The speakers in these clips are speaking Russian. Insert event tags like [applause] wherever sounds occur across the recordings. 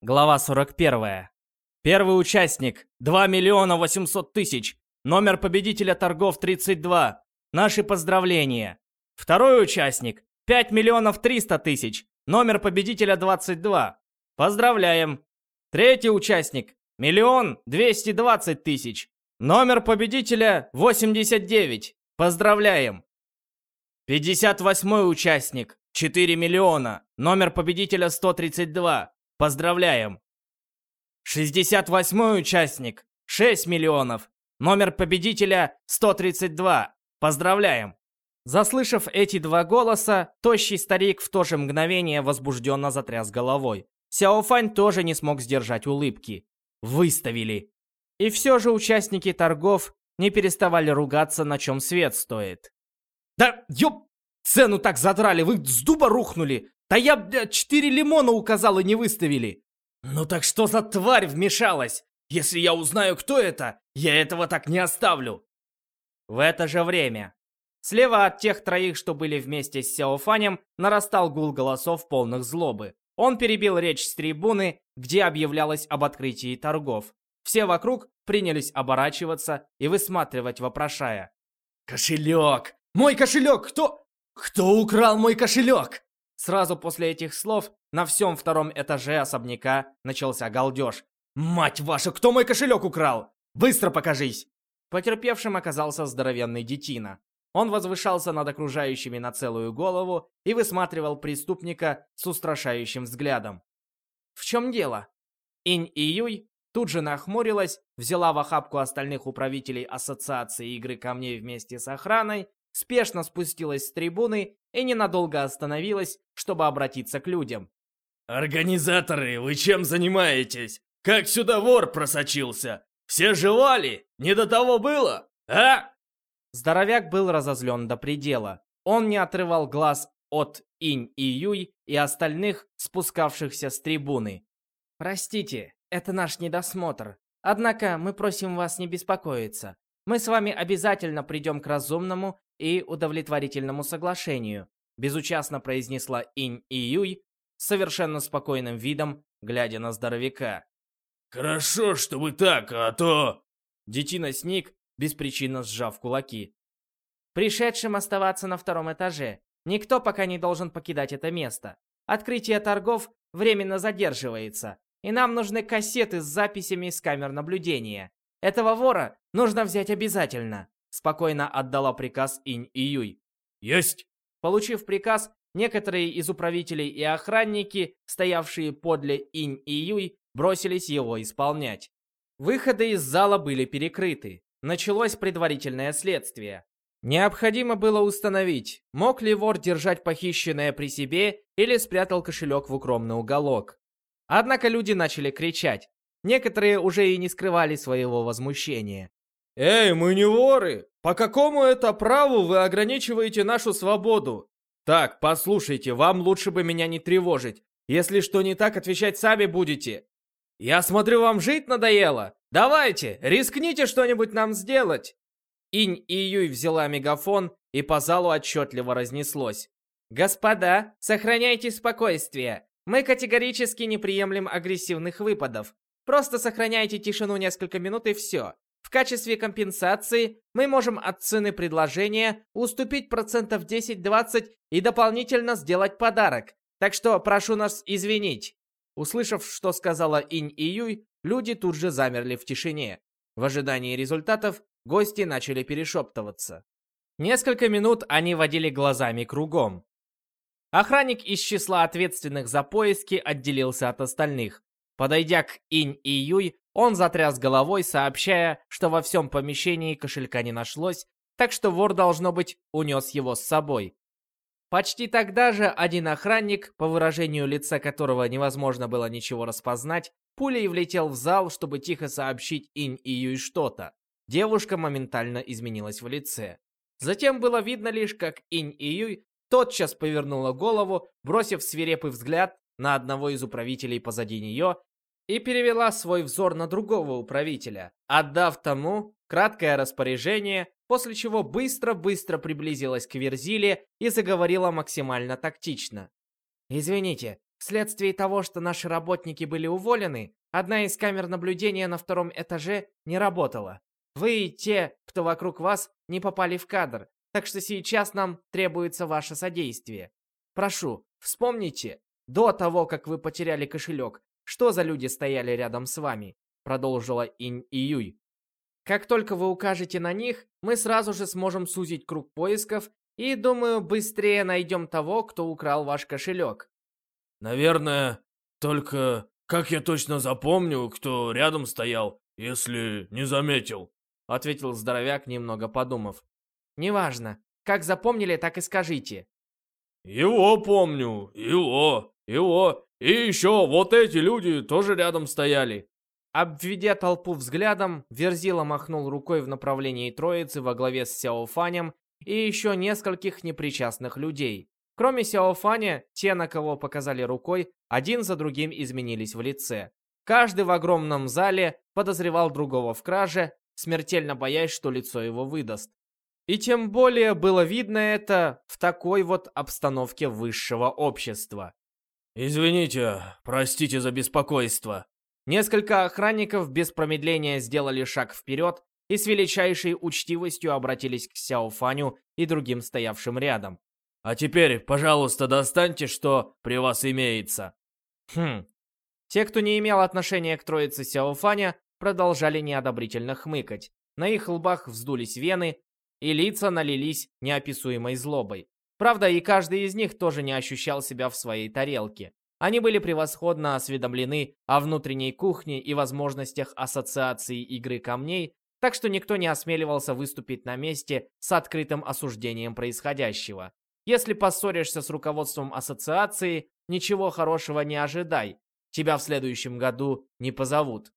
Глава 41. Первый участник. 2 миллиона 800 тысяч. Номер победителя торгов 32. Наши поздравления. Второй участник. 5 миллионов 300 тысяч. Номер победителя 22. Поздравляем. Третий участник. Миллион 220 тысяч. Номер победителя 89. Поздравляем. 58 участник. 4 миллиона. Номер победителя 132. Поздравляем! 68-й участник. 6 миллионов. Номер победителя 132. Поздравляем! Заслышав эти два голоса, тощий старик в то же мгновение возбужденно затряс головой. Сяофань тоже не смог сдержать улыбки. Выставили. И все же участники торгов не переставали ругаться, на чем свет стоит. «Да ёп! Цену так задрали, вы с дуба рухнули! Да я, блядь, четыре лимона указал и не выставили. Ну так что за тварь вмешалась? Если я узнаю, кто это, я этого так не оставлю. В это же время. Слева от тех троих, что были вместе с Сяофанем, нарастал гул голосов полных злобы. Он перебил речь с трибуны, где объявлялось об открытии торгов. Все вокруг принялись оборачиваться и высматривать, вопрошая. «Кошелек! Мой кошелек! Кто... Кто украл мой кошелек?» Сразу после этих слов на всем втором этаже особняка начался галдеж. «Мать вашу, кто мой кошелек украл? Быстро покажись!» Потерпевшим оказался здоровенный детина. Он возвышался над окружающими на целую голову и высматривал преступника с устрашающим взглядом. «В чем дело?» Инь и Юй тут же нахмурилась, взяла в охапку остальных управителей Ассоциации игры камней вместе с охраной спешно спустилась с трибуны и ненадолго остановилась, чтобы обратиться к людям. «Организаторы, вы чем занимаетесь? Как сюда вор просочился? Все жевали? Не до того было? А?» Здоровяк был разозлен до предела. Он не отрывал глаз от Инь и Юй и остальных, спускавшихся с трибуны. «Простите, это наш недосмотр. Однако мы просим вас не беспокоиться. Мы с вами обязательно придем к разумному и удовлетворительному соглашению», безучастно произнесла Инь и Юй совершенно спокойным видом, глядя на здоровяка. «Хорошо, что вы так, а то...» Детина сник, беспричинно сжав кулаки. «Пришедшим оставаться на втором этаже. Никто пока не должен покидать это место. Открытие торгов временно задерживается, и нам нужны кассеты с записями с камер наблюдения. Этого вора нужно взять обязательно. Спокойно отдала приказ Инь и Юй. «Есть!» Получив приказ, некоторые из управителей и охранники, стоявшие подле Инь и Юй, бросились его исполнять. Выходы из зала были перекрыты. Началось предварительное следствие. Необходимо было установить, мог ли вор держать похищенное при себе или спрятал кошелек в укромный уголок. Однако люди начали кричать. Некоторые уже и не скрывали своего возмущения. «Эй, мы не воры! По какому это праву вы ограничиваете нашу свободу?» «Так, послушайте, вам лучше бы меня не тревожить. Если что не так, отвечать сами будете. Я смотрю, вам жить надоело. Давайте, рискните что-нибудь нам сделать!» Инь и Юй взяла мегафон, и по залу отчетливо разнеслось. «Господа, сохраняйте спокойствие. Мы категорически не приемлем агрессивных выпадов. Просто сохраняйте тишину несколько минут и все. В качестве компенсации мы можем от цены предложения уступить процентов 10-20 и дополнительно сделать подарок. Так что прошу нас извинить. Услышав, что сказала Инь и Юй, люди тут же замерли в тишине. В ожидании результатов гости начали перешептываться. Несколько минут они водили глазами кругом. Охранник из числа ответственных за поиски отделился от остальных. Подойдя к Инь и Юй, он затряс головой, сообщая, что во всем помещении кошелька не нашлось, так что вор, должно быть, унес его с собой. Почти тогда же один охранник, по выражению лица которого невозможно было ничего распознать, пулей влетел в зал, чтобы тихо сообщить Инь и Юй что-то. Девушка моментально изменилась в лице. Затем было видно лишь, как Инь и Юй тотчас повернула голову, бросив свирепый взгляд на одного из управителей позади нее и перевела свой взор на другого управителя, отдав тому краткое распоряжение, после чего быстро-быстро приблизилась к Верзиле и заговорила максимально тактично. «Извините, Вследствие того, что наши работники были уволены, одна из камер наблюдения на втором этаже не работала. Вы и те, кто вокруг вас, не попали в кадр, так что сейчас нам требуется ваше содействие. Прошу, вспомните, до того, как вы потеряли кошелек, что за люди стояли рядом с вами, продолжила Инь Июй. Как только вы укажете на них, мы сразу же сможем сузить круг поисков и, думаю, быстрее найдем того, кто украл ваш кошелек. Наверное, только как я точно запомню, кто рядом стоял, если не заметил, ответил здоровяк, немного подумав. Неважно. Как запомнили, так и скажите. Его помню, его, его. И еще вот эти люди тоже рядом стояли. Обведя толпу взглядом, Верзила махнул рукой в направлении троицы во главе с Сяофанем и еще нескольких непричастных людей. Кроме Сяофаня, те, на кого показали рукой, один за другим изменились в лице. Каждый в огромном зале подозревал другого в краже, смертельно боясь, что лицо его выдаст. И тем более было видно это в такой вот обстановке высшего общества. «Извините, простите за беспокойство». Несколько охранников без промедления сделали шаг вперед и с величайшей учтивостью обратились к Сяофаню и другим стоявшим рядом. «А теперь, пожалуйста, достаньте, что при вас имеется». Хм. Те, кто не имел отношения к троице Сяофаня, продолжали неодобрительно хмыкать. На их лбах вздулись вены, и лица налились неописуемой злобой. Правда, и каждый из них тоже не ощущал себя в своей тарелке. Они были превосходно осведомлены о внутренней кухне и возможностях ассоциации игры камней, так что никто не осмеливался выступить на месте с открытым осуждением происходящего. Если поссоришься с руководством ассоциации, ничего хорошего не ожидай. Тебя в следующем году не позовут.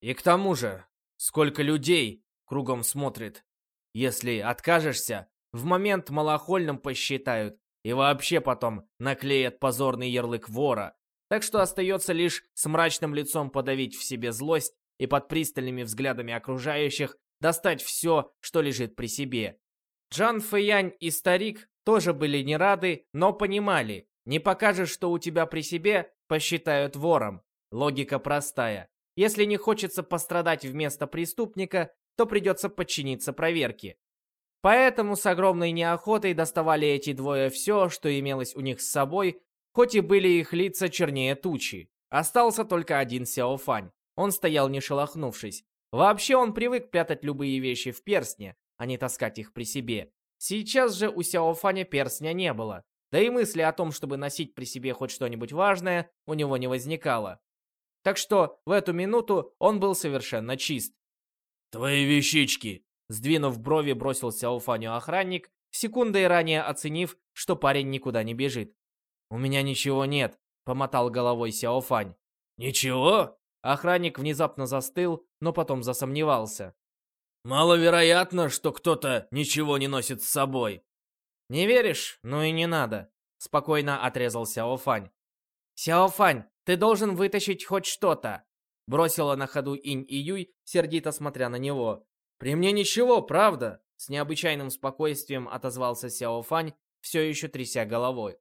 И к тому же, сколько людей кругом смотрит. Если откажешься, в момент малохольным посчитают и вообще потом наклеят позорный ярлык вора. Так что остается лишь с мрачным лицом подавить в себе злость и под пристальными взглядами окружающих достать все, что лежит при себе. Джан Фэянь и старик тоже были не рады, но понимали, не покажешь, что у тебя при себе, посчитают вором. Логика простая. Если не хочется пострадать вместо преступника, то придется подчиниться проверке. Поэтому с огромной неохотой доставали эти двое все, что имелось у них с собой, хоть и были их лица чернее тучи. Остался только один Сяофань. Он стоял не шелохнувшись. Вообще он привык прятать любые вещи в перстне, а не таскать их при себе. Сейчас же у Сяофаня перстня не было. Да и мысли о том, чтобы носить при себе хоть что-нибудь важное, у него не возникало. Так что в эту минуту он был совершенно чист. «Твои вещички!» Сдвинув брови, бросил Сяофаню охранник, секундой ранее оценив, что парень никуда не бежит. «У меня ничего нет», — помотал головой Сяофань. «Ничего?» Охранник внезапно застыл, но потом засомневался. «Маловероятно, что кто-то ничего не носит с собой». «Не веришь? Ну и не надо», — спокойно отрезал Сяофань. «Сяофань, ты должен вытащить хоть что-то», — бросила на ходу Инь и Юй, сердито смотря на него. «При мне ничего, правда?» С необычайным спокойствием отозвался Сяофань, все еще тряся головой.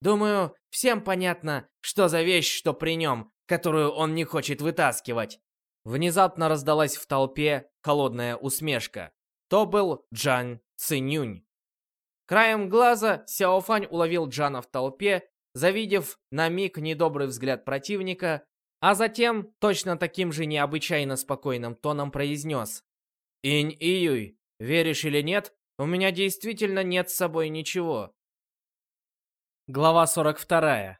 «Думаю, всем понятно, что за вещь, что при нем, которую он не хочет вытаскивать». Внезапно раздалась в толпе холодная усмешка. То был Джан Цинюнь. Краем глаза Сяофань уловил Джана в толпе, завидев на миг недобрый взгляд противника, а затем точно таким же необычайно спокойным тоном произнес. «Инь Июй, веришь или нет, у меня действительно нет с собой ничего». Глава 42.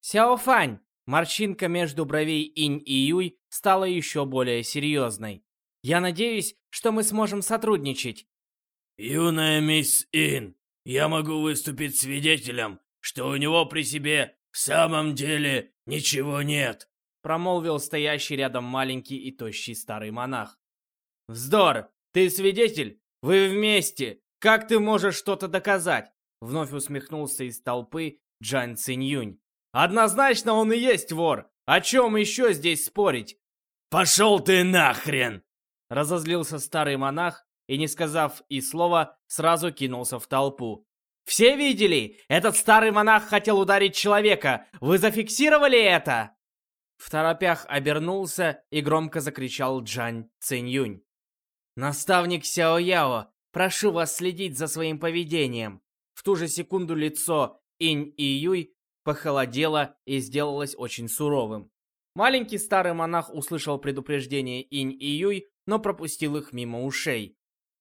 Сяофань, Морщинка между бровей Инь и Юй стала еще более серьезной. «Я надеюсь, что мы сможем сотрудничать». «Юная мисс Ин, я могу выступить свидетелем, что у него при себе в самом деле ничего нет», промолвил стоящий рядом маленький и тощий старый монах. «Вздор! Ты свидетель? Вы вместе! Как ты можешь что-то доказать?» Вновь усмехнулся из толпы Джан Цинь Однозначно он и есть вор. О чем еще здесь спорить? Пошел ты нахрен! Разозлился старый монах и, не сказав и слова, сразу кинулся в толпу. Все видели? Этот старый монах хотел ударить человека. Вы зафиксировали это?» В торопях обернулся и громко закричал Джань Циньюнь. «Наставник Сяо Яо, прошу вас следить за своим поведением». В ту же секунду лицо Инь и Юй похолодело и сделалось очень суровым. Маленький старый монах услышал предупреждение Инь и Юй, но пропустил их мимо ушей.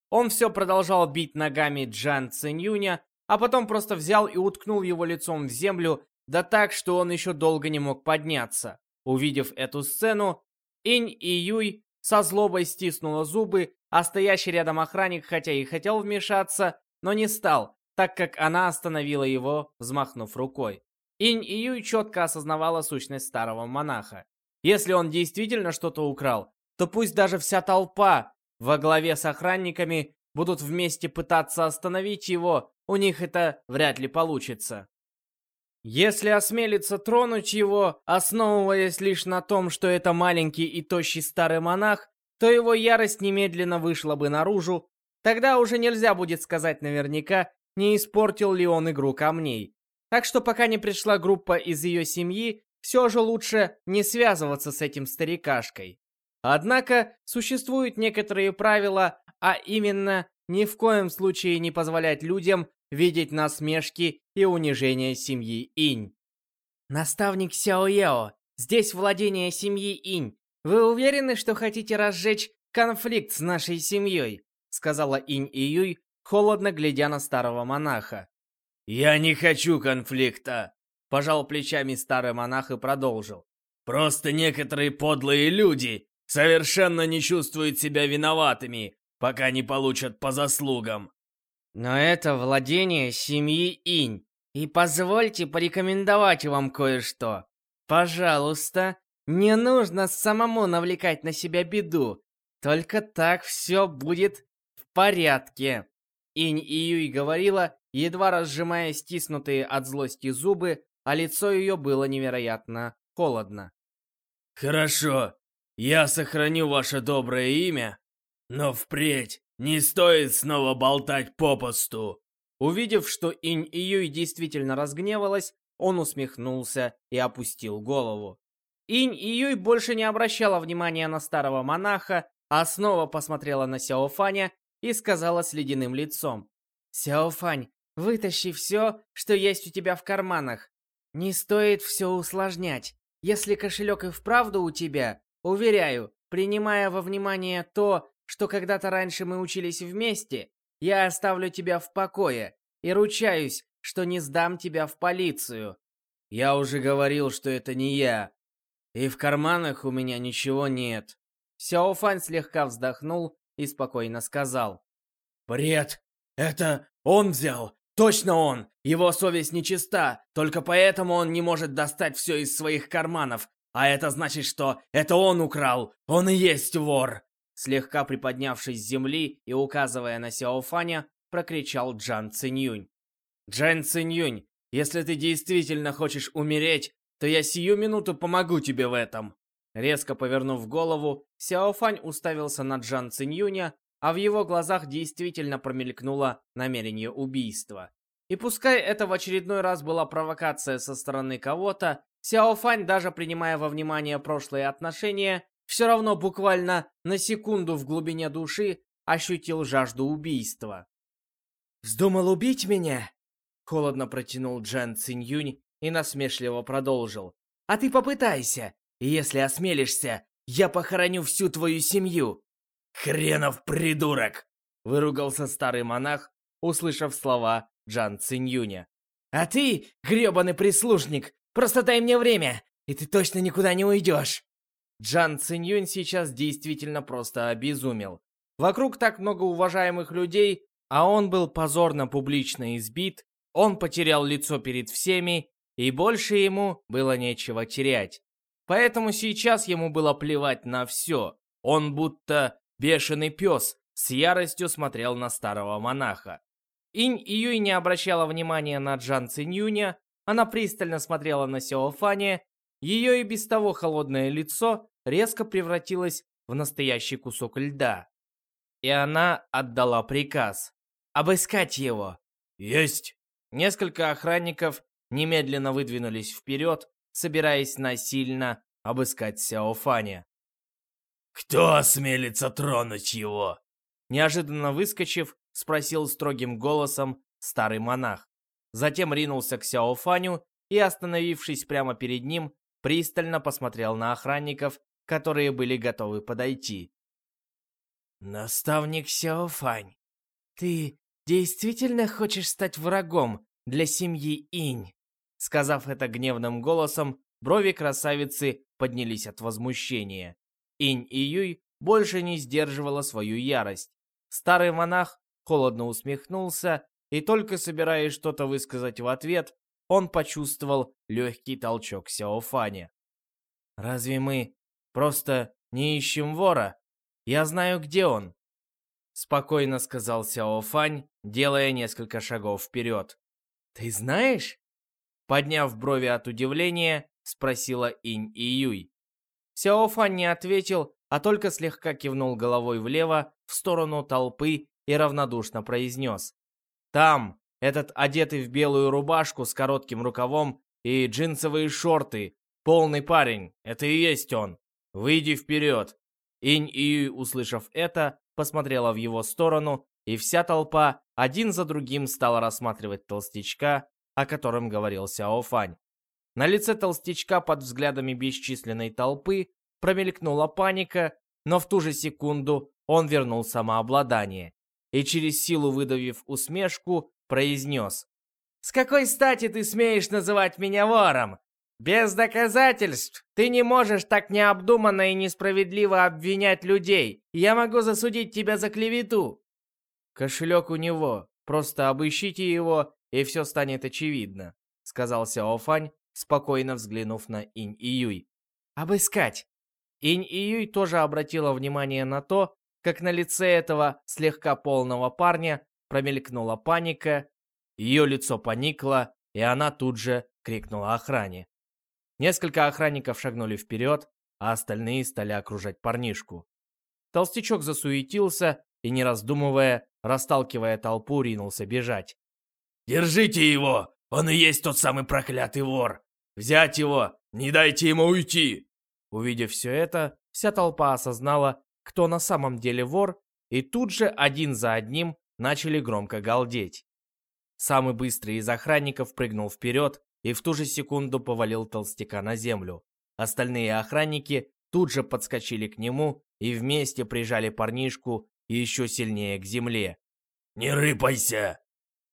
Он все продолжал бить ногами Джан Циньюня, а потом просто взял и уткнул его лицом в землю, да так, что он еще долго не мог подняться. Увидев эту сцену, Инь и Юй со злобой стиснула зубы, а стоящий рядом охранник хотя и хотел вмешаться, но не стал, так как она остановила его, взмахнув рукой. Инь и Юй четко осознавала сущность старого монаха. Если он действительно что-то украл, то пусть даже вся толпа во главе с охранниками будут вместе пытаться остановить его, у них это вряд ли получится. Если осмелиться тронуть его, основываясь лишь на том, что это маленький и тощий старый монах, то его ярость немедленно вышла бы наружу, тогда уже нельзя будет сказать наверняка, не испортил ли он игру камней. Так что пока не пришла группа из ее семьи, все же лучше не связываться с этим старикашкой. Однако существуют некоторые правила, а именно ни в коем случае не позволять людям видеть насмешки и унижение семьи Инь. Наставник Сяо Яо, здесь владение семьи Инь. Вы уверены, что хотите разжечь конфликт с нашей семьей? Сказала Инь и Юй, холодно глядя на старого монаха. «Я не хочу конфликта!» Пожал плечами старый монах и продолжил. «Просто некоторые подлые люди совершенно не чувствуют себя виноватыми, пока не получат по заслугам». «Но это владение семьи Инь, и позвольте порекомендовать вам кое-что. Пожалуйста, не нужно самому навлекать на себя беду, только так все будет в порядке». Инь Июй говорила, едва разжимая стиснутые от злости зубы, а лицо ее было невероятно холодно. «Хорошо, я сохраню ваше доброе имя, но впредь не стоит снова болтать попусту». Увидев, что Инь Июй действительно разгневалась, он усмехнулся и опустил голову. Инь Июй больше не обращала внимания на старого монаха, а снова посмотрела на Сяофаня и сказала с ледяным лицом. «Сяофань, вытащи все, что есть у тебя в карманах. Не стоит все усложнять. Если кошелек и вправду у тебя, уверяю, принимая во внимание то, что когда-то раньше мы учились вместе, я оставлю тебя в покое и ручаюсь, что не сдам тебя в полицию. Я уже говорил, что это не я. И в карманах у меня ничего нет. Сяофань слегка вздохнул и спокойно сказал. «Бред! Это он взял! Точно он! Его совесть нечиста, только поэтому он не может достать все из своих карманов. А это значит, что это он украл! Он и есть вор!» Слегка приподнявшись с земли и указывая на Сяофаня, прокричал Джан Цинюнь. «Джан Цинюнь, если ты действительно хочешь умереть, то я сию минуту помогу тебе в этом!» Резко повернув голову, Сяофань уставился на Джан Цинюня, а в его глазах действительно промелькнуло намерение убийства. И пускай это в очередной раз была провокация со стороны кого-то, Сяофань, даже принимая во внимание прошлые отношения, все равно буквально на секунду в глубине души ощутил жажду убийства. «Вздумал убить меня?» Холодно протянул Джан Циньюнь и насмешливо продолжил. «А ты попытайся, и если осмелишься, я похороню всю твою семью. «Хренов придурок!» — выругался старый монах, услышав слова Джан Циньюня. «А ты, грёбаный прислужник, просто дай мне время, и ты точно никуда не уйдешь!» Джан Циньюнь сейчас действительно просто обезумел. Вокруг так много уважаемых людей, а он был позорно публично избит, он потерял лицо перед всеми, и больше ему было нечего терять. Поэтому сейчас ему было плевать на все. Он будто Бешеный пес с яростью смотрел на старого монаха. Инь Июй не обращала внимания на Джан Цинюня, она пристально смотрела на Сяофаня, ее и без того холодное лицо резко превратилось в настоящий кусок льда. И она отдала приказ. «Обыскать его!» «Есть!» Несколько охранников немедленно выдвинулись вперед, собираясь насильно обыскать Сяо Фаня. «Кто осмелится тронуть его?» Неожиданно выскочив, спросил строгим голосом старый монах. Затем ринулся к Сяо Фаню и, остановившись прямо перед ним, пристально посмотрел на охранников, которые были готовы подойти. «Наставник Сяо Фань, ты действительно хочешь стать врагом для семьи Инь?» Сказав это гневным голосом, брови красавицы поднялись от возмущения. Инь и Юй больше не сдерживала свою ярость. Старый монах холодно усмехнулся, и только собираясь что-то высказать в ответ, он почувствовал легкий толчок Сяофаня. «Разве мы просто не ищем вора? Я знаю, где он!» Спокойно сказал Сяофань, делая несколько шагов вперед. «Ты знаешь?» Подняв брови от удивления, спросила Инь и Юй. Сяофань не ответил, а только слегка кивнул головой влево в сторону толпы и равнодушно произнес. «Там, этот одетый в белую рубашку с коротким рукавом и джинсовые шорты, полный парень, это и есть он. Выйди вперед!» Инь и услышав это, посмотрела в его сторону, и вся толпа один за другим стала рассматривать толстячка, о котором говорил Сяо Фань. На лице толстячка под взглядами бесчисленной толпы промелькнула паника, но в ту же секунду он вернул самообладание и через силу выдавив усмешку, произнес. «С какой стати ты смеешь называть меня вором? Без доказательств ты не можешь так необдуманно и несправедливо обвинять людей. Я могу засудить тебя за клевету». «Кошелек у него. Просто обыщите его, и все станет очевидно», — сказал Сяо Фань, спокойно взглянув на Инь и Юй. «Обыскать!» Инь и Юй тоже обратила внимание на то, как на лице этого слегка полного парня промелькнула паника, ее лицо поникло, и она тут же крикнула охране. Несколько охранников шагнули вперед, а остальные стали окружать парнишку. Толстячок засуетился и, не раздумывая, расталкивая толпу, ринулся бежать. «Держите его! Он и есть тот самый проклятый вор! Взять его! Не дайте ему уйти!» Увидев все это, вся толпа осознала, кто на самом деле вор, и тут же один за одним начали громко галдеть. Самый быстрый из охранников прыгнул вперед и в ту же секунду повалил толстяка на землю. Остальные охранники тут же подскочили к нему и вместе прижали парнишку еще сильнее к земле. «Не рыпайся!»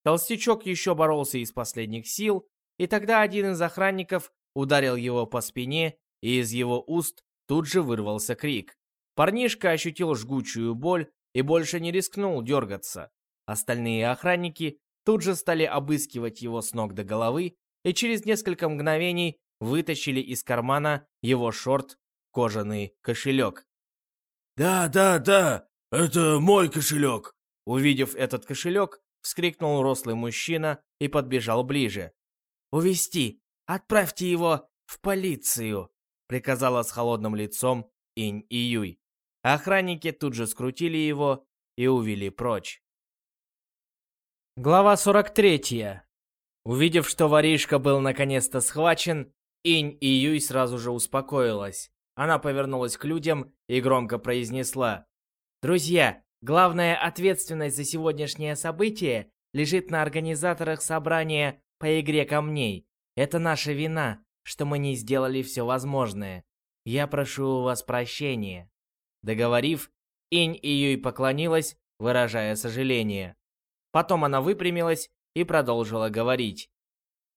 Толстячок еще боролся из последних сил, и тогда один из охранников ударил его по спине, и из его уст тут же вырвался крик. Парнишка ощутил жгучую боль и больше не рискнул дергаться. Остальные охранники тут же стали обыскивать его с ног до головы и через несколько мгновений вытащили из кармана его шорт кожаный кошелек. «Да, да, да, это мой кошелек!» Увидев этот кошелек, вскрикнул рослый мужчина и подбежал ближе. «Увести! Отправьте его в полицию!» приказала с холодным лицом Инь и Юй. Охранники тут же скрутили его и увели прочь. Глава 43. Увидев, что воришка был наконец-то схвачен, Инь и Юй сразу же успокоилась. Она повернулась к людям и громко произнесла. «Друзья, главная ответственность за сегодняшнее событие лежит на организаторах собрания по игре камней. Это наша вина, что мы не сделали все возможное. Я прошу у вас прощения». Договорив, Инь и Юй поклонилась, выражая сожаление. Потом она выпрямилась и продолжила говорить.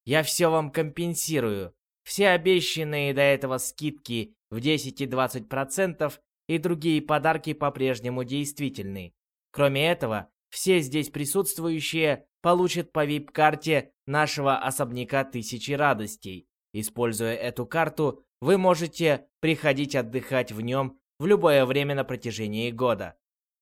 «Я все вам компенсирую. Все обещанные до этого скидки в 10 и 20% и другие подарки по-прежнему действительны. Кроме этого, все здесь присутствующие получат по вип-карте нашего особняка Тысячи Радостей. Используя эту карту, вы можете приходить отдыхать в нем в любое время на протяжении года.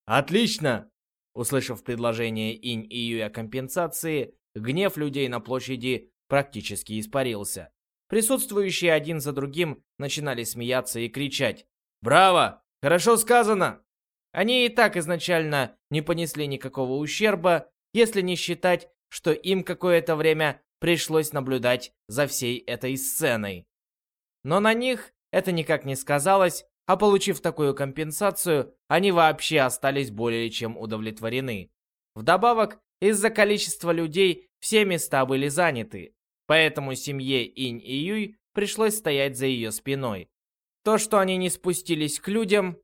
Отлично! Услышав предложение Инь и Юй компенсации, гнев людей на площади практически испарился. Присутствующие один за другим начинали смеяться и кричать «Браво! Хорошо сказано!» Они и так изначально не понесли никакого ущерба, если не считать что им какое-то время пришлось наблюдать за всей этой сценой. Но на них это никак не сказалось, а получив такую компенсацию, они вообще остались более чем удовлетворены. Вдобавок, из-за количества людей все места были заняты, поэтому семье Инь и Юй пришлось стоять за ее спиной. То, что они не спустились к людям,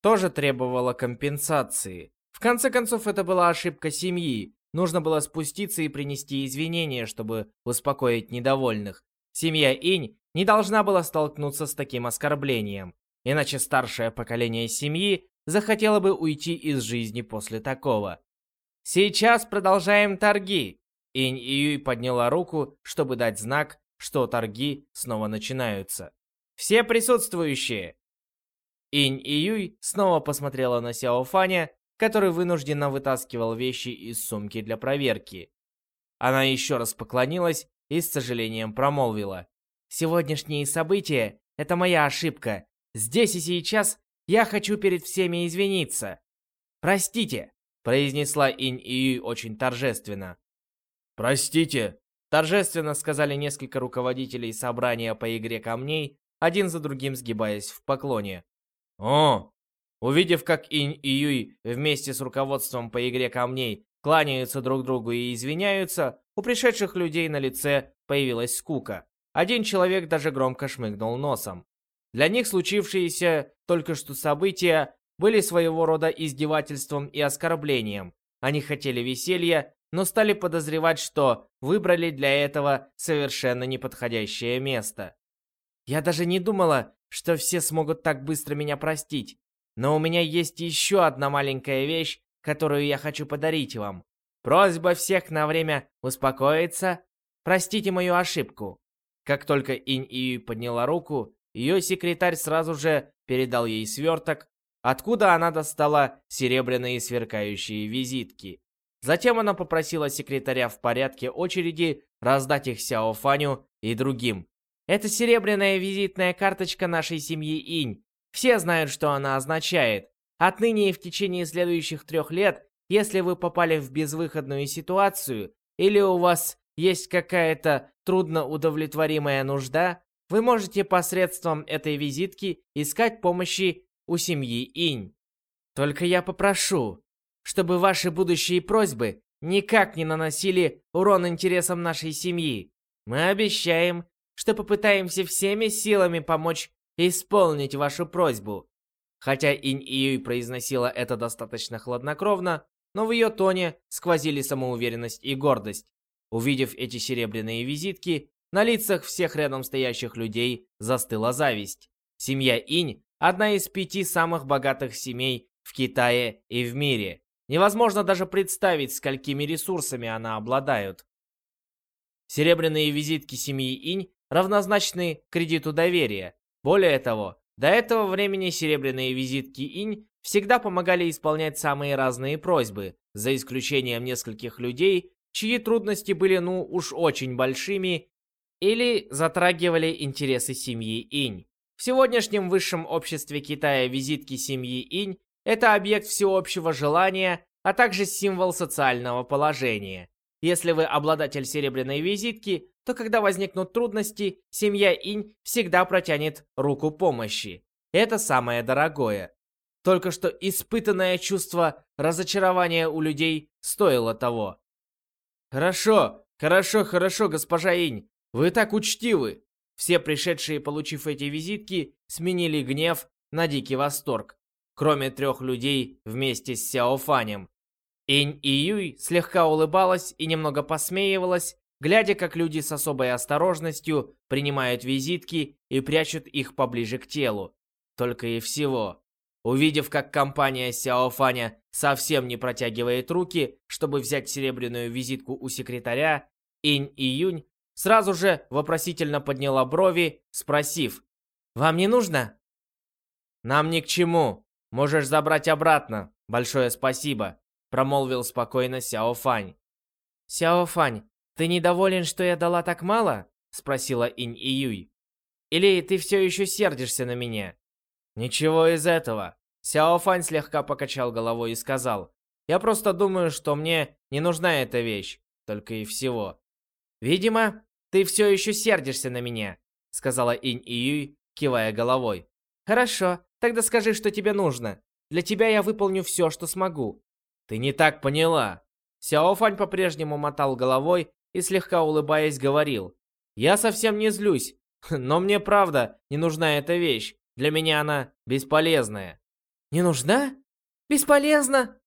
тоже требовало компенсации. В конце концов, это была ошибка семьи. Нужно было спуститься и принести извинения, чтобы успокоить недовольных. Семья Инь не должна была столкнуться с таким оскорблением, иначе старшее поколение семьи захотело бы уйти из жизни после такого. Сейчас продолжаем торги. Инь Июй подняла руку, чтобы дать знак, что торги снова начинаются. Все присутствующие. Инь Июй снова посмотрела на Сяо Фаня, который вынужденно вытаскивал вещи из сумки для проверки. Она еще раз поклонилась и с сожалением промолвила. «Сегодняшние события — это моя ошибка. Здесь и сейчас я хочу перед всеми извиниться. Простите!» — произнесла Инь Июй очень торжественно. «Простите!» — торжественно сказали несколько руководителей собрания по игре камней, один за другим сгибаясь в поклоне. «О!» Увидев, как Инь и Юй вместе с руководством по игре камней кланяются друг другу и извиняются, у пришедших людей на лице появилась скука. Один человек даже громко шмыгнул носом. Для них случившиеся только что события были своего рода издевательством и оскорблением. Они хотели веселья, но стали подозревать, что выбрали для этого совершенно неподходящее место. Я даже не думала, что все смогут так быстро меня простить. Но у меня есть еще одна маленькая вещь, которую я хочу подарить вам. Просьба всех на время успокоиться. Простите мою ошибку. Как только Инь И подняла руку, ее секретарь сразу же передал ей сверток, откуда она достала серебряные сверкающие визитки. Затем она попросила секретаря в порядке очереди раздать их Сяо Фаню и другим. Это серебряная визитная карточка нашей семьи Инь. Все знают, что она означает. Отныне и в течение следующих трех лет, если вы попали в безвыходную ситуацию, или у вас есть какая-то трудноудовлетворимая нужда, вы можете посредством этой визитки искать помощи у семьи Инь. Только я попрошу, чтобы ваши будущие просьбы никак не наносили урон интересам нашей семьи. Мы обещаем, что попытаемся всеми силами помочь исполнить вашу просьбу. Хотя Инь Июй произносила это достаточно хладнокровно, но в ее тоне сквозили самоуверенность и гордость. Увидев эти серебряные визитки, на лицах всех рядом стоящих людей застыла зависть. Семья Инь – одна из пяти самых богатых семей в Китае и в мире. Невозможно даже представить, сколькими ресурсами она обладает. Серебряные визитки семьи Инь равнозначны кредиту доверия. Более того, до этого времени серебряные визитки Инь всегда помогали исполнять самые разные просьбы, за исключением нескольких людей, чьи трудности были ну уж очень большими или затрагивали интересы семьи Инь. В сегодняшнем высшем обществе Китая визитки семьи Инь – это объект всеобщего желания, а также символ социального положения. Если вы обладатель серебряной визитки, то когда возникнут трудности, семья Инь всегда протянет руку помощи. Это самое дорогое. Только что испытанное чувство разочарования у людей стоило того. «Хорошо, хорошо, хорошо, госпожа Инь, вы так учтивы!» Все пришедшие, получив эти визитки, сменили гнев на дикий восторг. Кроме трех людей вместе с Сяо Фанем. Инь и Юй слегка улыбалась и немного посмеивалась, глядя, как люди с особой осторожностью принимают визитки и прячут их поближе к телу. Только и всего. Увидев, как компания Сяофаня совсем не протягивает руки, чтобы взять серебряную визитку у секретаря, Инь и Юнь сразу же вопросительно подняла брови, спросив, «Вам не нужно?» «Нам ни к чему. Можешь забрать обратно. Большое спасибо», промолвил спокойно Сяофань. «Сяофань, «Ты недоволен, что я дала так мало?» — спросила Инь Июй. «Или ты все еще сердишься на меня?» «Ничего из этого». Сяо Фань слегка покачал головой и сказал. «Я просто думаю, что мне не нужна эта вещь. только и всего. «Видимо, ты все еще сердишься на меня», — сказала Инь Июй, кивая головой. «Хорошо, тогда скажи, что тебе нужно. Для тебя я выполню все, что смогу». «Ты не так поняла». Сяо Фань по-прежнему мотал головой и, слегка улыбаясь, говорил. «Я совсем не злюсь, [laughs] но мне правда не нужна эта вещь. Для меня она бесполезная». «Не нужна? Бесполезна?»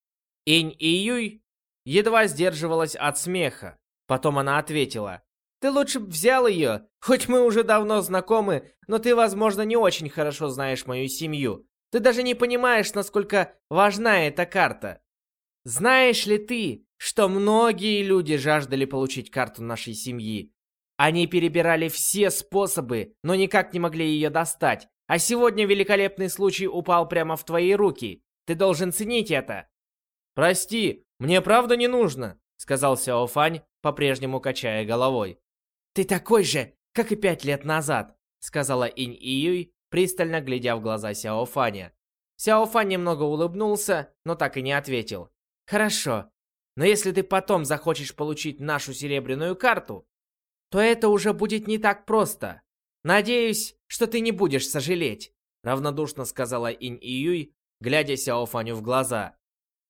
Инь Июй едва сдерживалась от смеха. Потом она ответила. «Ты лучше б взял ее, хоть мы уже давно знакомы, но ты, возможно, не очень хорошо знаешь мою семью. Ты даже не понимаешь, насколько важна эта карта. Знаешь ли ты, что многие люди жаждали получить карту нашей семьи? Они перебирали все способы, но никак не могли ее достать. А сегодня великолепный случай упал прямо в твои руки. Ты должен ценить это. «Прости, мне правда не нужно», — сказал Сяо Фань, по-прежнему качая головой. «Ты такой же, как и пять лет назад», — сказала Инь Июй, пристально глядя в глаза Сяо Фаня. Сяо Фань немного улыбнулся, но так и не ответил. «Хорошо, но если ты потом захочешь получить нашу серебряную карту, то это уже будет не так просто. Надеюсь, что ты не будешь сожалеть», — равнодушно сказала Инь Июй, глядя Сяо Фаню в глаза.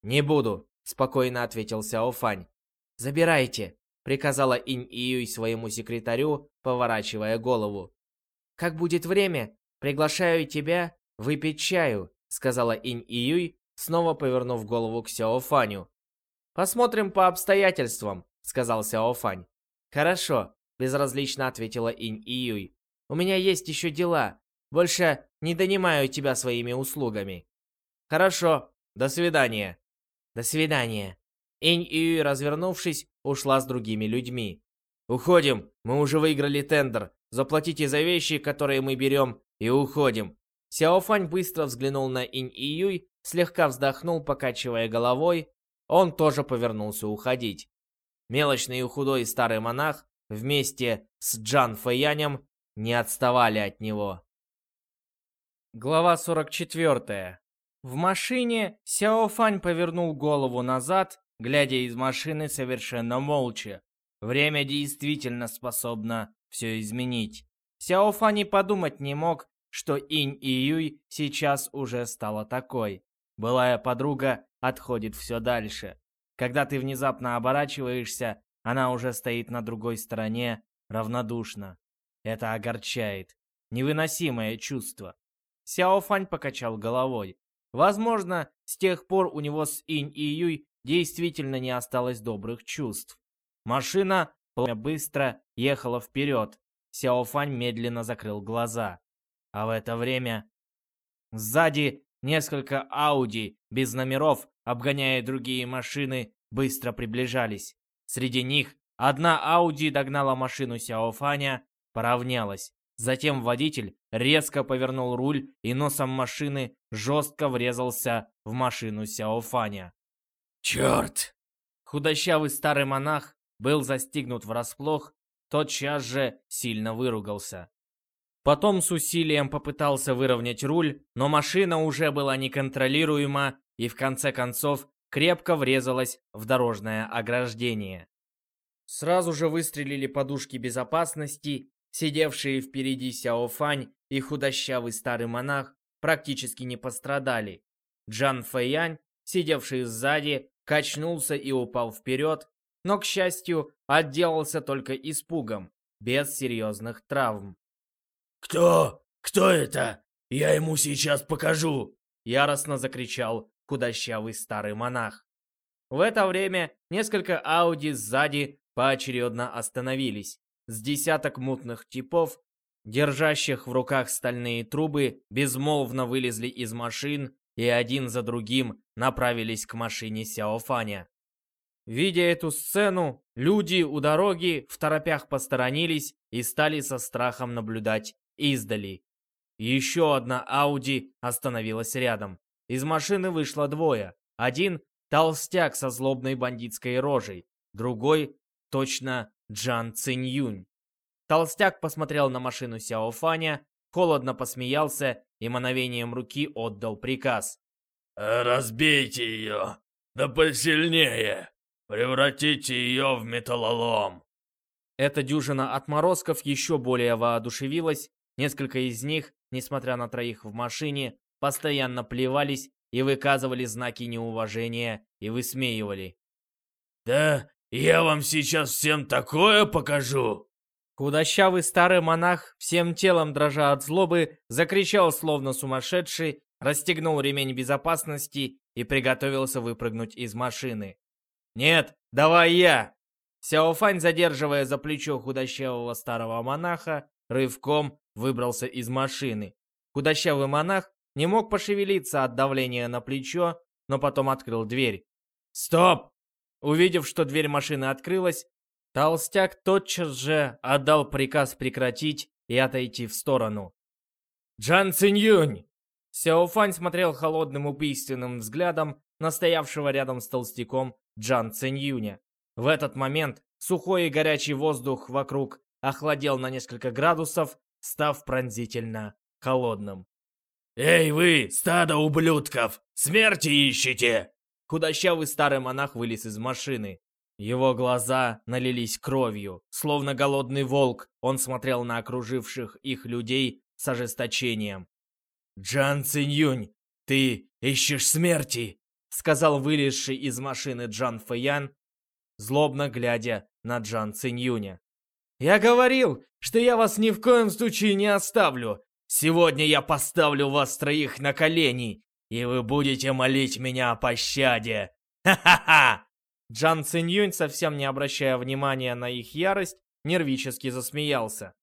«Не буду», — спокойно ответил Сяо Фань. «Забирайте», — приказала Инь Июй своему секретарю, поворачивая голову. «Как будет время, приглашаю тебя выпить чаю», — сказала Инь Июй, снова повернув голову к Сяо Фаню. «Посмотрим по обстоятельствам», — сказал Сяо Фань. «Хорошо», — безразлично ответила Инь Июй. «У меня есть еще дела. Больше не донимаю тебя своими услугами». «Хорошо, до свидания». До свидания. Инь Ию, развернувшись, ушла с другими людьми. Уходим, мы уже выиграли тендер. Заплатите за вещи, которые мы берем, и уходим. Сяофань быстро взглянул на Инь Июй, слегка вздохнул, покачивая головой. Он тоже повернулся уходить. Мелочный и худой старый монах вместе с Джан Фэянем не отставали от него. Глава 44. В машине Сяо Фань повернул голову назад, глядя из машины совершенно молча. Время действительно способно все изменить. Сяо Фань и подумать не мог, что Инь и Юй сейчас уже стала такой. Былая подруга отходит все дальше. Когда ты внезапно оборачиваешься, она уже стоит на другой стороне, равнодушно. Это огорчает. Невыносимое чувство. Сяо Фань покачал головой. Возможно, с тех пор у него с Инь и Юй действительно не осталось добрых чувств. Машина быстро ехала вперед. Сяофань медленно закрыл глаза. А в это время... Сзади несколько Ауди без номеров, обгоняя другие машины, быстро приближались. Среди них одна Ауди догнала машину Сяофаня, поравнялась. Затем водитель резко повернул руль и носом машины жестко врезался в машину Сяофаня. «Черт!» Худощавый старый монах был застигнут врасплох, тотчас же сильно выругался. Потом с усилием попытался выровнять руль, но машина уже была неконтролируема и в конце концов крепко врезалась в дорожное ограждение. Сразу же выстрелили подушки безопасности, Сидевшие впереди Сяо Фань и худощавый старый монах практически не пострадали. Джан Фэянь, сидевший сзади, качнулся и упал вперед, но, к счастью, отделался только испугом, без серьезных травм. «Кто? Кто это? Я ему сейчас покажу!» Яростно закричал худощавый старый монах. В это время несколько Ауди сзади поочередно остановились. С десяток мутных типов, держащих в руках стальные трубы, безмолвно вылезли из машин и один за другим направились к машине Сяофаня. Видя эту сцену, люди у дороги в торопях посторонились и стали со страхом наблюдать издали. Еще одна Ауди остановилась рядом. Из машины вышло двое. Один — толстяк со злобной бандитской рожей, другой — точно Джан Цинь Толстяк посмотрел на машину Сяофаня, холодно посмеялся и мановением руки отдал приказ. «Разбейте ее! Да посильнее! Превратите ее в металлолом. Эта дюжина отморозков еще более воодушевилась. Несколько из них, несмотря на троих в машине, постоянно плевались и выказывали знаки неуважения и высмеивали. «Да я вам сейчас всем такое покажу!» Худощавый старый монах, всем телом дрожа от злобы, закричал словно сумасшедший, расстегнул ремень безопасности и приготовился выпрыгнуть из машины. «Нет, давай я!» Сяофань, задерживая за плечо худощавого старого монаха, рывком выбрался из машины. Худощавый монах не мог пошевелиться от давления на плечо, но потом открыл дверь. «Стоп!» Увидев, что дверь машины открылась, толстяк тотчас же отдал приказ прекратить и отойти в сторону. «Джан Циньюнь!» Сяофань смотрел холодным убийственным взглядом на стоявшего рядом с толстяком Джан Циньюня. В этот момент сухой и горячий воздух вокруг охладел на несколько градусов, став пронзительно холодным. «Эй вы, стадо ублюдков! Смерти ищете!» Худощавый старый монах вылез из машины. Его глаза налились кровью. Словно голодный волк, он смотрел на окруживших их людей с ожесточением. «Джан Циньюнь, ты ищешь смерти?» Сказал вылезший из машины Джан Фэян, злобно глядя на Джан Циньюня. «Я говорил, что я вас ни в коем случае не оставлю. Сегодня я поставлю вас троих на колени, и вы будете молить меня о пощаде. Ха-ха-ха!» Джан Циньюнь, совсем не обращая внимания на их ярость, нервически засмеялся.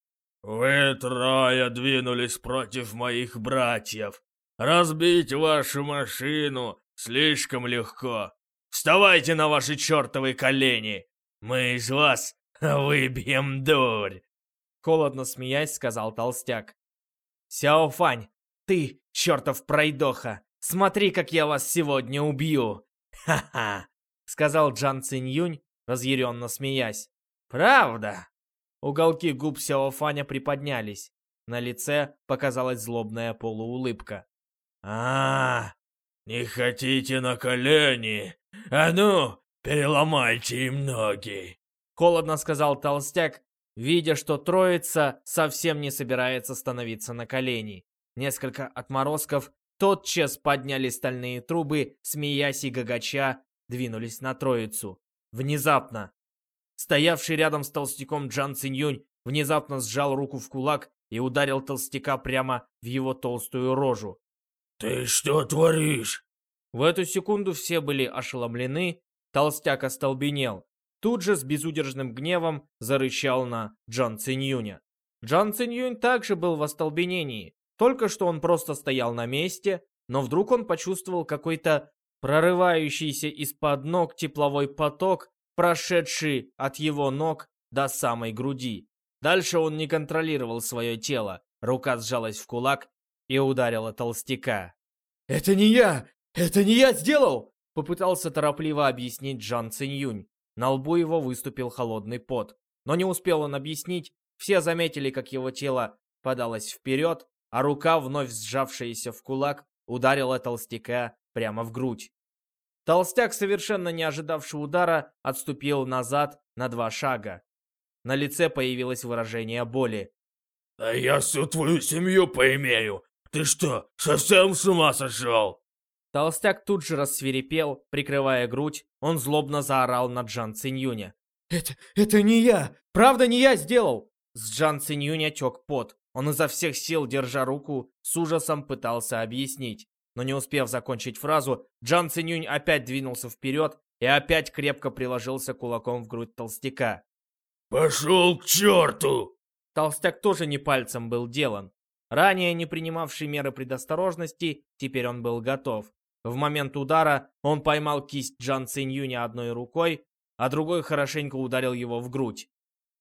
«Вы трое двинулись против моих братьев. Разбить вашу машину слишком легко. Вставайте на ваши чертовы колени. Мы из вас [laughs] выбьем дурь!» Холодно смеясь, сказал толстяк. «Сяофань, ты, чертов пройдоха, смотри, как я вас сегодня убью!» «Ха-ха!» — сказал Джан Цинь разъяренно смеясь. «Правда?» Уголки губ Сяофаня приподнялись. На лице показалась злобная полуулыбка. а, -а не хотите на колени? А ну, переломайте им ноги!» Холодно сказал толстяк, видя, что троица совсем не собирается становиться на колени. Несколько отморозков тотчас подняли стальные трубы, смеясь и гагача, двинулись на троицу. Внезапно. Стоявший рядом с толстяком Джан Циньюнь внезапно сжал руку в кулак и ударил толстяка прямо в его толстую рожу. «Ты что творишь?» В эту секунду все были ошеломлены, толстяк остолбенел. Тут же с безудержным гневом зарычал на Джан Циньюня. Джан Циньюнь также был в остолбенении. Только что он просто стоял на месте, но вдруг он почувствовал какой-то прорывающийся из-под ног тепловой поток, прошедший от его ног до самой груди. Дальше он не контролировал свое тело. Рука сжалась в кулак и ударила толстяка. «Это не я! Это не я сделал!» Попытался торопливо объяснить Джан Циньюнь. На лбу его выступил холодный пот. Но не успел он объяснить, все заметили, как его тело подалось вперед, а рука, вновь сжавшаяся в кулак, ударила толстяка прямо в грудь. Толстяк, совершенно не ожидавший удара, отступил назад на два шага. На лице появилось выражение боли. «Да я всю твою семью поимею! Ты что, совсем с ума сошел?» Толстяк тут же рассверепел, прикрывая грудь, он злобно заорал на Джан Циньюня. «Это... это не я! Правда не я сделал!» С Джан Циньюня тек пот. Он изо всех сил, держа руку, с ужасом пытался объяснить. Но не успев закончить фразу, Джан Цинюнь опять двинулся вперед и опять крепко приложился кулаком в грудь толстяка. «Пошел к черту!» Толстяк тоже не пальцем был делан. Ранее не принимавший меры предосторожности, теперь он был готов. В момент удара он поймал кисть Джан Циньюня одной рукой, а другой хорошенько ударил его в грудь.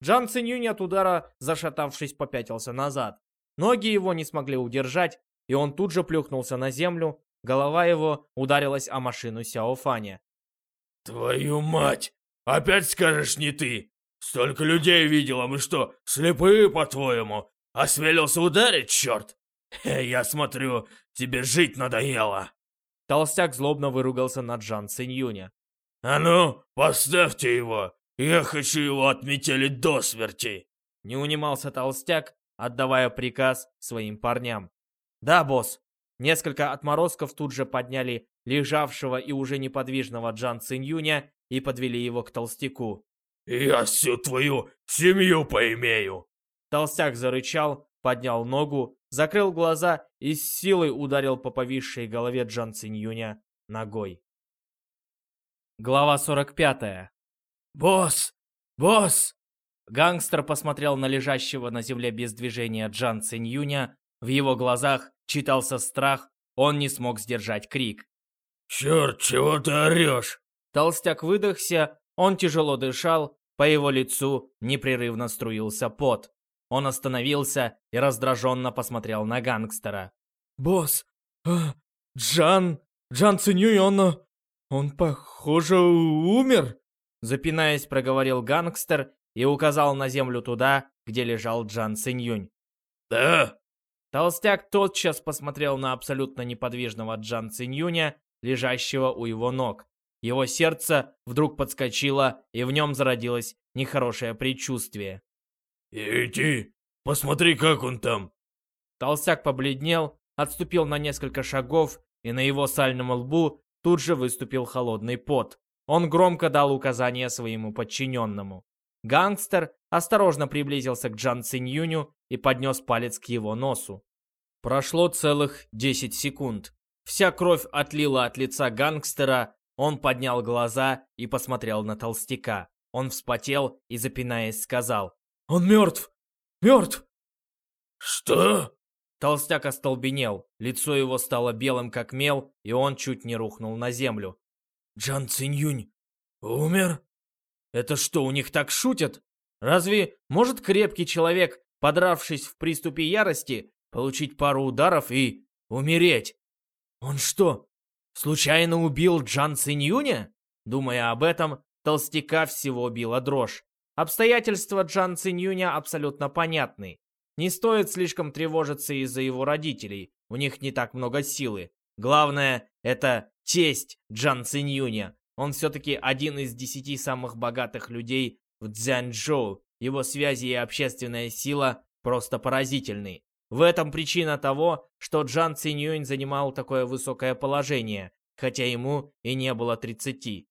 Джан Циньюнь от удара, зашатавшись, попятился назад. Ноги его не смогли удержать, и он тут же плюхнулся на землю, голова его ударилась о машину Сяофаня. «Твою мать! Опять скажешь не ты! Столько людей видела, мы что, слепые, по-твоему? Осмелился ударить, черт? Я смотрю, тебе жить надоело!» Толстяк злобно выругался на Джан Циньюня. А ну, поставьте его! Я хочу его отметелить до смерти!» Не унимался толстяк, отдавая приказ своим парням. «Да, босс!» Несколько отморозков тут же подняли лежавшего и уже неподвижного Джан Циньюня и подвели его к толстяку. «Я всю твою семью поимею!» Толстяк зарычал, поднял ногу, закрыл глаза и с силой ударил по повисшей голове Джан Циньюня ногой. Глава 45. «Босс! Босс!» Гангстер посмотрел на лежащего на земле без движения Джан Циньюня. В его глазах читался страх, он не смог сдержать крик. «Черт, чего ты орешь?» Толстяк выдохся, он тяжело дышал, по его лицу непрерывно струился пот. Он остановился и раздраженно посмотрел на гангстера. «Босс, а, Джан, Джан Цинюй, он... он, похоже, умер?» Запинаясь, проговорил гангстер и указал на землю туда, где лежал Джан Цинюнь. «Да?» Толстяк тотчас посмотрел на абсолютно неподвижного Джан Цинюня, лежащего у его ног. Его сердце вдруг подскочило, и в нем зародилось нехорошее предчувствие. «Иди, посмотри, как он там!» Толстяк побледнел, отступил на несколько шагов, и на его сальном лбу тут же выступил холодный пот. Он громко дал указание своему подчиненному. Гангстер осторожно приблизился к Джан Циньюню и поднес палец к его носу. Прошло целых 10 секунд. Вся кровь отлила от лица гангстера, он поднял глаза и посмотрел на толстяка. Он вспотел и, запинаясь, сказал «Он мертв! Мертв!» «Что?» Толстяк остолбенел, лицо его стало белым как мел, и он чуть не рухнул на землю. «Джан Циньюнь умер?» Это что, у них так шутят? Разве может крепкий человек, подравшись в приступе ярости, получить пару ударов и умереть? Он что, случайно убил Джан Циньюня? Думая об этом, толстяка всего била дрожь. Обстоятельства Джан Циньюня абсолютно понятны. Не стоит слишком тревожиться из-за его родителей, у них не так много силы. Главное, это тесть Джан Циньюня. Он все-таки один из десяти самых богатых людей в Цзянчжоу. Его связи и общественная сила просто поразительны. В этом причина того, что Джан Циньюнь занимал такое высокое положение, хотя ему и не было 30.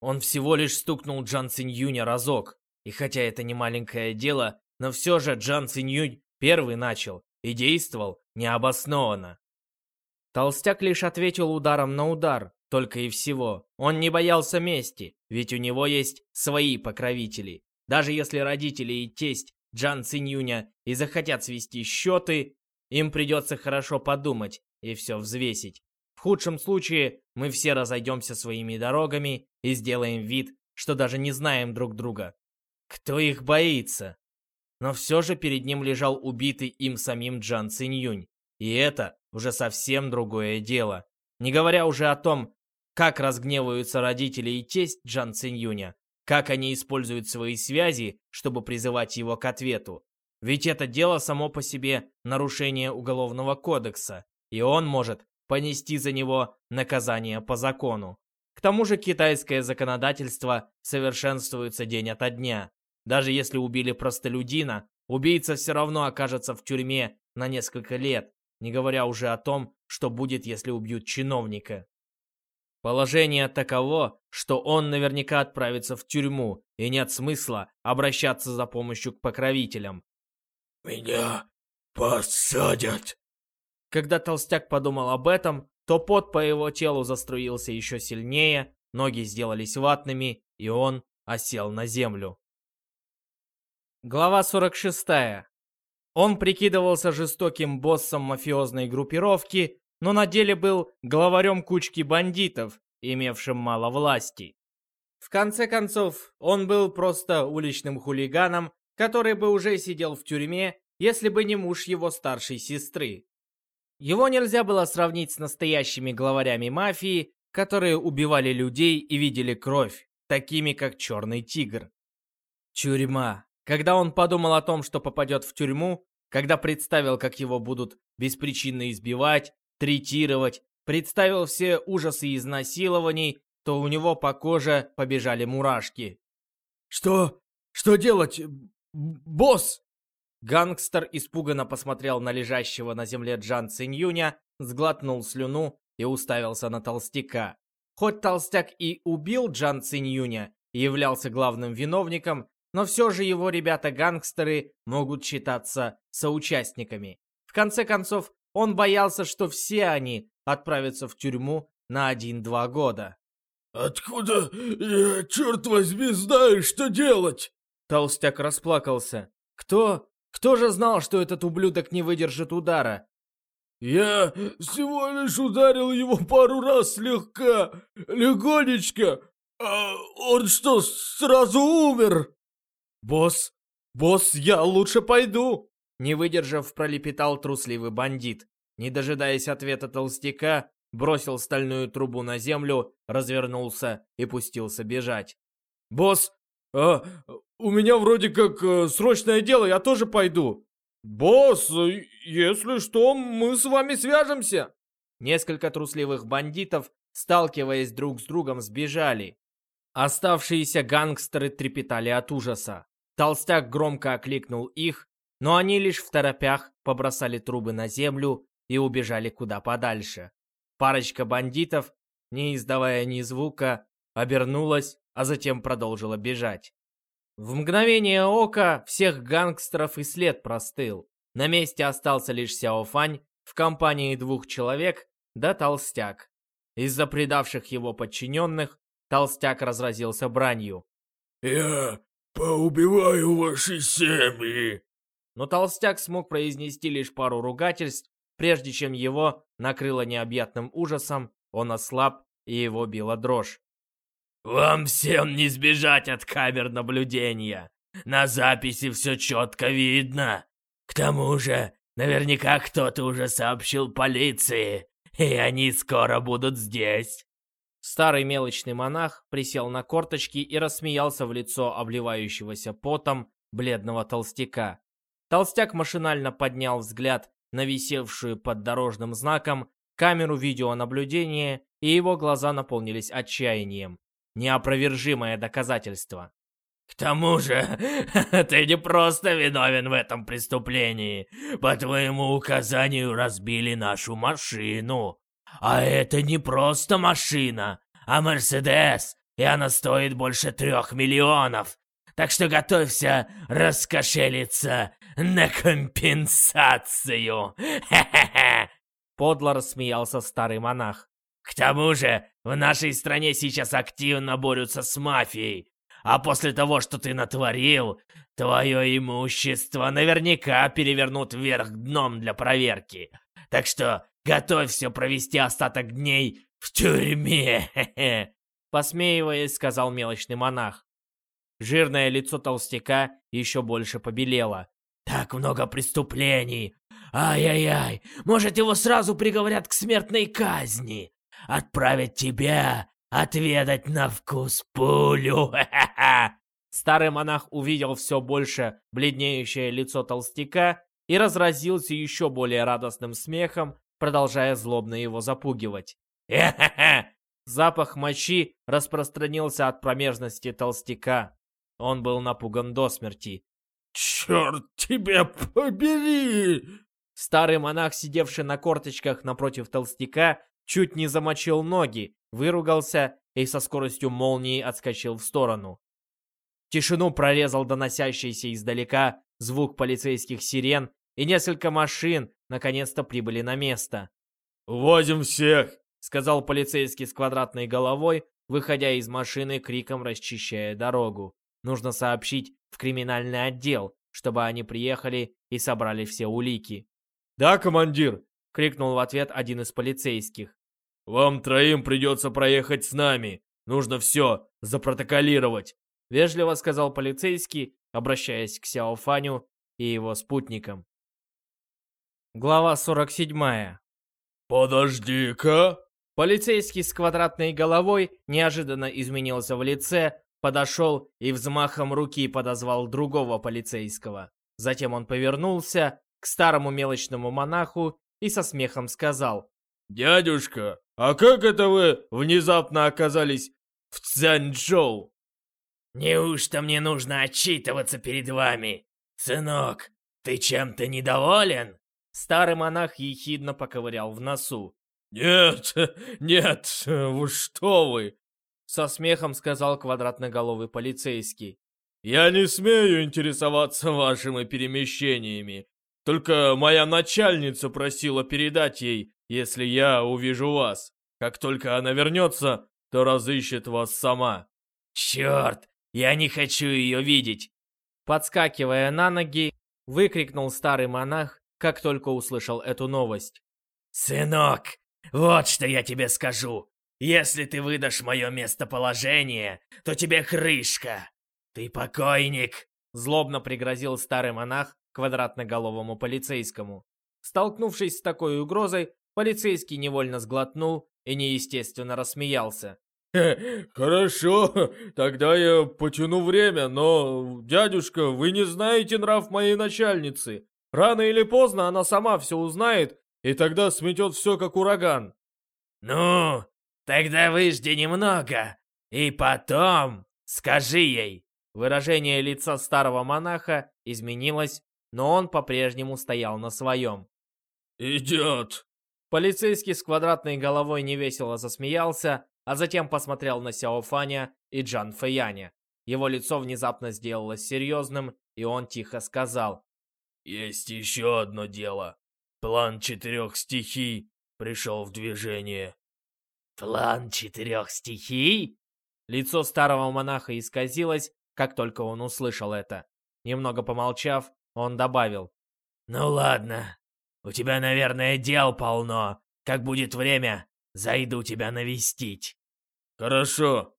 Он всего лишь стукнул Джан Циньюня разок. И хотя это не маленькое дело, но все же Джан Циньюнь первый начал и действовал необоснованно. Толстяк лишь ответил ударом на удар, только и всего. Он не боялся мести, ведь у него есть свои покровители. Даже если родители и тесть Джан Циньюня и захотят свести счеты, им придется хорошо подумать и все взвесить. В худшем случае мы все разойдемся своими дорогами и сделаем вид, что даже не знаем друг друга. Кто их боится? Но все же перед ним лежал убитый им самим Джан Циньюнь. И это уже совсем другое дело. Не говоря уже о том, как разгневаются родители и тесть Джан Циньюня, как они используют свои связи, чтобы призывать его к ответу. Ведь это дело само по себе нарушение Уголовного кодекса, и он может понести за него наказание по закону. К тому же китайское законодательство совершенствуется день ото дня. Даже если убили простолюдина, убийца все равно окажется в тюрьме на несколько лет, не говоря уже о том, что будет, если убьют чиновника. Положение таково, что он наверняка отправится в тюрьму, и нет смысла обращаться за помощью к покровителям. «Меня посадят!» Когда толстяк подумал об этом, то пот по его телу заструился еще сильнее, ноги сделались ватными, и он осел на землю. Глава 46. Он прикидывался жестоким боссом мафиозной группировки, но на деле был главарем кучки бандитов, имевшим мало власти. В конце концов, он был просто уличным хулиганом, который бы уже сидел в тюрьме, если бы не муж его старшей сестры. Его нельзя было сравнить с настоящими главарями мафии, которые убивали людей и видели кровь, такими как Черный Тигр. Тюрьма. Когда он подумал о том, что попадет в тюрьму, когда представил, как его будут беспричинно избивать, третировать, представил все ужасы изнасилований, что у него по коже побежали мурашки. Что? Что делать? Босс! Гангстер испуганно посмотрел на лежащего на земле Джан Циньюня, сглотнул слюну и уставился на толстяка. Хоть толстяк и убил Джан Циньюня и являлся главным виновником, но все же его ребята-гангстеры могут считаться соучастниками. В конце концов, он боялся, что все они отправятся в тюрьму на один-два года. «Откуда я, черт возьми, знаю, что делать?» Толстяк расплакался. «Кто? Кто же знал, что этот ублюдок не выдержит удара?» «Я всего лишь ударил его пару раз слегка, легонечко, а он что, сразу умер?» «Босс, босс, я лучше пойду!» Не выдержав, пролепетал трусливый бандит. Не дожидаясь ответа толстяка, бросил стальную трубу на землю, развернулся и пустился бежать. «Босс, а, у меня вроде как а, срочное дело, я тоже пойду!» «Босс, если что, мы с вами свяжемся!» Несколько трусливых бандитов, сталкиваясь друг с другом, сбежали. Оставшиеся гангстеры трепетали от ужаса. Толстяк громко окликнул их, но они лишь в торопях побросали трубы на землю и убежали куда подальше. Парочка бандитов, не издавая ни звука, обернулась, а затем продолжила бежать. В мгновение ока всех гангстеров и след простыл. На месте остался лишь Сяофань в компании двух человек да толстяк. Из-за предавших его подчиненных толстяк разразился бранью. «Я поубиваю ваши семьи!» Но толстяк смог произнести лишь пару ругательств, прежде чем его накрыло необъятным ужасом, он ослаб и его била дрожь. «Вам всем не сбежать от камер наблюдения. На записи все четко видно. К тому же, наверняка кто-то уже сообщил полиции, и они скоро будут здесь». Старый мелочный монах присел на корточки и рассмеялся в лицо обливающегося потом бледного толстяка. Толстяк машинально поднял взгляд на висевшую под дорожным знаком камеру видеонаблюдения, и его глаза наполнились отчаянием. Неопровержимое доказательство. «К тому же, [laughs] ты не просто виновен в этом преступлении. По твоему указанию разбили нашу машину. А это не просто машина, а Мерседес, и она стоит больше трех миллионов. Так что готовься раскошелиться на компенсацию. Хе-хе-хе. Подло рассмеялся старый монах. К тому же, в нашей стране сейчас активно борются с мафией. А после того, что ты натворил, твое имущество наверняка перевернут вверх дном для проверки. Так что готовься провести остаток дней в тюрьме. Посмеиваясь, сказал мелочный монах. Жирное лицо толстяка еще больше побелело. «Так много преступлений! Ай-яй-яй! Может, его сразу приговорят к смертной казни? Отправят тебя отведать на вкус пулю! [laughs] Старый монах увидел все больше бледнеющее лицо толстяка и разразился еще более радостным смехом, продолжая злобно его запугивать. [laughs] Запах мочи распространился от промежности толстяка. Он был напуган до смерти. «Черт тебя побери!» Старый монах, сидевший на корточках напротив толстяка, чуть не замочил ноги, выругался и со скоростью молнии отскочил в сторону. Тишину прорезал доносящийся издалека звук полицейских сирен, и несколько машин наконец-то прибыли на место. «Увозим всех!» — сказал полицейский с квадратной головой, выходя из машины, криком расчищая дорогу. Нужно сообщить в криминальный отдел, чтобы они приехали и собрали все улики. «Да, командир!» — крикнул в ответ один из полицейских. «Вам троим придется проехать с нами. Нужно все запротоколировать», — вежливо сказал полицейский, обращаясь к Сяо Фаню и его спутникам. Глава 47. «Подожди-ка!» Полицейский с квадратной головой неожиданно изменился в лице, подошел и взмахом руки подозвал другого полицейского. Затем он повернулся к старому мелочному монаху и со смехом сказал. «Дядюшка, а как это вы внезапно оказались в Цзянчжоу. Неужто мне нужно отчитываться перед вами? Сынок, ты чем-то недоволен? Старый монах ехидно поковырял в носу. «Нет, [laughs] нет, вы что вы!» Со смехом сказал квадратноголовый полицейский. «Я не смею интересоваться вашими перемещениями. Только моя начальница просила передать ей, если я увижу вас. Как только она вернется, то разыщет вас сама». «Черт, я не хочу ее видеть!» Подскакивая на ноги, выкрикнул старый монах, как только услышал эту новость. «Сынок, вот что я тебе скажу. Если ты выдашь мое местоположение, то тебе крышка. Ты покойник!» Злобно пригрозил старый монах квадратноголовому полицейскому. Столкнувшись с такой угрозой, полицейский невольно сглотнул и неестественно рассмеялся. [laughs] «Хорошо, тогда я потяну время, но, дядюшка, вы не знаете нрав моей начальницы. Рано или поздно она сама все узнает, и тогда сметет все как ураган». «Ну, тогда выжди немного, и потом скажи ей». Выражение лица старого монаха изменилось, но он по-прежнему стоял на своем. «Идет!» Полицейский с квадратной головой невесело засмеялся, а затем посмотрел на Сяо Фаня и Джан Фэяня. Его лицо внезапно сделалось серьезным, и он тихо сказал. «Есть еще одно дело. План четырех стихий пришел в движение». «План четырех стихий?» Лицо старого монаха исказилось, как только он услышал это. Немного помолчав, он добавил. «Ну ладно, у тебя, наверное, дел полно. Как будет время, зайду тебя навестить». «Хорошо».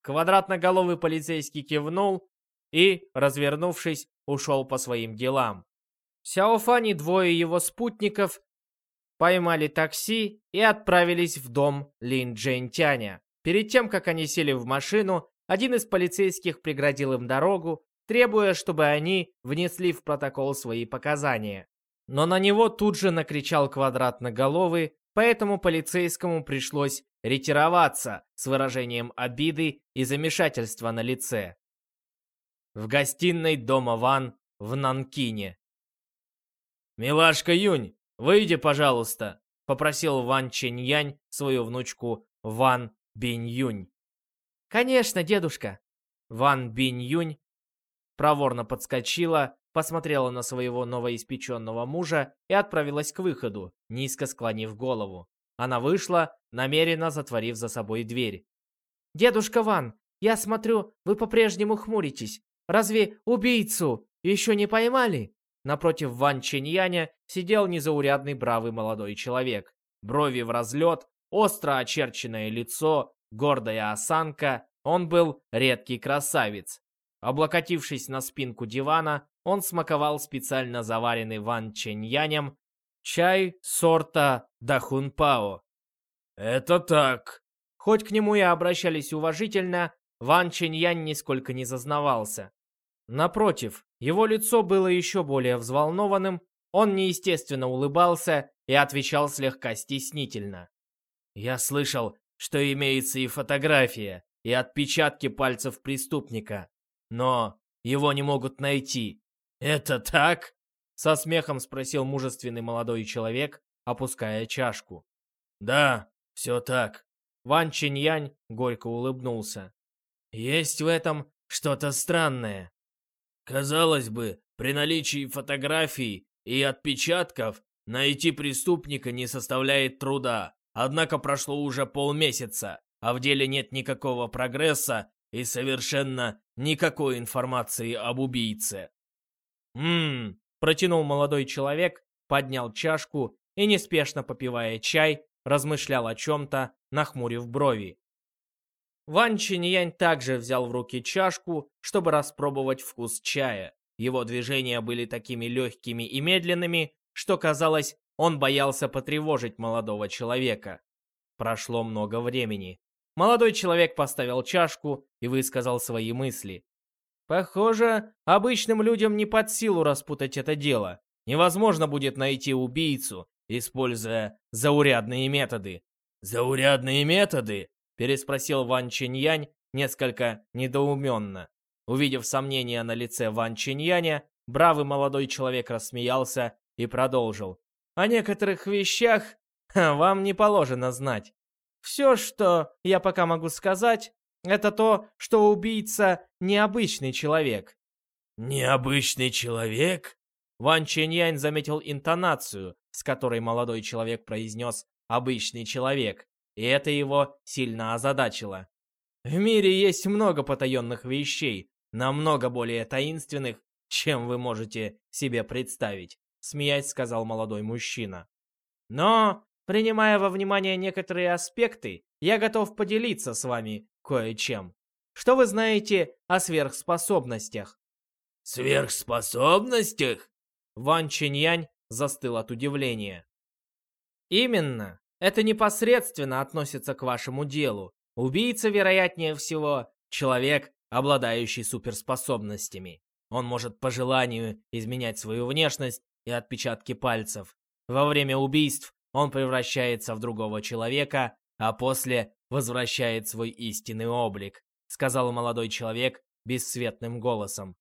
Квадратноголовый полицейский кивнул и, развернувшись, ушел по своим делам. Сяофань и двое его спутников поймали такси и отправились в дом Лин Джентяня. Перед тем, как они сели в машину, один из полицейских преградил им дорогу, требуя, чтобы они внесли в протокол свои показания. Но на него тут же накричал квадратноголовый, поэтому полицейскому пришлось ретироваться с выражением обиды и замешательства на лице. В гостиной дома Ван в Нанкине. «Милашка Юнь, выйди, пожалуйста», — попросил Ван Чэнь свою внучку Ван Бинь Юнь. «Конечно, дедушка». Ван Бинь Юнь проворно подскочила, посмотрела на своего новоиспеченного мужа и отправилась к выходу, низко склонив голову. Она вышла, намеренно затворив за собой дверь. «Дедушка Ван, я смотрю, вы по-прежнему хмуритесь. Разве убийцу еще не поймали?» Напротив Ван Ченьяня сидел незаурядный бравый молодой человек. Брови в разлет, остро очерченное лицо, гордая осанка, он был редкий красавец. Облокотившись на спинку дивана, он смаковал специально заваренный Ван Ченьянем чай сорта Дахунпао. «Это так». Хоть к нему и обращались уважительно, Ван Ченьянь нисколько не зазнавался. Напротив, его лицо было еще более взволнованным, он неестественно улыбался и отвечал слегка стеснительно. «Я слышал, что имеется и фотография, и отпечатки пальцев преступника. Но его не могут найти. Это так? Со смехом спросил мужественный молодой человек, опуская чашку. Да, все так. Ван Чиньянь горько улыбнулся. Есть в этом что-то странное. Казалось бы, при наличии фотографий и отпечатков найти преступника не составляет труда. Однако прошло уже полмесяца, а в деле нет никакого прогресса и совершенно никакой информации об убийце. «Ммм», — протянул молодой человек, поднял чашку и, неспешно попивая чай, размышлял о чем-то, нахмурив брови. Ван Чиньянь также взял в руки чашку, чтобы распробовать вкус чая. Его движения были такими легкими и медленными, что казалось, он боялся потревожить молодого человека. Прошло много времени. Молодой человек поставил чашку и высказал свои мысли. Похоже, обычным людям не под силу распутать это дело. Невозможно будет найти убийцу, используя заурядные методы. «Заурядные методы?» – переспросил Ван Чиньянь, несколько недоуменно. Увидев сомнения на лице Ван Чиньяня, бравый молодой человек рассмеялся и продолжил. «О некоторых вещах [laughs] вам не положено знать. Все, что я пока могу сказать, это то, что убийца необычный человек». «Необычный человек?» Ван Чиньянь заметил интонацию, с которой молодой человек произнес «обычный человек», и это его сильно озадачило. В мире есть много потаенных вещей, намного более таинственных, чем вы можете себе представить, смеясь сказал молодой мужчина. Но, принимая во внимание некоторые аспекты, я готов поделиться с вами кое-чем. Что вы знаете о сверхспособностях? Сверхспособностях? Ван Чиньянь застыл от удивления. Именно. Это непосредственно относится к вашему делу. Убийца, вероятнее всего, человек, обладающий суперспособностями. Он может по желанию изменять свою внешность и отпечатки пальцев. Во время убийств он превращается в другого человека, а после возвращает свой истинный облик, сказал молодой человек бесцветным голосом.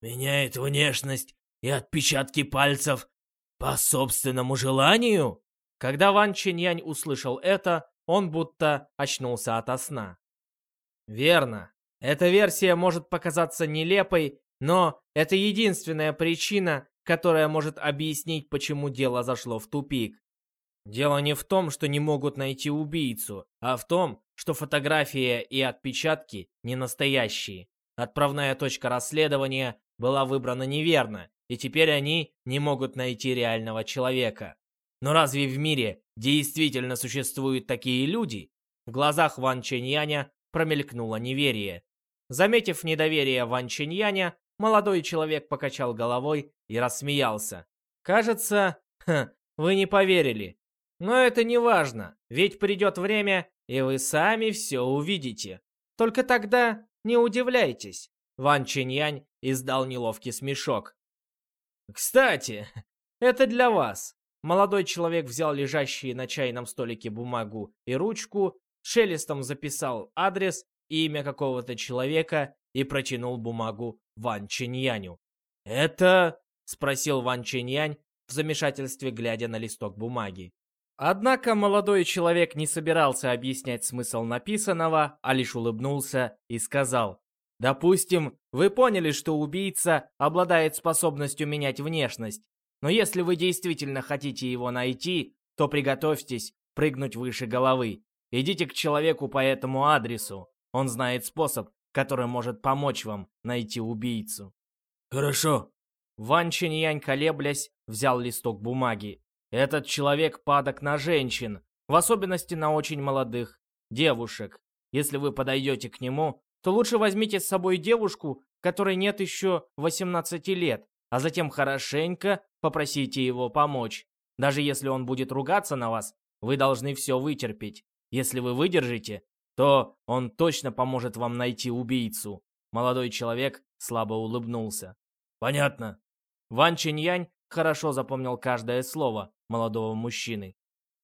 Меняет внешность и отпечатки пальцев по собственному желанию? Когда Ван Чиньянь услышал это, он будто очнулся ото сна. Верно. Эта версия может показаться нелепой, но это единственная причина, которая может объяснить, почему дело зашло в тупик. Дело не в том, что не могут найти убийцу, а в том, что фотография и отпечатки не настоящие. Отправная точка расследования была выбрана неверно, и теперь они не могут найти реального человека. Но разве в мире действительно существуют такие люди? В глазах Ван Чэньяня промелькнуло неверие. Заметив недоверие Ван Чиньяня, молодой человек покачал головой и рассмеялся. «Кажется, [laughs] ха, вы не поверили. Но это не важно, ведь придет время, и вы сами все увидите. Только тогда не удивляйтесь». Ван Чиньянь издал неловкий смешок. «Кстати, [laughs] это для вас». Молодой человек взял лежащие на чайном столике бумагу и ручку, шелестом записал адрес имя какого-то человека и протянул бумагу Ван Чиньяню. «Это...» — спросил Ван Чиньянь в замешательстве, глядя на листок бумаги. Однако молодой человек не собирался объяснять смысл написанного, а лишь улыбнулся и сказал, «Допустим, вы поняли, что убийца обладает способностью менять внешность, но если вы действительно хотите его найти, то приготовьтесь прыгнуть выше головы. Идите к человеку по этому адресу. Он знает способ, который может помочь вам найти убийцу. Хорошо. Ван Чиньянь, колеблясь, взял листок бумаги. Этот человек падок на женщин, в особенности на очень молодых девушек. Если вы подойдете к нему, то лучше возьмите с собой девушку, которой нет еще 18 лет, а затем хорошенько попросите его помочь. Даже если он будет ругаться на вас, вы должны все вытерпеть. Если вы выдержите, то он точно поможет вам найти убийцу. Молодой человек слабо улыбнулся. Понятно. Ван Чиньянь хорошо запомнил каждое слово молодого мужчины.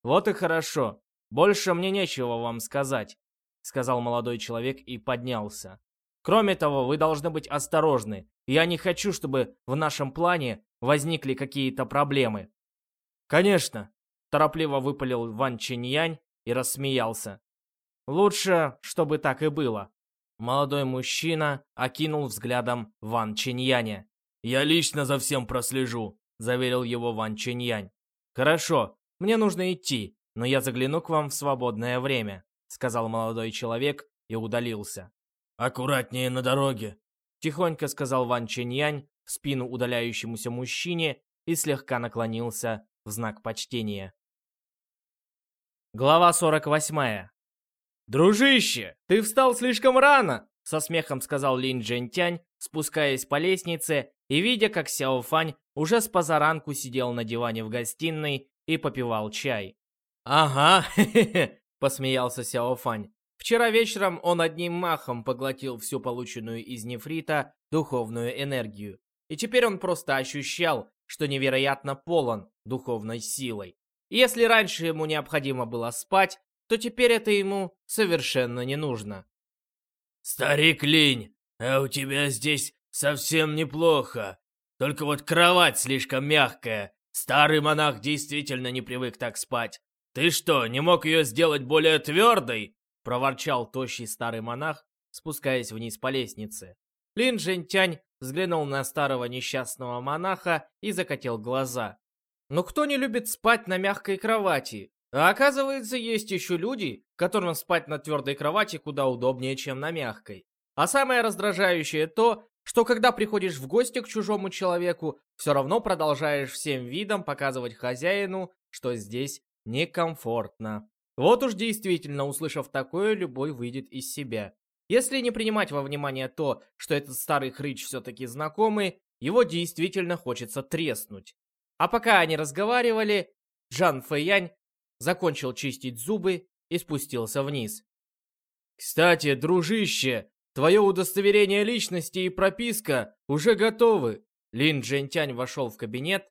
Вот и хорошо. Больше мне нечего вам сказать, сказал молодой человек и поднялся. Кроме того, вы должны быть осторожны. Я не хочу, чтобы в нашем плане возникли какие-то проблемы. Конечно, торопливо выпалил Ван Чиньянь и рассмеялся. Лучше, чтобы так и было. Молодой мужчина окинул взглядом Ван Чиньяня. «Я лично за всем прослежу», — заверил его Ван Чиньянь. «Хорошо, мне нужно идти, но я загляну к вам в свободное время», — сказал молодой человек и удалился. «Аккуратнее на дороге», — тихонько сказал Ван Чиньянь в спину удаляющемуся мужчине и слегка наклонился в знак почтения. Глава 48. «Дружище, ты встал слишком рано!» Со смехом сказал Лин Джентянь, спускаясь по лестнице и видя, как Сяо Фань уже с позаранку сидел на диване в гостиной и попивал чай. «Ага, посмеялся Сяо Фань. Вчера вечером он одним махом поглотил всю полученную из нефрита духовную энергию. И теперь он просто ощущал, что невероятно полон духовной силой. И если раньше ему необходимо было спать, то теперь это ему совершенно не нужно. Старик Линь, а у тебя здесь совсем неплохо. Только вот кровать слишком мягкая. Старый монах действительно не привык так спать. Ты что, не мог ее сделать более твердой? Проворчал тощий старый монах, спускаясь вниз по лестнице. Лин Жентянь взглянул на старого несчастного монаха и закатил глаза. Но кто не любит спать на мягкой кровати? А оказывается, есть еще люди, которым спать на твердой кровати куда удобнее, чем на мягкой. А самое раздражающее то, что когда приходишь в гости к чужому человеку, все равно продолжаешь всем видом показывать хозяину, что здесь некомфортно. Вот уж действительно, услышав такое, любой выйдет из себя. Если не принимать во внимание то, что этот старый хрыч все-таки знакомый, его действительно хочется треснуть. А пока они разговаривали, Джан Фэянь закончил чистить зубы и спустился вниз. «Кстати, дружище, твое удостоверение личности и прописка уже готовы!» Лин Джентянь вошел в кабинет,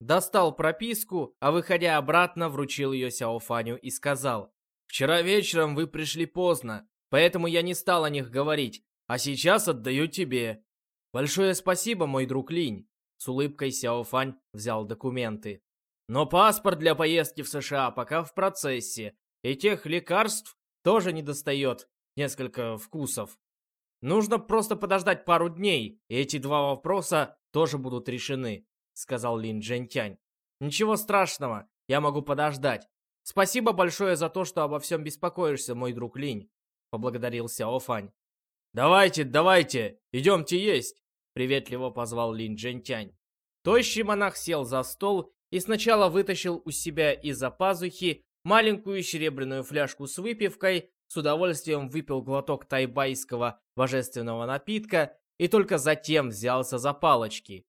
достал прописку, а выходя обратно, вручил ее Сяофаню и сказал, «Вчера вечером вы пришли поздно, поэтому я не стал о них говорить, а сейчас отдаю тебе. Большое спасибо, мой друг Линь!» С улыбкой Сяофань взял документы. Но паспорт для поездки в США пока в процессе, и тех лекарств тоже не достает несколько вкусов. Нужно просто подождать пару дней, и эти два вопроса тоже будут решены, сказал Лин Джентянь. Ничего страшного, я могу подождать. Спасибо большое за то, что обо всем беспокоишься, мой друг Линь, поблагодарил Сяо Фань. Давайте, давайте, идемте есть, приветливо позвал Лин Джентянь. Тощий монах сел за стол и сначала вытащил у себя из-за пазухи маленькую серебряную фляжку с выпивкой, с удовольствием выпил глоток тайбайского божественного напитка и только затем взялся за палочки.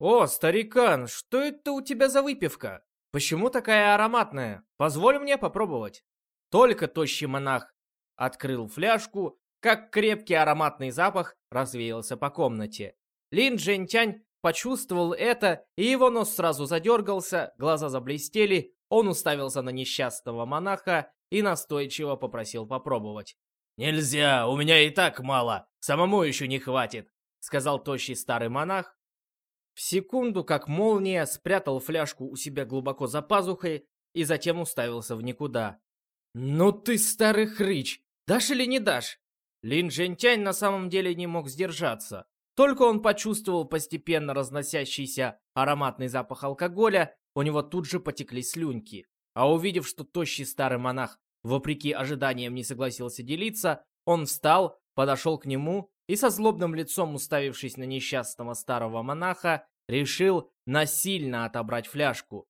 «О, старикан, что это у тебя за выпивка? Почему такая ароматная? Позволь мне попробовать». Только тощий монах открыл фляжку, как крепкий ароматный запах развеялся по комнате. Лин Джентянь почувствовал это, и его нос сразу задергался, глаза заблестели, он уставился на несчастного монаха и настойчиво попросил попробовать. «Нельзя, у меня и так мало, самому еще не хватит», сказал тощий старый монах. В секунду, как молния, спрятал фляжку у себя глубоко за пазухой и затем уставился в никуда. «Ну ты старый хрыч, дашь или не дашь?» Лин Джентянь на самом деле не мог сдержаться. Только он почувствовал постепенно разносящийся ароматный запах алкоголя, у него тут же потекли слюнки. А увидев, что тощий старый монах, вопреки ожиданиям, не согласился делиться, он встал, подошел к нему и со злобным лицом, уставившись на несчастного старого монаха, решил насильно отобрать фляжку.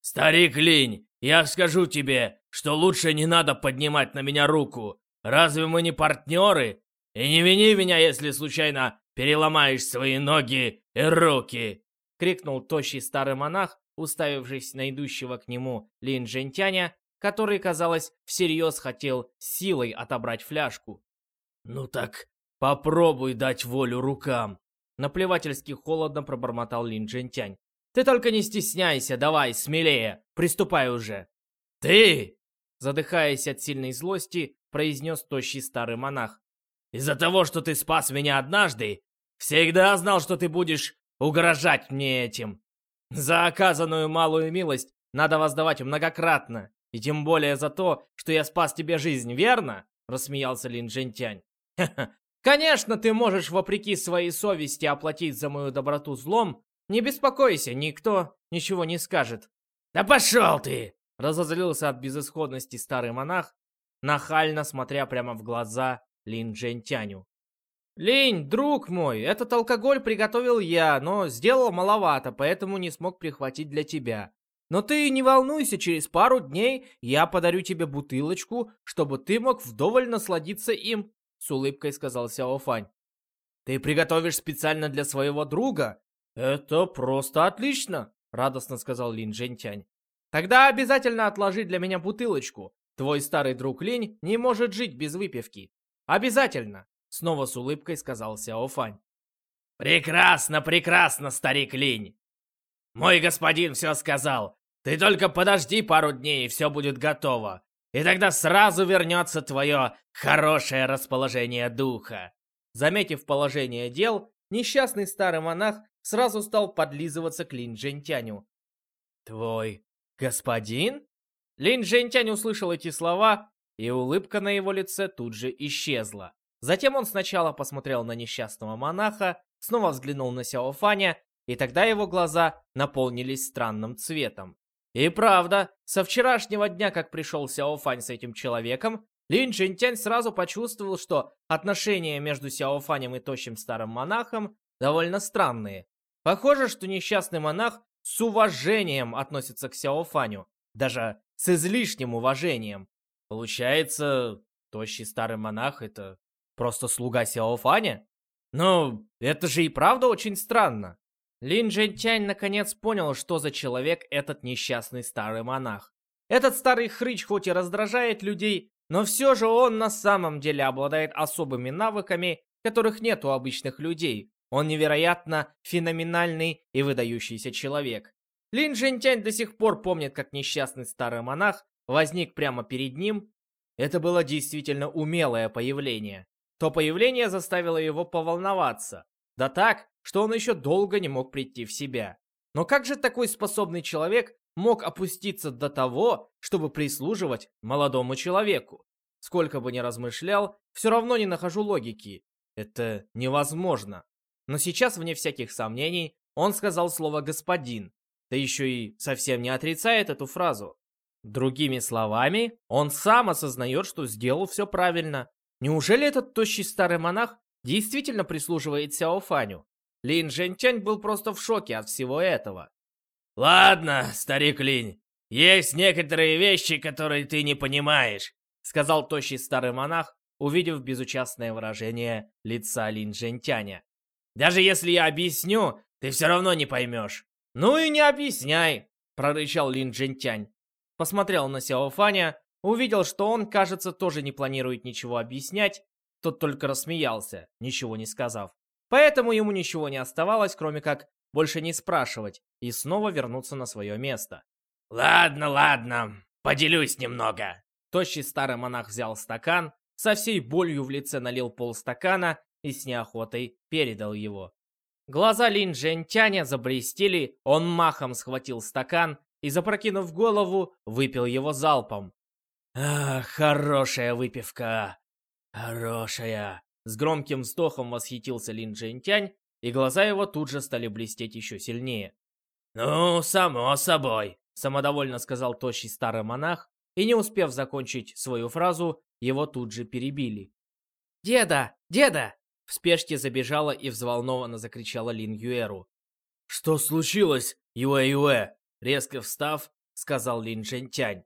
«Старик Линь, я скажу тебе, что лучше не надо поднимать на меня руку. Разве мы не партнеры? И не вини меня, если случайно переломаешь свои ноги и руки!» — крикнул тощий старый монах, уставившись на идущего к нему Лин Джентяня, который, казалось, всерьез хотел силой отобрать фляжку. «Ну так попробуй дать волю рукам!» Наплевательски холодно пробормотал Лин Джентянь. «Ты только не стесняйся, давай, смелее, приступай уже!» «Ты!» Задыхаясь от сильной злости, произнес тощий старый монах. Из-за того, что ты спас меня однажды, всегда знал, что ты будешь угрожать мне этим. За оказанную малую милость надо воздавать многократно, и тем более за то, что я спас тебе жизнь, верно?» — рассмеялся Лин Джентянь. «Конечно, ты можешь вопреки своей совести оплатить за мою доброту злом. Не беспокойся, никто ничего не скажет». «Да пошел ты!» — разозлился от безысходности старый монах, нахально смотря прямо в глаза Лин Джентяню. «Линь, друг мой, этот алкоголь приготовил я, но сделал маловато, поэтому не смог прихватить для тебя. Но ты не волнуйся, через пару дней я подарю тебе бутылочку, чтобы ты мог вдоволь насладиться им», — с улыбкой сказал Сяо Фань. «Ты приготовишь специально для своего друга? Это просто отлично!» — радостно сказал Лин Джентянь. «Тогда обязательно отложи для меня бутылочку. Твой старый друг Линь не может жить без выпивки. «Обязательно!» — снова с улыбкой сказал Сяо Фань. «Прекрасно, прекрасно, старик Линь! Мой господин все сказал. Ты только подожди пару дней, и все будет готово. и тогда сразу вернется твое хорошее расположение духа. Заметив положение дел, несчастный старый монах сразу стал подлизываться к Лин Джентяню. «Твой господин?» Лин Джентянь услышал эти слова, и улыбка на его лице тут же исчезла. Затем он сначала посмотрел на несчастного монаха, снова взглянул на Сяофаня, и тогда его глаза наполнились странным цветом. И правда, со вчерашнего дня, как пришел Сяофань с этим человеком, Лин Джинтянь сразу почувствовал, что отношения между Сяофанем и тощим старым монахом довольно странные. Похоже, что несчастный монах с уважением относится к Сяофаню, даже с излишним уважением. Получается, тощий старый монах — это просто слуга Сяофаня? Но это же и правда очень странно. Лин Джентянь наконец понял, что за человек этот несчастный старый монах. Этот старый хрыч хоть и раздражает людей, но все же он на самом деле обладает особыми навыками, которых нет у обычных людей. Он невероятно феноменальный и выдающийся человек. Лин Джентянь до сих пор помнит, как несчастный старый монах возник прямо перед ним. Это было действительно умелое появление. То появление заставило его поволноваться. Да так, что он еще долго не мог прийти в себя. Но как же такой способный человек мог опуститься до того, чтобы прислуживать молодому человеку? Сколько бы ни размышлял, все равно не нахожу логики. Это невозможно. Но сейчас, вне всяких сомнений, он сказал слово «господин», да еще и совсем не отрицает эту фразу. Другими словами, он сам осознает, что сделал все правильно. Неужели этот тощий старый монах действительно прислуживает Сяофаню? Лин Жэньчань был просто в шоке от всего этого. «Ладно, старик Линь, есть некоторые вещи, которые ты не понимаешь», сказал тощий старый монах, увидев безучастное выражение лица Лин Жэньтяня. «Даже если я объясню, ты все равно не поймешь». «Ну и не объясняй», прорычал Лин Джентянь. Посмотрел на Сяофаня, увидел, что он, кажется, тоже не планирует ничего объяснять, тот только рассмеялся, ничего не сказав. Поэтому ему ничего не оставалось, кроме как больше не спрашивать и снова вернуться на свое место. «Ладно, ладно, поделюсь немного». Тощий старый монах взял стакан, со всей болью в лице налил полстакана и с неохотой передал его. Глаза Лин Джентяня заблестели, он махом схватил стакан и, запрокинув голову, выпил его залпом. «Ах, хорошая выпивка! Хорошая!» С громким вздохом восхитился Лин Джентянь, и глаза его тут же стали блестеть еще сильнее. «Ну, само собой», — самодовольно сказал тощий старый монах, и не успев закончить свою фразу, его тут же перебили. «Деда! Деда!» В спешке забежала и взволнованно закричала Лин Юэру. «Что случилось, Юэ-Юэ?» Резко встав, сказал Лин Джентянь.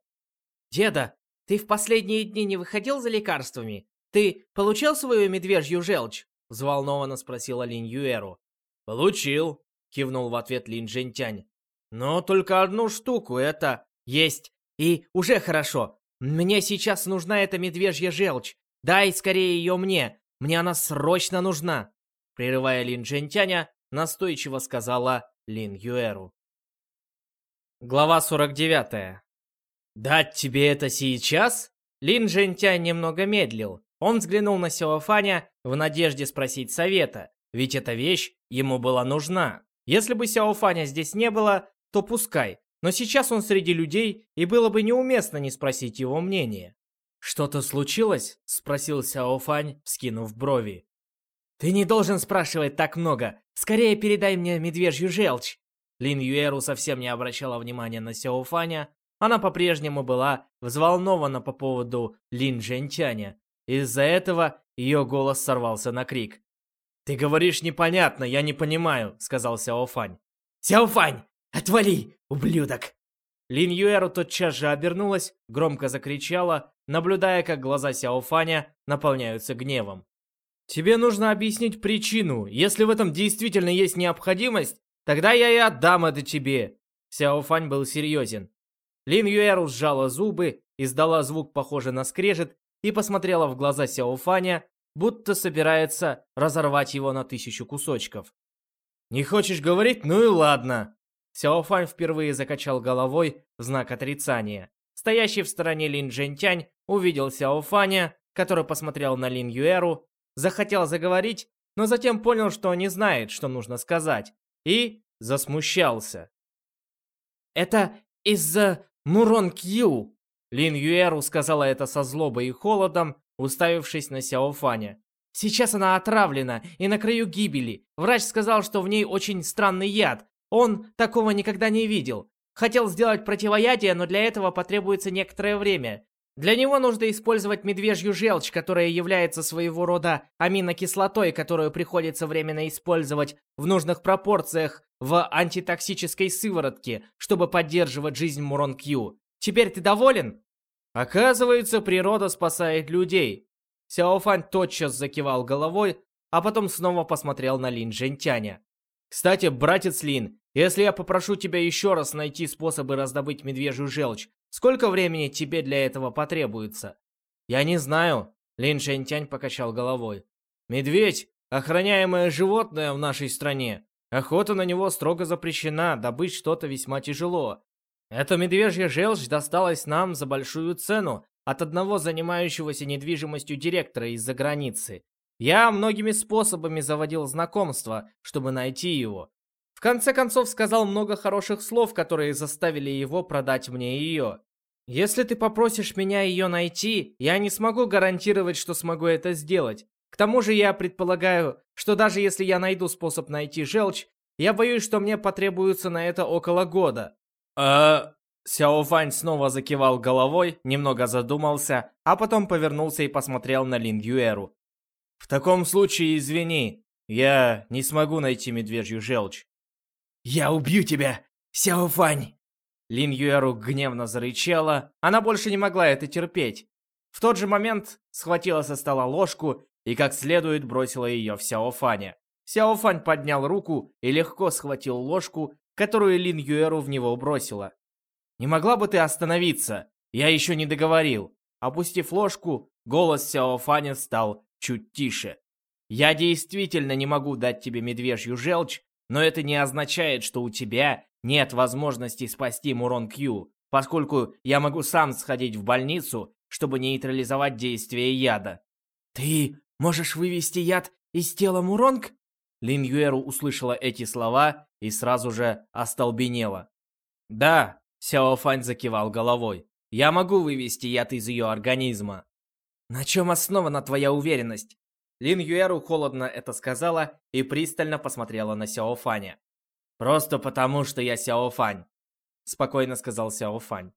«Деда, ты в последние дни не выходил за лекарствами? «Ты получил свою медвежью желчь?» — взволнованно спросила Лин Юэру. «Получил», — кивнул в ответ Лин Джентянь. «Но только одну штуку это...» «Есть, и уже хорошо. Мне сейчас нужна эта медвежья желчь. Дай скорее ее мне, мне она срочно нужна!» Прерывая Лин Джентяня, настойчиво сказала Лин Юэру. Глава 49. «Дать тебе это сейчас?» Лин Джентянь немного медлил. Он взглянул на Сяофаня в надежде спросить совета, ведь эта вещь ему была нужна. Если бы Сяофаня здесь не было, то пускай, но сейчас он среди людей, и было бы неуместно не спросить его мнение. «Что-то случилось?» — спросил Сяофань, вскинув брови. «Ты не должен спрашивать так много. Скорее передай мне медвежью желчь!» Лин Юэру совсем не обращала внимания на Сяофаня. Она по-прежнему была взволнована по поводу Лин Жэньтяня, из-за этого ее голос сорвался на крик. «Ты говоришь непонятно, я не понимаю», — сказал Сяофань. «Сяофань, отвали, ублюдок!» Лин Юэру тотчас же обернулась, громко закричала, наблюдая, как глаза Сяофаня наполняются гневом. «Тебе нужно объяснить причину. Если в этом действительно есть необходимость, тогда я и отдам это тебе». Сяофань был серьезен. Лин Юэру сжала зубы, издала звук, похожий на скрежет, и посмотрела в глаза Сяофаня, будто собирается разорвать его на тысячу кусочков. «Не хочешь говорить? Ну и ладно!» Сяофань впервые закачал головой в знак отрицания. Стоящий в стороне Лин Джентянь увидел Сяо Фаня, который посмотрел на Лин Юэру, захотел заговорить, но затем понял, что не знает, что нужно сказать, и засмущался. «Это из-за Мурон Кью!» Лин Юэру сказала это со злобой и холодом, уставившись на Сяо Фаня. «Сейчас она отравлена и на краю гибели. Врач сказал, что в ней очень странный яд. Он такого никогда не видел. Хотел сделать противоядие, но для этого потребуется некоторое время. Для него нужно использовать медвежью желчь, которая является своего рода аминокислотой, которую приходится временно использовать в нужных пропорциях в антитоксической сыворотке, чтобы поддерживать жизнь Мурон-Кью. Теперь ты доволен? Оказывается, природа спасает людей. Сяофань тотчас закивал головой, а потом снова посмотрел на Лин Жентяня. Кстати, братец Лин, если я попрошу тебя еще раз найти способы раздобыть медвежью желчь, сколько времени тебе для этого потребуется? Я не знаю, Лин Шэньтянь покачал головой. Медведь — охраняемое животное в нашей стране. Охота на него строго запрещена, добыть что-то весьма тяжело. Эта медвежья желчь досталась нам за большую цену от одного занимающегося недвижимостью директора из-за границы. Я многими способами заводил знакомства, чтобы найти его. В конце концов сказал много хороших слов, которые заставили его продать мне ее. Если ты попросишь меня ее найти, я не смогу гарантировать, что смогу это сделать. К тому же я предполагаю, что даже если я найду способ найти желчь, я боюсь, что мне потребуется на это около года. А... Сяо Фань снова закивал головой, немного задумался, а потом повернулся и посмотрел на Лин Юэру. «В таком случае извини, я не смогу найти медвежью желчь. «Я убью тебя, Сяофань!» Лин Юэру гневно зарычала, она больше не могла это терпеть. В тот же момент схватила со стола ложку и как следует бросила ее в Сяофаня. Сяофань поднял руку и легко схватил ложку, которую Лин Юэру в него бросила. «Не могла бы ты остановиться? Я еще не договорил». Опустив ложку, голос Сяофаня стал чуть тише. «Я действительно не могу дать тебе медвежью желчь, но это не означает, что у тебя нет возможности спасти Мурон Кью, поскольку я могу сам сходить в больницу, чтобы нейтрализовать действие яда. Ты можешь вывести яд из тела Муронг? Лин Юэру услышала эти слова и сразу же остолбенела. Да, Сяо Фань закивал головой. Я могу вывести яд из ее организма. На чем основана твоя уверенность? Лин Юэру холодно это сказала и пристально посмотрела на Сяо Фаня. «Просто потому, что я Сяо Фань», — спокойно сказал Сяо Фань.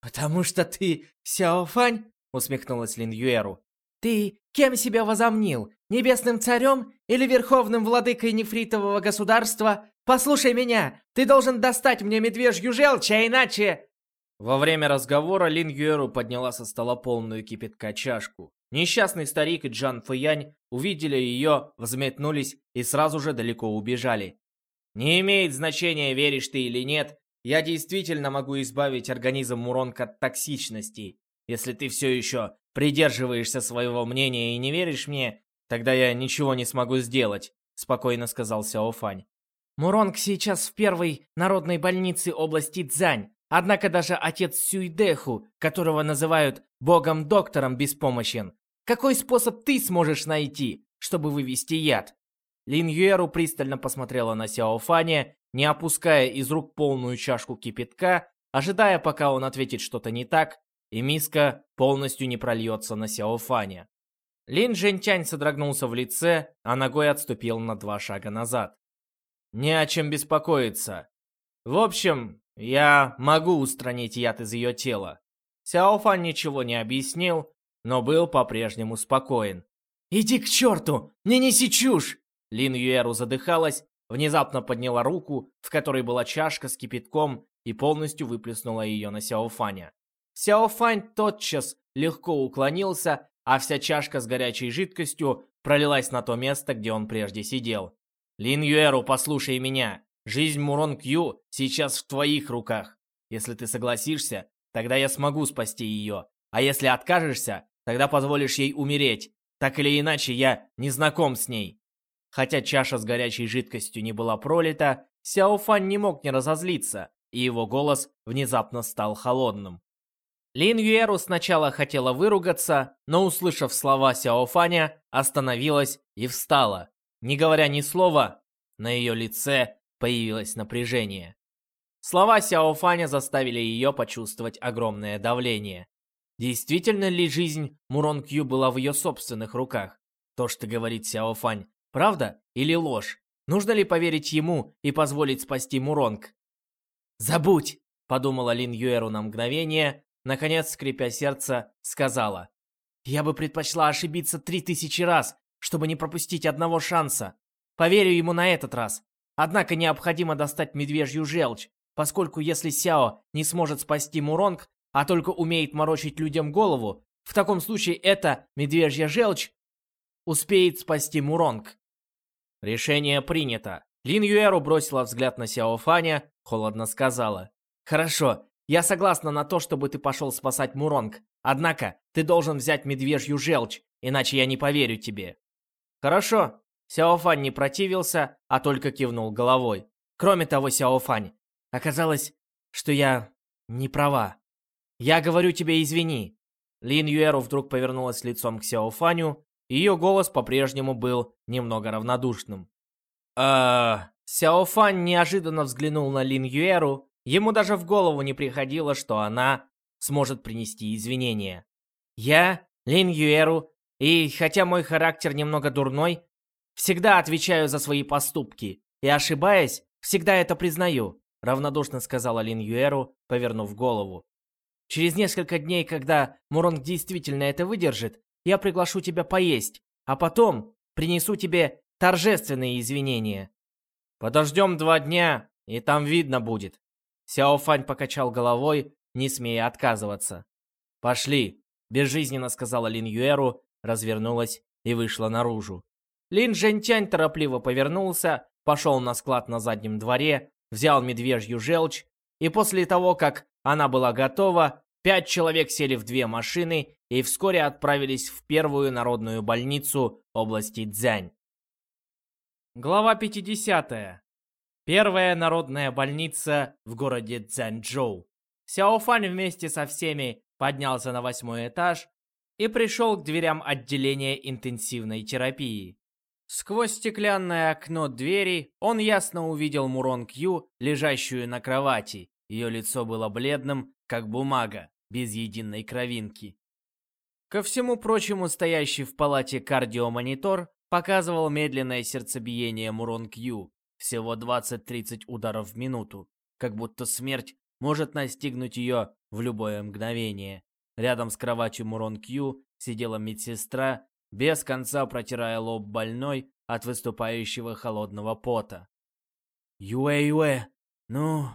«Потому что ты Сяо Фань?» — усмехнулась Лин Юэру. «Ты кем себя возомнил? Небесным царем или верховным владыкой нефритового государства? Послушай меня, ты должен достать мне медвежью желчь, а иначе...» Во время разговора Лин Юэру подняла со стола полную кипятка чашку. Несчастный старик и Джан Фэянь увидели ее, взметнулись и сразу же далеко убежали. Не имеет значения, веришь ты или нет, я действительно могу избавить организм Муронг от токсичности. Если ты все еще придерживаешься своего мнения и не веришь мне, тогда я ничего не смогу сделать», — спокойно сказал Сяо Фань. «Муронг сейчас в первой народной больнице области Цзань. Однако даже отец Сюйдеху, которого называют богом-доктором, беспомощен. Какой способ ты сможешь найти, чтобы вывести яд? Лин Юэру пристально посмотрела на Сяо Фаня, не опуская из рук полную чашку кипятка, ожидая, пока он ответит что-то не так, и миска полностью не прольется на Сяо Фаня. Лин Жентянь содрогнулся в лице, а ногой отступил на два шага назад. «Не о чем беспокоиться. В общем, я могу устранить яд из ее тела». Сяо Фан ничего не объяснил, но был по-прежнему спокоен. «Иди к черту! Не неси чушь!» Лин Юэру задыхалась, внезапно подняла руку, в которой была чашка с кипятком, и полностью выплеснула ее на Сяофаня. Сяофань тотчас легко уклонился, а вся чашка с горячей жидкостью пролилась на то место, где он прежде сидел. «Лин Юэру, послушай меня. Жизнь Мурон Кью сейчас в твоих руках. Если ты согласишься, тогда я смогу спасти ее. А если откажешься, Тогда позволишь ей умереть. Так или иначе, я не знаком с ней. Хотя чаша с горячей жидкостью не была пролита, Сяо Фан не мог не разозлиться, и его голос внезапно стал холодным. Лин Юэру сначала хотела выругаться, но, услышав слова Сяо Фаня, остановилась и встала. Не говоря ни слова, на ее лице появилось напряжение. Слова Сяо Фаня заставили ее почувствовать огромное давление. Действительно ли жизнь Мурон Кью была в ее собственных руках? То, что говорит Сяо Фань, правда или ложь? Нужно ли поверить ему и позволить спасти Муронг? «Забудь!» – подумала Лин Юэру на мгновение, наконец, скрипя сердце, сказала. «Я бы предпочла ошибиться три тысячи раз, чтобы не пропустить одного шанса. Поверю ему на этот раз. Однако необходимо достать медвежью желчь, поскольку если Сяо не сможет спасти Муронг, а только умеет морочить людям голову, в таком случае эта медвежья желчь успеет спасти Муронг. Решение принято. Лин Юэру бросила взгляд на Сяо Фаня, холодно сказала. «Хорошо, я согласна на то, чтобы ты пошел спасать Муронг. Однако, ты должен взять медвежью желчь, иначе я не поверю тебе». «Хорошо». Сяофань не противился, а только кивнул головой. Кроме того, Сяофань, оказалось, что я не права. Я говорю тебе извини. Лин Юэру вдруг повернулась лицом к Сяофаню, ее голос по-прежнему был немного равнодушным. «А...» Сяофань неожиданно взглянул на Лин Юэру, Ему даже в голову не приходило, что она сможет принести извинения. Я, Лин Юэру, и хотя мой характер немного дурной, всегда отвечаю за свои поступки, и ошибаясь, всегда это признаю, равнодушно сказала Лин Юэру, повернув голову. Через несколько дней, когда Муронг действительно это выдержит, я приглашу тебя поесть, а потом принесу тебе торжественные извинения. Подождем два дня, и там видно будет. Сяо Фань покачал головой, не смея отказываться. «Пошли!» – безжизненно сказала Лин Юэру, развернулась и вышла наружу. Лин Жентянь торопливо повернулся, пошел на склад на заднем дворе, взял медвежью желчь, и после того, как она была готова, пять человек сели в две машины и вскоре отправились в первую народную больницу области Цзянь. Глава 50. Первая народная больница в городе Цзянчжоу. Сяофань вместе со всеми поднялся на восьмой этаж и пришел к дверям отделения интенсивной терапии. Сквозь стеклянное окно двери он ясно увидел Мурон Кью, лежащую на кровати. Ее лицо было бледным, как бумага, без единой кровинки. Ко всему прочему, стоящий в палате кардиомонитор показывал медленное сердцебиение Мурон Кью, всего 20-30 ударов в минуту, как будто смерть может настигнуть ее в любое мгновение. Рядом с кроватью Мурон Кью сидела медсестра, без конца протирая лоб больной от выступающего холодного пота. «Юэ-Юэ, ну,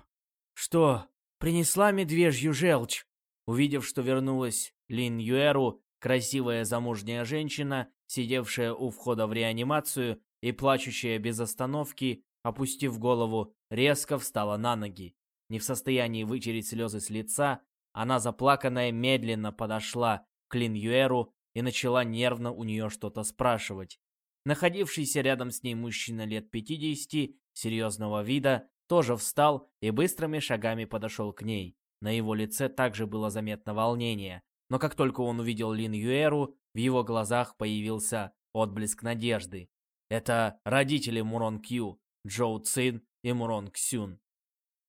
что, принесла медвежью желчь?» Увидев, что вернулась Лин Юэру, красивая замужняя женщина, сидевшая у входа в реанимацию и плачущая без остановки, опустив голову, резко встала на ноги. Не в состоянии вытереть слезы с лица, она заплаканная медленно подошла к Лин Юэру и начала нервно у нее что-то спрашивать. Находившийся рядом с ней мужчина лет 50, серьезного вида, тоже встал и быстрыми шагами подошел к ней. На его лице также было заметно волнение, но как только он увидел Лин Юэру, в его глазах появился отблеск надежды. Это родители Мурон Кью, Джоу Цин и Мурон Ксюн.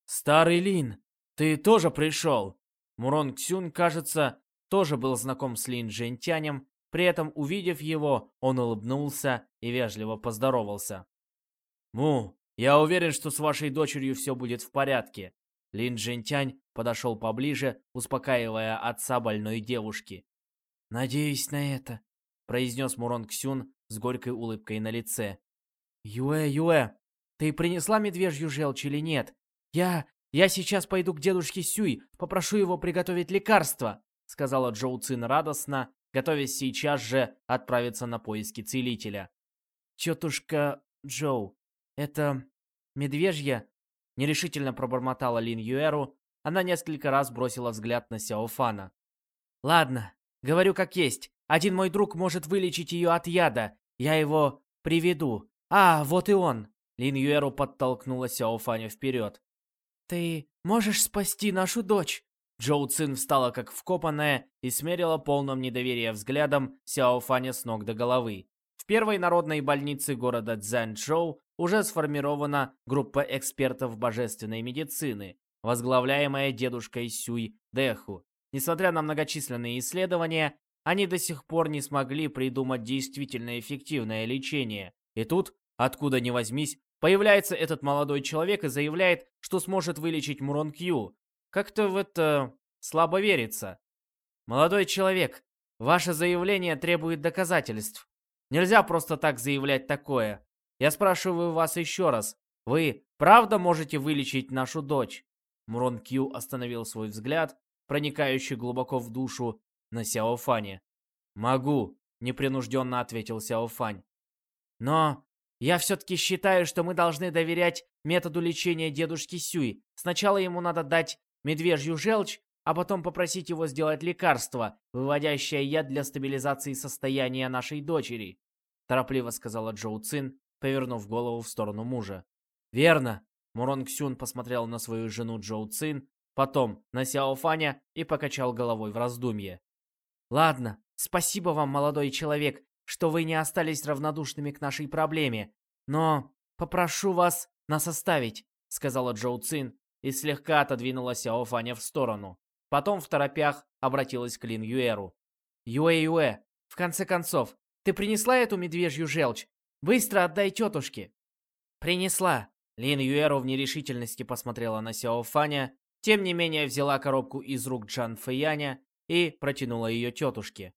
«Старый Лин, ты тоже пришел?» Мурон Ксюн, кажется, тоже был знаком с Лин Джентянем, при этом, увидев его, он улыбнулся и вежливо поздоровался. «Му, я уверен, что с вашей дочерью все будет в порядке». Лин Джентянь подошел поближе, успокаивая отца больной девушки. «Надеюсь на это», — произнес Мурон Ксюн с горькой улыбкой на лице. «Юэ, Юэ, ты принесла медвежью желчь или нет? Я... я сейчас пойду к дедушке Сюй, попрошу его приготовить лекарство», сказала Джоу Цин радостно, готовясь сейчас же отправиться на поиски целителя. «Тетушка Джоу, это медвежья?» Нерешительно пробормотала Лин Юэру. Она несколько раз бросила взгляд на Сяофана. «Ладно, говорю как есть. Один мой друг может вылечить ее от яда. Я его приведу. А, вот и он!» Лин Юэру подтолкнула Сяо Фаня вперед. «Ты можешь спасти нашу дочь?» Джоу Цин встала как вкопанная и смерила полным недоверия взглядом Сяо Фаня с ног до головы. В первой народной больнице города Цзянчжоу уже сформирована группа экспертов божественной медицины, возглавляемая дедушкой Сюй Дэху. Несмотря на многочисленные исследования, они до сих пор не смогли придумать действительно эффективное лечение. И тут, откуда ни возьмись, появляется этот молодой человек и заявляет, что сможет вылечить Мурон Кью. Как-то в это слабо верится. Молодой человек, ваше заявление требует доказательств. Нельзя просто так заявлять такое. Я спрашиваю вас еще раз. Вы правда можете вылечить нашу дочь? Мурон Кью остановил свой взгляд, проникающий глубоко в душу, на Сяо Фане. «Могу», — непринужденно ответил Сяо Фань. «Но я все-таки считаю, что мы должны доверять методу лечения дедушки Сюй. Сначала ему надо дать медвежью желчь, а потом попросить его сделать лекарство, выводящее яд для стабилизации состояния нашей дочери», торопливо сказала Джоу Цин, повернув голову в сторону мужа. «Верно!» Мурон Ксюн посмотрел на свою жену Джоу Цин, потом на Сяо Фаня и покачал головой в раздумье. «Ладно, спасибо вам, молодой человек, что вы не остались равнодушными к нашей проблеме, но попрошу вас нас оставить», — сказала Джоу Цин и слегка отодвинула Сяо Фаня в сторону. Потом в торопях обратилась к Лин Юэру. «Юэ-Юэ, в конце концов, ты принесла эту медвежью желчь? Быстро отдай тетушке!» «Принесла!» Лин Юэру в нерешительности посмотрела на Сяо Фаня, тем не менее взяла коробку из рук Джан Фэяня и протянула ее тетушке.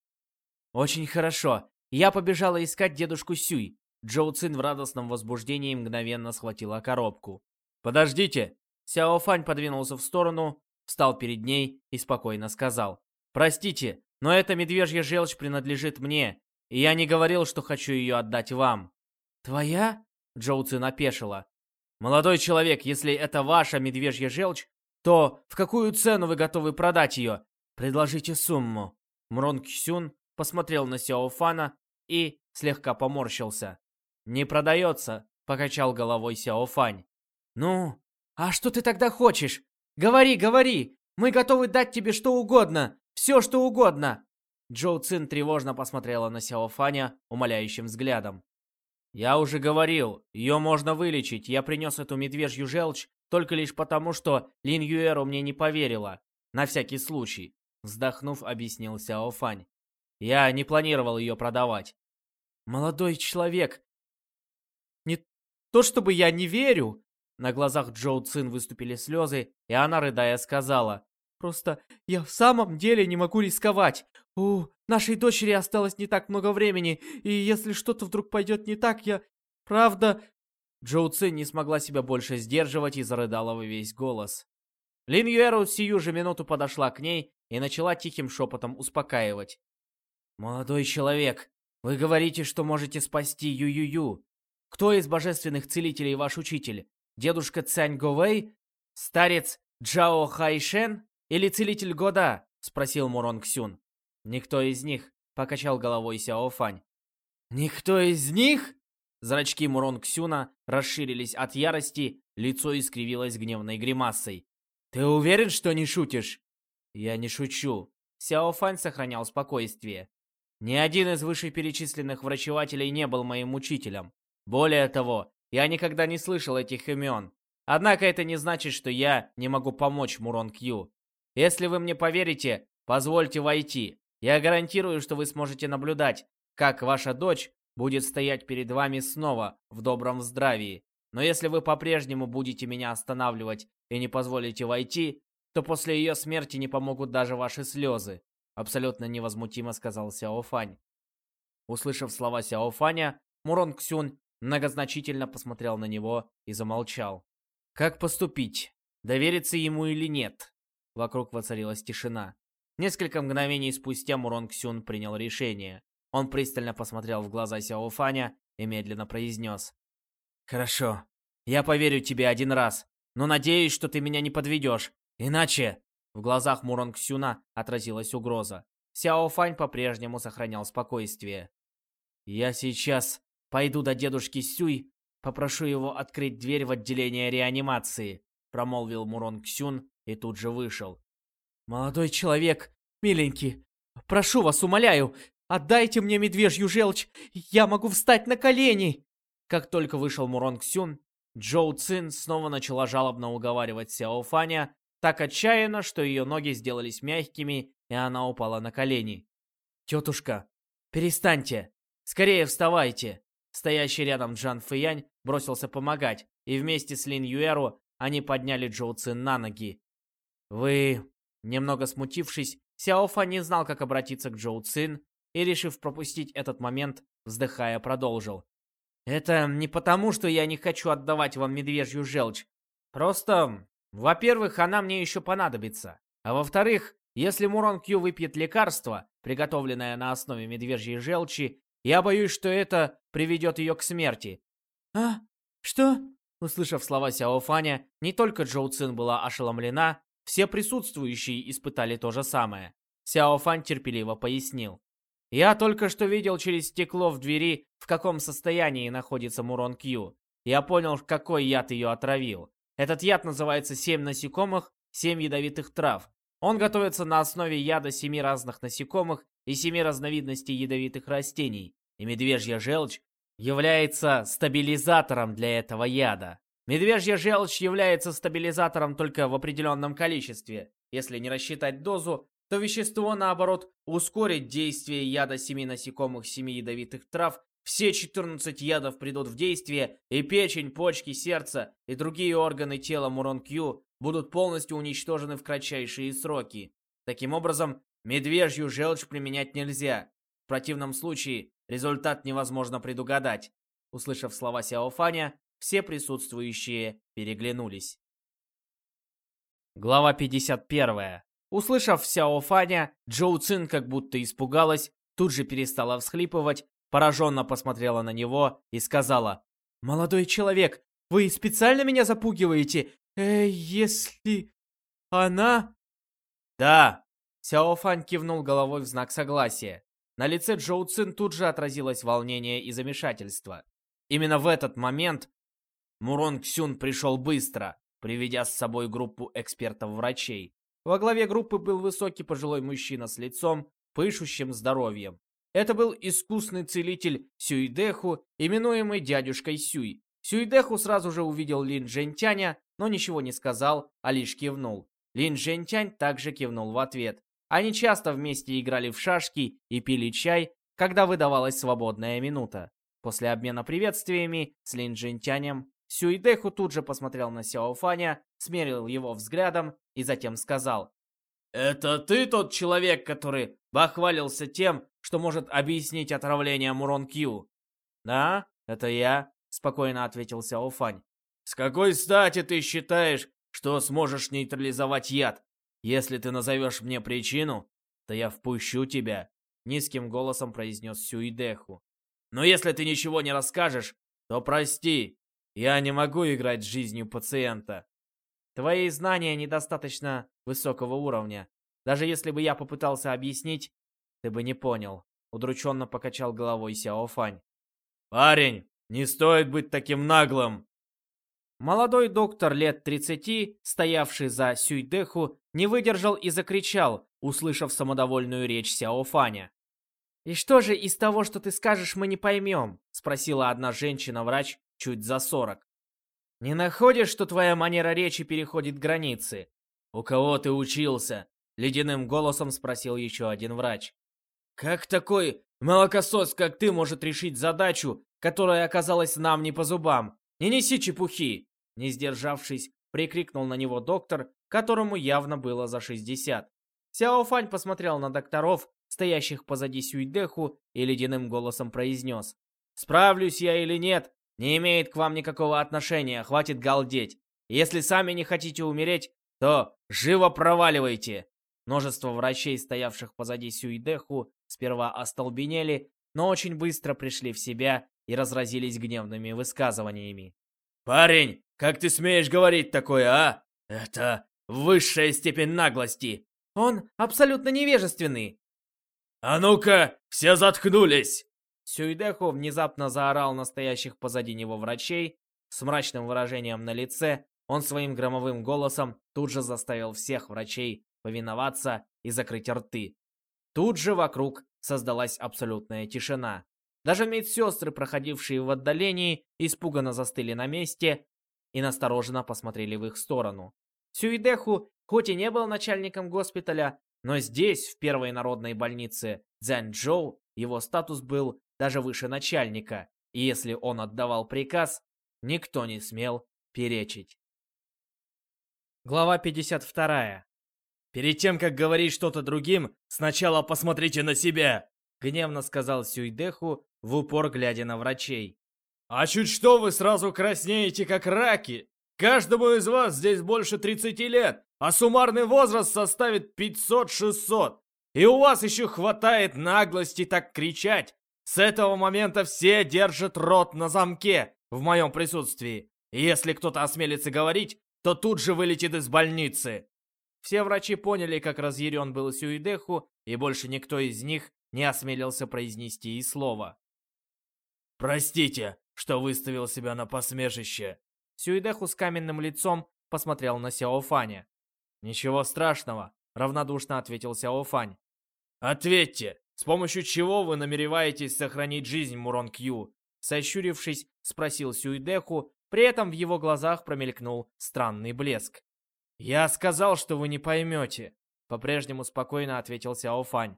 «Очень хорошо. Я побежала искать дедушку Сюй». Джоу Цин в радостном возбуждении мгновенно схватила коробку. «Подождите!» Сяо Фань подвинулся в сторону, встал перед ней и спокойно сказал. «Простите, но эта медвежья желчь принадлежит мне, и я не говорил, что хочу ее отдать вам». «Твоя?» Джоу Цин опешила. «Молодой человек, если это ваша медвежья желчь, то в какую цену вы готовы продать ее? Предложите сумму». Мрон Ксюн посмотрел на Сяо Фана и слегка поморщился. «Не продается», — покачал головой Сяо Фань. «Ну, а что ты тогда хочешь? Говори, говори! Мы готовы дать тебе что угодно, все что угодно!» Джоу Цин тревожно посмотрела на Сяо Фаня умоляющим взглядом. «Я уже говорил, ее можно вылечить. Я принес эту медвежью желчь только лишь потому, что Лин Юэру мне не поверила. На всякий случай», — вздохнув, объяснил Сяо Фань. «Я не планировал ее продавать». «Молодой человек, не то чтобы я не верю». На глазах Джоу Цин выступили слезы, и она, рыдая, сказала. «Просто я в самом деле не могу рисковать. У нашей дочери осталось не так много времени, и если что-то вдруг пойдет не так, я... Правда...» Джоу Цин не смогла себя больше сдерживать и зарыдала во весь голос. Лин Юэру сию же минуту подошла к ней и начала тихим шепотом успокаивать. «Молодой человек, вы говорите, что можете спасти Ю-Ю-Ю. Кто из божественных целителей ваш учитель? Дедушка Цянь Говэй? Старец Джао Хайшен? Или целитель Года?» — спросил Мурон Ксюн. «Никто из них», — покачал головой Сяо Фань. «Никто из них?» Зрачки Мурон Ксюна расширились от ярости, лицо искривилось гневной гримасой. «Ты уверен, что не шутишь?» «Я не шучу». Сяо Фань сохранял спокойствие. «Ни один из вышеперечисленных врачевателей не был моим учителем. Более того, я никогда не слышал этих имен. Однако это не значит, что я не могу помочь Мурон Кью. Если вы мне поверите, позвольте войти. Я гарантирую, что вы сможете наблюдать, как ваша дочь будет стоять перед вами снова в добром здравии. Но если вы по-прежнему будете меня останавливать и не позволите войти, то после ее смерти не помогут даже ваши слезы», абсолютно невозмутимо сказал Сяо Фань. Услышав слова Сяо Фаня, Мурон Ксюн многозначительно посмотрел на него и замолчал. Как поступить? Довериться ему или нет? Вокруг воцарилась тишина. Несколько мгновений спустя Мурон Ксюн принял решение. Он пристально посмотрел в глаза Сяо Фаня и медленно произнес. «Хорошо, я поверю тебе один раз, но надеюсь, что ты меня не подведешь. Иначе...» В глазах Мурон Ксюна отразилась угроза. Сяо Фань по-прежнему сохранял спокойствие. «Я сейчас пойду до дедушки Сюй, попрошу его открыть дверь в отделение реанимации», промолвил Мурон Ксюн и тут же вышел. «Молодой человек, миленький, прошу вас, умоляю, отдайте мне медвежью желчь, я могу встать на колени!» Как только вышел Муронг Сюн, Джоу Цин снова начала жалобно уговаривать Сяо Фаня так отчаянно, что ее ноги сделались мягкими, и она упала на колени. «Тетушка, перестаньте! Скорее вставайте!» Стоящий рядом Джан Фэянь бросился помогать, и вместе с Лин Юэру они подняли Джоу Цин на ноги. «Вы...» Немного смутившись, Сяофа не знал, как обратиться к Джоу Цин, и, решив пропустить этот момент, вздыхая, продолжил. «Это не потому, что я не хочу отдавать вам медвежью желчь. Просто, во-первых, она мне еще понадобится. А во-вторых, если Мурон Кью выпьет лекарство, приготовленное на основе медвежьей желчи, я боюсь, что это приведет ее к смерти». «А? Что?» Услышав слова Сяо Фаня, не только Джоу Цин была ошеломлена, все присутствующие испытали то же самое. Сяо Фань терпеливо пояснил. «Я только что видел через стекло в двери, в каком состоянии находится Мурон Кью. Я понял, какой яд ее отравил. Этот яд называется «Семь насекомых, семь ядовитых трав». Он готовится на основе яда семи разных насекомых и семи разновидностей ядовитых растений. И медвежья желчь является стабилизатором для этого яда. Медвежья желчь является стабилизатором только в определенном количестве. Если не рассчитать дозу, то вещество, наоборот, ускорит действие яда семи насекомых семи ядовитых трав, все 14 ядов придут в действие, и печень, почки, сердце и другие органы тела Муронкью будут полностью уничтожены в кратчайшие сроки. Таким образом, медвежью желчь применять нельзя. В противном случае результат невозможно предугадать. Услышав слова Сяофаня, все присутствующие переглянулись. Глава 51. Услышав Сяофаня, Джоу Цин как будто испугалась, тут же перестала всхлипывать, пораженно посмотрела на него и сказала, «Молодой человек, вы специально меня запугиваете? Э, если... она...» «Да!» Сяофань кивнул головой в знак согласия. На лице Джоу Цин тут же отразилось волнение и замешательство. Именно в этот момент Мурон Ксюн пришел быстро, приведя с собой группу экспертов-врачей. Во главе группы был высокий пожилой мужчина с лицом, пышущим здоровьем. Это был искусный целитель Сюйдеху, именуемый дядюшкой Сюй. Сюйдеху сразу же увидел Лин Джентяня, но ничего не сказал, а лишь кивнул. Лин Джентянь также кивнул в ответ. Они часто вместе играли в шашки и пили чай, когда выдавалась свободная минута. После обмена приветствиями с Лин Джентянем Сюйдеху тут же посмотрел на Сяофаня, смерил его взглядом и затем сказал. «Это ты тот человек, который бахвалился тем, что может объяснить отравление Мурон Кью?» «Да, это я», — спокойно ответил Сяофань. «С какой стати ты считаешь, что сможешь нейтрализовать яд? Если ты назовешь мне причину, то я впущу тебя», — низким голосом произнес Сюидеху. «Но если ты ничего не расскажешь, то прости, я не могу играть с жизнью пациента. Твои знания недостаточно высокого уровня. Даже если бы я попытался объяснить, ты бы не понял. Удрученно покачал головой Сяо Фань. Парень, не стоит быть таким наглым. Молодой доктор лет 30, стоявший за Сюйдеху, не выдержал и закричал, услышав самодовольную речь Сяо Фаня. «И что же из того, что ты скажешь, мы не поймем?» — спросила одна женщина-врач, чуть за 40. Не находишь, что твоя манера речи переходит границы? У кого ты учился? Ледяным голосом спросил еще один врач. Как такой молокосос, как ты, может решить задачу, которая оказалась нам не по зубам? Не неси чепухи! Не сдержавшись, прикрикнул на него доктор, которому явно было за 60. Сяо посмотрел на докторов, стоящих позади Сюйдеху, и ледяным голосом произнес. «Справлюсь я или нет, не имеет к вам никакого отношения, хватит галдеть. Если сами не хотите умереть, то живо проваливайте!» Множество врачей, стоявших позади Сюидеху, сперва остолбенели, но очень быстро пришли в себя и разразились гневными высказываниями. «Парень, как ты смеешь говорить такое, а? Это высшая степень наглости! Он абсолютно невежественный!» «А ну-ка, все заткнулись!» Сюйдеху внезапно заорал настоящих позади него врачей. С мрачным выражением на лице он своим громовым голосом тут же заставил всех врачей повиноваться и закрыть рты. Тут же вокруг создалась абсолютная тишина. Даже медсестры, проходившие в отдалении, испуганно застыли на месте и настороженно посмотрели в их сторону. Сюидеху, хоть и не был начальником госпиталя, но здесь, в первой народной больнице Цзянчжоу, его статус был даже выше начальника, и если он отдавал приказ, никто не смел перечить. Глава 52. «Перед тем, как говорить что-то другим, сначала посмотрите на себя!» Гневно сказал Сюйдеху, в упор глядя на врачей. «А чуть что вы сразу краснеете, как раки! Каждому из вас здесь больше 30 лет, а суммарный возраст составит 500-600. И у вас еще хватает наглости так кричать. С этого момента все держат рот на замке в моем присутствии. Если кто-то осмелится говорить, то тут же вылетит из больницы. Все врачи поняли, как разъярен был Сюидеху, и больше никто из них не осмелился произнести и слова. «Простите, что выставил себя на посмешище!» Сюидеху с каменным лицом посмотрел на Сяофаня. «Ничего страшного», — равнодушно ответил Сяофань. «Ответьте, с помощью чего вы намереваетесь сохранить жизнь Мурон Кью?» Сощурившись, спросил Сюидеху, при этом в его глазах промелькнул странный блеск. «Я сказал, что вы не поймете», — по-прежнему спокойно ответил Сяофань.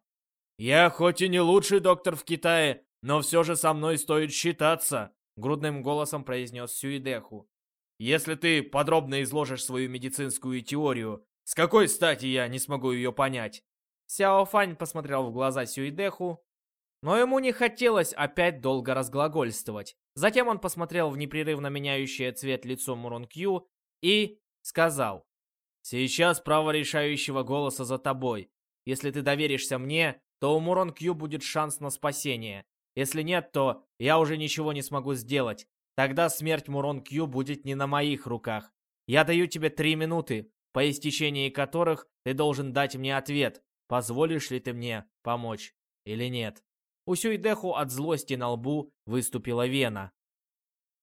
«Я хоть и не лучший доктор в Китае, но все же со мной стоит считаться», — грудным голосом произнес Сюидеху. «Если ты подробно изложишь свою медицинскую теорию, с какой стати я не смогу ее понять?» Сяофань посмотрел в глаза Сюидеху, но ему не хотелось опять долго разглагольствовать. Затем он посмотрел в непрерывно меняющее цвет лицо Мурон Кью и сказал. Сейчас право решающего голоса за тобой. Если ты доверишься мне, то у Мурон Кью будет шанс на спасение. Если нет, то я уже ничего не смогу сделать. Тогда смерть Мурон Кью будет не на моих руках. Я даю тебе три минуты, по истечении которых ты должен дать мне ответ, позволишь ли ты мне помочь или нет. У Сюйдеху от злости на лбу выступила вена.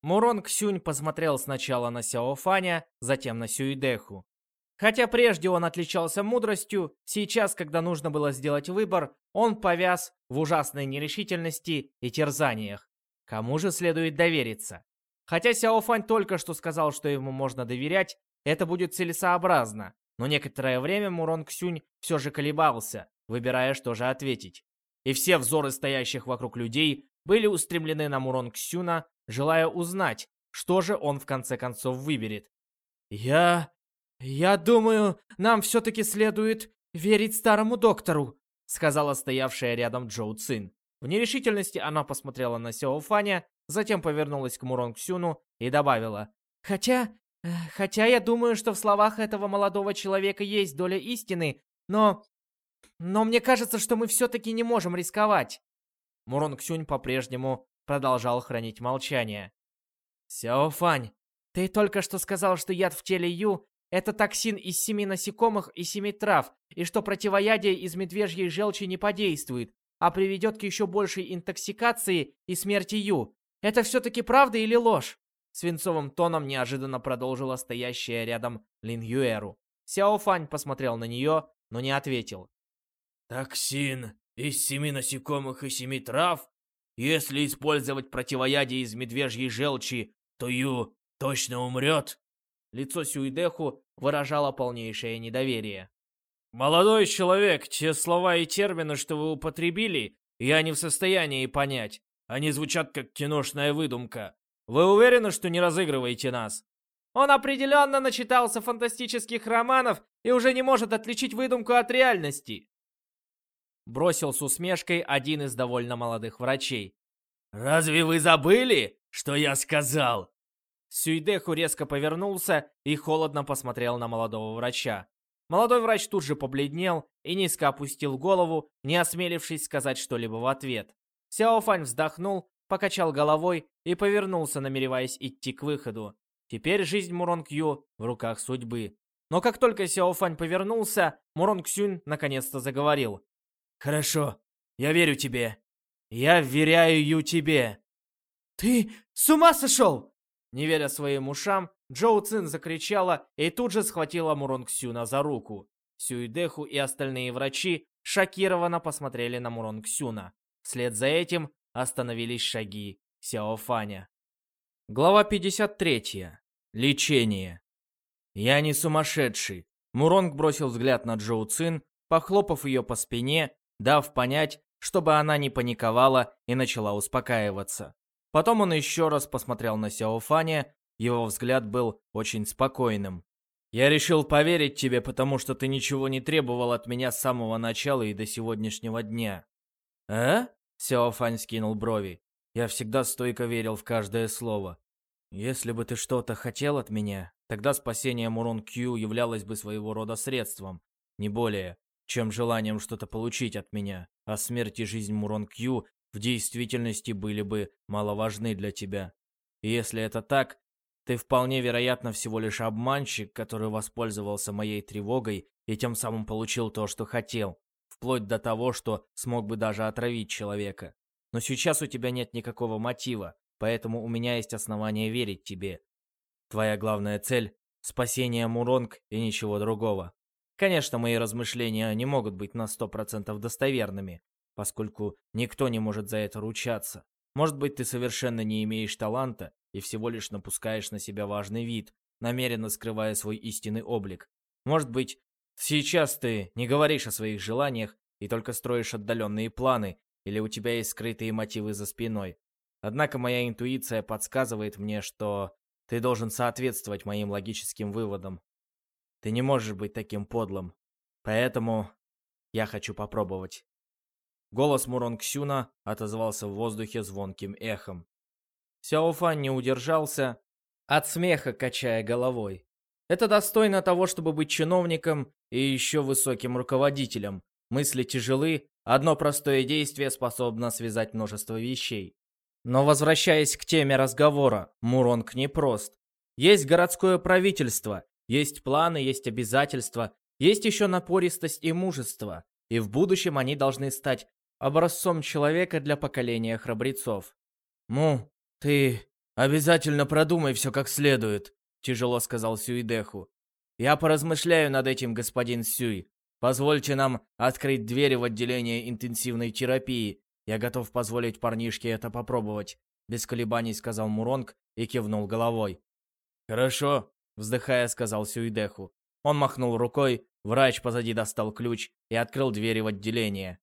Мурон Ксюнь посмотрел сначала на Сяофаня, затем на Сюйдеху. Хотя прежде он отличался мудростью, сейчас, когда нужно было сделать выбор, он повяз в ужасной нерешительности и терзаниях. Кому же следует довериться? Хотя Сяофань только что сказал, что ему можно доверять, это будет целесообразно. Но некоторое время Мурон Ксюнь все же колебался, выбирая, что же ответить. И все взоры стоящих вокруг людей были устремлены на Мурон Ксюна, желая узнать, что же он в конце концов выберет. «Я «Я думаю, нам все-таки следует верить старому доктору», сказала стоявшая рядом Джоу Цин. В нерешительности она посмотрела на Сяо Фаня, затем повернулась к Мурон Ксюну и добавила. «Хотя... Э, хотя я думаю, что в словах этого молодого человека есть доля истины, но... Но мне кажется, что мы все-таки не можем рисковать». Мурон Ксюнь по-прежнему продолжал хранить молчание. «Сяо Фань, ты только что сказал, что яд в теле Ю это токсин из семи насекомых и семи трав, и что противоядие из медвежьей желчи не подействует, а приведет к еще большей интоксикации и смерти Ю. Это все-таки правда или ложь?» Свинцовым тоном неожиданно продолжила стоящая рядом Лин Юэру. Сяо Фань посмотрел на нее, но не ответил. «Токсин из семи насекомых и семи трав? Если использовать противоядие из медвежьей желчи, то Ю точно умрет?» Лицо Сюидеху выражало полнейшее недоверие. «Молодой человек, те слова и термины, что вы употребили, я не в состоянии понять. Они звучат как киношная выдумка. Вы уверены, что не разыгрываете нас?» Он определенно начитался фантастических романов и уже не может отличить выдумку от реальности. Бросил с усмешкой один из довольно молодых врачей. «Разве вы забыли, что я сказал? Сюйдеху резко повернулся и холодно посмотрел на молодого врача. Молодой врач тут же побледнел и низко опустил голову, не осмелившись сказать что-либо в ответ. Сяофань вздохнул, покачал головой и повернулся, намереваясь идти к выходу. Теперь жизнь Мурон Кью в руках судьбы. Но как только Сяофань повернулся, Мурон Ксюнь наконец-то заговорил. «Хорошо, я верю тебе. Я вверяю Ю тебе». «Ты с ума сошел?» Не веря своим ушам, Джоу Цин закричала и тут же схватила Муронг Сюна за руку. Сюидеху и остальные врачи шокированно посмотрели на Мурон Ксюна. Вслед за этим остановились шаги Сяофаня. Глава 53. Лечение. Я не сумасшедший. Муронг бросил взгляд на Джоу Цин, похлопав ее по спине, дав понять, чтобы она не паниковала и начала успокаиваться. Потом он еще раз посмотрел на Сяофаня, его взгляд был очень спокойным. «Я решил поверить тебе, потому что ты ничего не требовал от меня с самого начала и до сегодняшнего дня». «А?» — Сяофань скинул брови. «Я всегда стойко верил в каждое слово. Если бы ты что-то хотел от меня, тогда спасение Мурон Кью являлось бы своего рода средством, не более, чем желанием что-то получить от меня, а смерть и жизнь Мурон Кью в действительности были бы маловажны для тебя. И если это так, ты вполне вероятно всего лишь обманщик, который воспользовался моей тревогой и тем самым получил то, что хотел, вплоть до того, что смог бы даже отравить человека. Но сейчас у тебя нет никакого мотива, поэтому у меня есть основания верить тебе. Твоя главная цель — спасение Муронг и ничего другого. Конечно, мои размышления не могут быть на сто процентов достоверными, поскольку никто не может за это ручаться. Может быть, ты совершенно не имеешь таланта и всего лишь напускаешь на себя важный вид, намеренно скрывая свой истинный облик. Может быть, сейчас ты не говоришь о своих желаниях и только строишь отдаленные планы, или у тебя есть скрытые мотивы за спиной. Однако моя интуиция подсказывает мне, что ты должен соответствовать моим логическим выводам. Ты не можешь быть таким подлым. Поэтому я хочу попробовать. Голос Мурон Ксюна отозвался в воздухе звонким эхом. Сяофан не удержался от смеха, качая головой. Это достойно того, чтобы быть чиновником и еще высоким руководителем. Мысли тяжелы, одно простое действие способно связать множество вещей. Но возвращаясь к теме разговора, Муронг непрост. Есть городское правительство, есть планы, есть обязательства, есть еще напористость и мужество. И в будущем они должны стать образцом человека для поколения храбрецов. «Му, ты обязательно продумай все как следует», — тяжело сказал Сюидеху. «Я поразмышляю над этим, господин Сюй. Позвольте нам открыть двери в отделение интенсивной терапии. Я готов позволить парнишке это попробовать», — без колебаний сказал Муронг и кивнул головой. «Хорошо», — вздыхая, сказал Сюидеху. Он махнул рукой, врач позади достал ключ и открыл двери в отделение.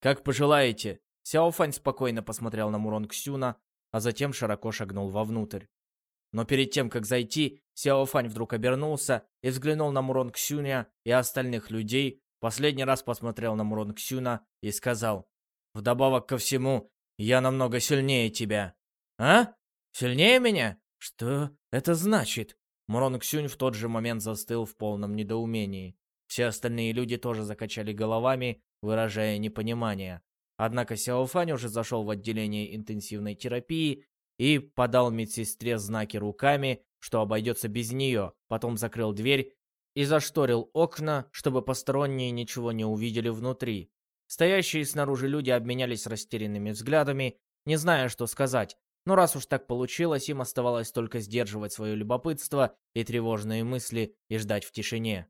«Как пожелаете». Сяофань спокойно посмотрел на Мурон Ксюна, а затем широко шагнул вовнутрь. Но перед тем, как зайти, Сяофань вдруг обернулся и взглянул на Мурон Ксюня и остальных людей, последний раз посмотрел на Мурон Ксюна и сказал, «Вдобавок ко всему, я намного сильнее тебя». «А? Сильнее меня? Что это значит?» Мурон Ксюнь в тот же момент застыл в полном недоумении. Все остальные люди тоже закачали головами, выражая непонимание. Однако Сяофань уже зашел в отделение интенсивной терапии и подал медсестре знаки руками, что обойдется без нее, потом закрыл дверь и зашторил окна, чтобы посторонние ничего не увидели внутри. Стоящие снаружи люди обменялись растерянными взглядами, не зная, что сказать, но раз уж так получилось, им оставалось только сдерживать свое любопытство и тревожные мысли и ждать в тишине.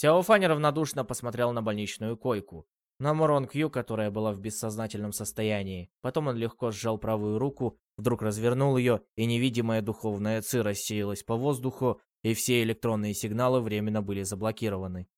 Сяофань равнодушно посмотрел на больничную койку. На Мурон Кью, которая была в бессознательном состоянии. Потом он легко сжал правую руку, вдруг развернул ее, и невидимая духовная ци рассеялась по воздуху, и все электронные сигналы временно были заблокированы.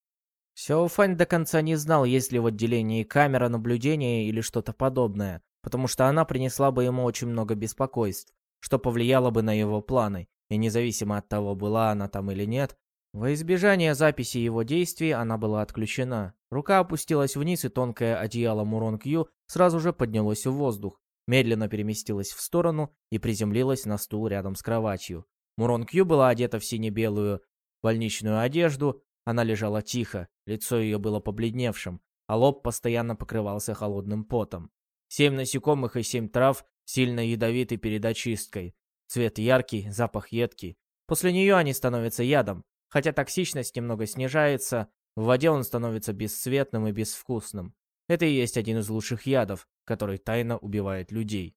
Сяофань до конца не знал, есть ли в отделении камера наблюдения или что-то подобное, потому что она принесла бы ему очень много беспокойств, что повлияло бы на его планы, и независимо от того, была она там или нет, во избежание записи его действий она была отключена. Рука опустилась вниз, и тонкое одеяло Мурон Кью сразу же поднялось в воздух, медленно переместилось в сторону и приземлилось на стул рядом с кроватью. Мурон Кью была одета в сине-белую больничную одежду, она лежала тихо, лицо ее было побледневшим, а лоб постоянно покрывался холодным потом. Семь насекомых и семь трав, сильно ядовиты перед очисткой. Цвет яркий, запах едкий. После нее они становятся ядом, Хотя токсичность немного снижается, в воде он становится бесцветным и безвкусным. Это и есть один из лучших ядов, который тайно убивает людей.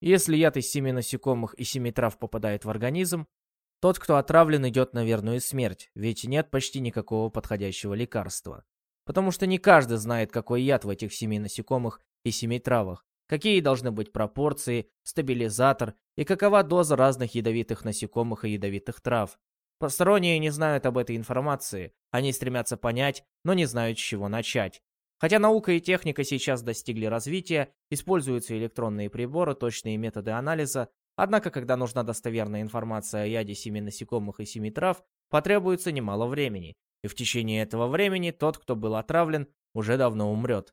Если яд из семи насекомых и семи трав попадает в организм, Тот, кто отравлен, идет на верную смерть, ведь нет почти никакого подходящего лекарства. Потому что не каждый знает, какой яд в этих семи насекомых и семи травах, какие должны быть пропорции, стабилизатор и какова доза разных ядовитых насекомых и ядовитых трав. Посторонние не знают об этой информации, они стремятся понять, но не знают, с чего начать. Хотя наука и техника сейчас достигли развития, используются электронные приборы, точные методы анализа, однако когда нужна достоверная информация о яде семи насекомых и семи трав, потребуется немало времени, и в течение этого времени тот, кто был отравлен, уже давно умрет.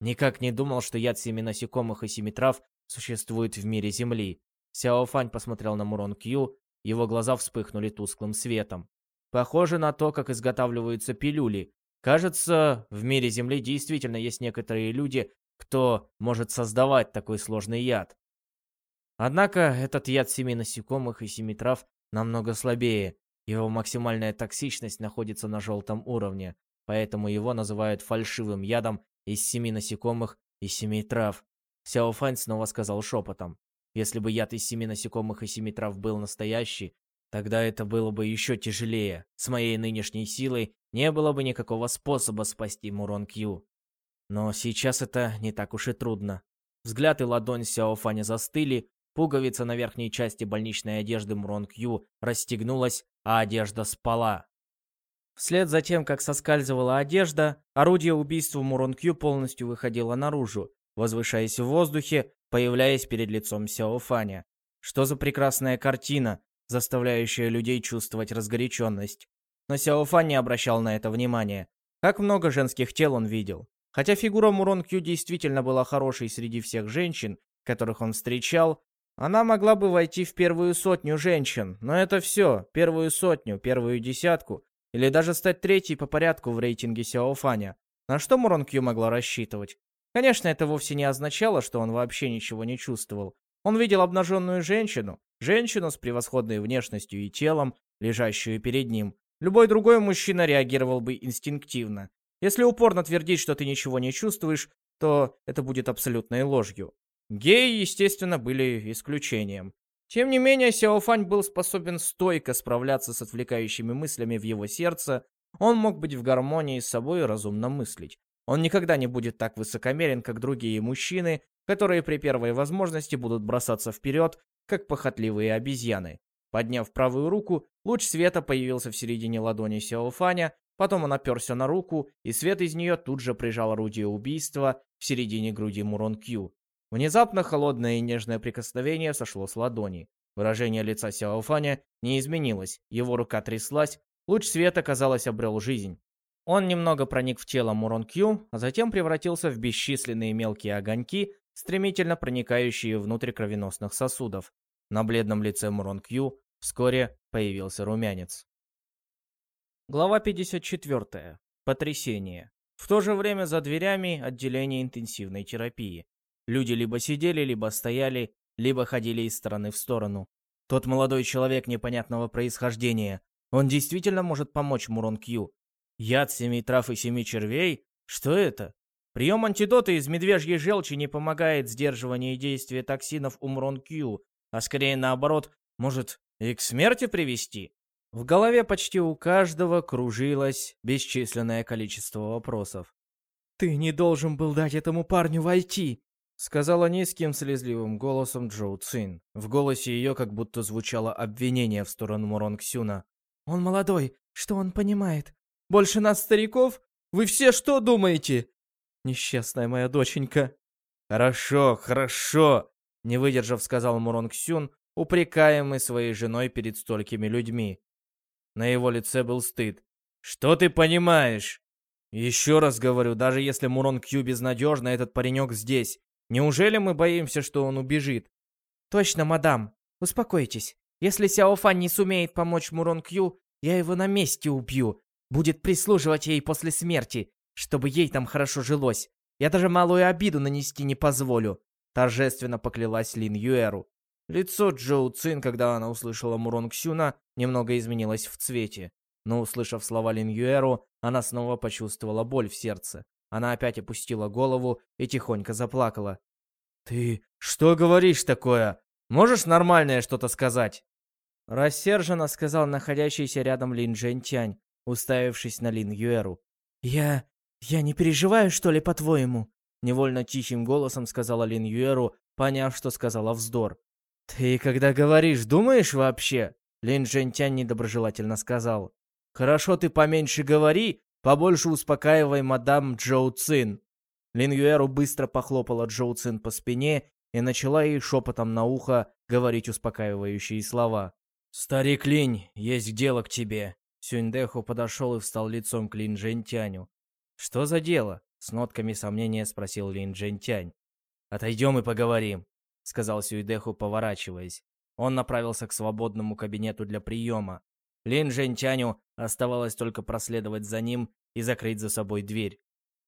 Никак не думал, что яд семи насекомых и семи трав существует в мире Земли. Сяо Фань посмотрел на Мурон Кью, его глаза вспыхнули тусклым светом. Похоже на то, как изготавливаются пилюли. Кажется, в мире Земли действительно есть некоторые люди, кто может создавать такой сложный яд. Однако этот яд семи насекомых и семи трав намного слабее. Его максимальная токсичность находится на желтом уровне, поэтому его называют фальшивым ядом из семи насекомых и семи трав. Сяо Фань снова сказал шепотом. Если бы яд из семи насекомых и семи трав был настоящий, тогда это было бы еще тяжелее. С моей нынешней силой не было бы никакого способа спасти Мурон Кью. Но сейчас это не так уж и трудно. Взгляд и ладонь Сяо Фаня застыли, пуговица на верхней части больничной одежды Мурон Кью расстегнулась, а одежда спала. Вслед за тем, как соскальзывала одежда, орудие убийства Мурон Кью полностью выходило наружу, возвышаясь в воздухе, появляясь перед лицом Сяо Фаня. Что за прекрасная картина, заставляющая людей чувствовать разгоряченность. Но Сяо Фань не обращал на это внимания. Как много женских тел он видел. Хотя фигура Мурон Кью действительно была хорошей среди всех женщин, которых он встречал, она могла бы войти в первую сотню женщин, но это все, первую сотню, первую десятку, или даже стать третьей по порядку в рейтинге Сяофаня. На что Мурон Кью могла рассчитывать? Конечно, это вовсе не означало, что он вообще ничего не чувствовал. Он видел обнаженную женщину, женщину с превосходной внешностью и телом, лежащую перед ним. Любой другой мужчина реагировал бы инстинктивно. Если упорно твердить, что ты ничего не чувствуешь, то это будет абсолютной ложью. Геи, естественно, были исключением. Тем не менее, Сяофань был способен стойко справляться с отвлекающими мыслями в его сердце. Он мог быть в гармонии с собой и разумно мыслить. Он никогда не будет так высокомерен, как другие мужчины, которые при первой возможности будут бросаться вперед, как похотливые обезьяны. Подняв правую руку, луч света появился в середине ладони Сяофаня, потом он оперся на руку, и свет из нее тут же прижал орудие убийства в середине груди Мурон Кью. Внезапно холодное и нежное прикосновение сошло с ладони. Выражение лица Сяофаня не изменилось, его рука тряслась, луч света, казалось, обрел жизнь. Он немного проник в тело Мурон Кью, а затем превратился в бесчисленные мелкие огоньки, стремительно проникающие внутрь кровеносных сосудов. На бледном лице Мурон Кью вскоре появился румянец. Глава 54. Потрясение. В то же время за дверями отделение интенсивной терапии. Люди либо сидели, либо стояли, либо ходили из стороны в сторону. Тот молодой человек непонятного происхождения. Он действительно может помочь Мурон Кью. Яд семи трав и семи червей? Что это? Прием антидота из медвежьей желчи не помогает сдерживанию действия токсинов у Мурон Кью, а скорее наоборот, может и к смерти привести. В голове почти у каждого кружилось бесчисленное количество вопросов. «Ты не должен был дать этому парню войти!» Сказала низким слезливым голосом Джоу Цин. В голосе ее как будто звучало обвинение в сторону Муронг Сюна. «Он молодой, что он понимает? Больше нас, стариков? Вы все что думаете?» «Несчастная моя доченька». «Хорошо, хорошо», — не выдержав, сказал Муронг Сюн, упрекаемый своей женой перед столькими людьми. На его лице был стыд. «Что ты понимаешь?» «Еще раз говорю, даже если Мурон Кью безнадежно, этот паренек здесь. Неужели мы боимся, что он убежит? Точно, мадам. Успокойтесь. Если Сяофан не сумеет помочь Мурон Кью, я его на месте убью. Будет прислуживать ей после смерти, чтобы ей там хорошо жилось. Я даже малую обиду нанести не позволю. Торжественно поклялась Лин Юэру. Лицо Джоу Цин, когда она услышала Мурон Ксюна, немного изменилось в цвете. Но услышав слова Лин Юэру, она снова почувствовала боль в сердце. Она опять опустила голову и тихонько заплакала. «Ты что говоришь такое? Можешь нормальное что-то сказать?» Рассерженно сказал находящийся рядом Лин Джентянь, уставившись на Лин Юэру. «Я... я не переживаю, что ли, по-твоему?» Невольно тихим голосом сказала Лин Юэру, поняв, что сказала вздор. «Ты, когда говоришь, думаешь вообще?» Лин Джентянь недоброжелательно сказал. «Хорошо ты поменьше говори, побольше успокаивай мадам Джоу Цин». Лин Юэру быстро похлопала Джоу Цин по спине и начала ей шепотом на ухо говорить успокаивающие слова. «Старик Линь, есть дело к тебе». Сюньдэху подошел и встал лицом к Лин Джентяню. «Что за дело?» — с нотками сомнения спросил Лин Джентянь. «Отойдем и поговорим», — сказал Сюйдэху, поворачиваясь. Он направился к свободному кабинету для приема. Лин Джентяню оставалось только проследовать за ним и закрыть за собой дверь.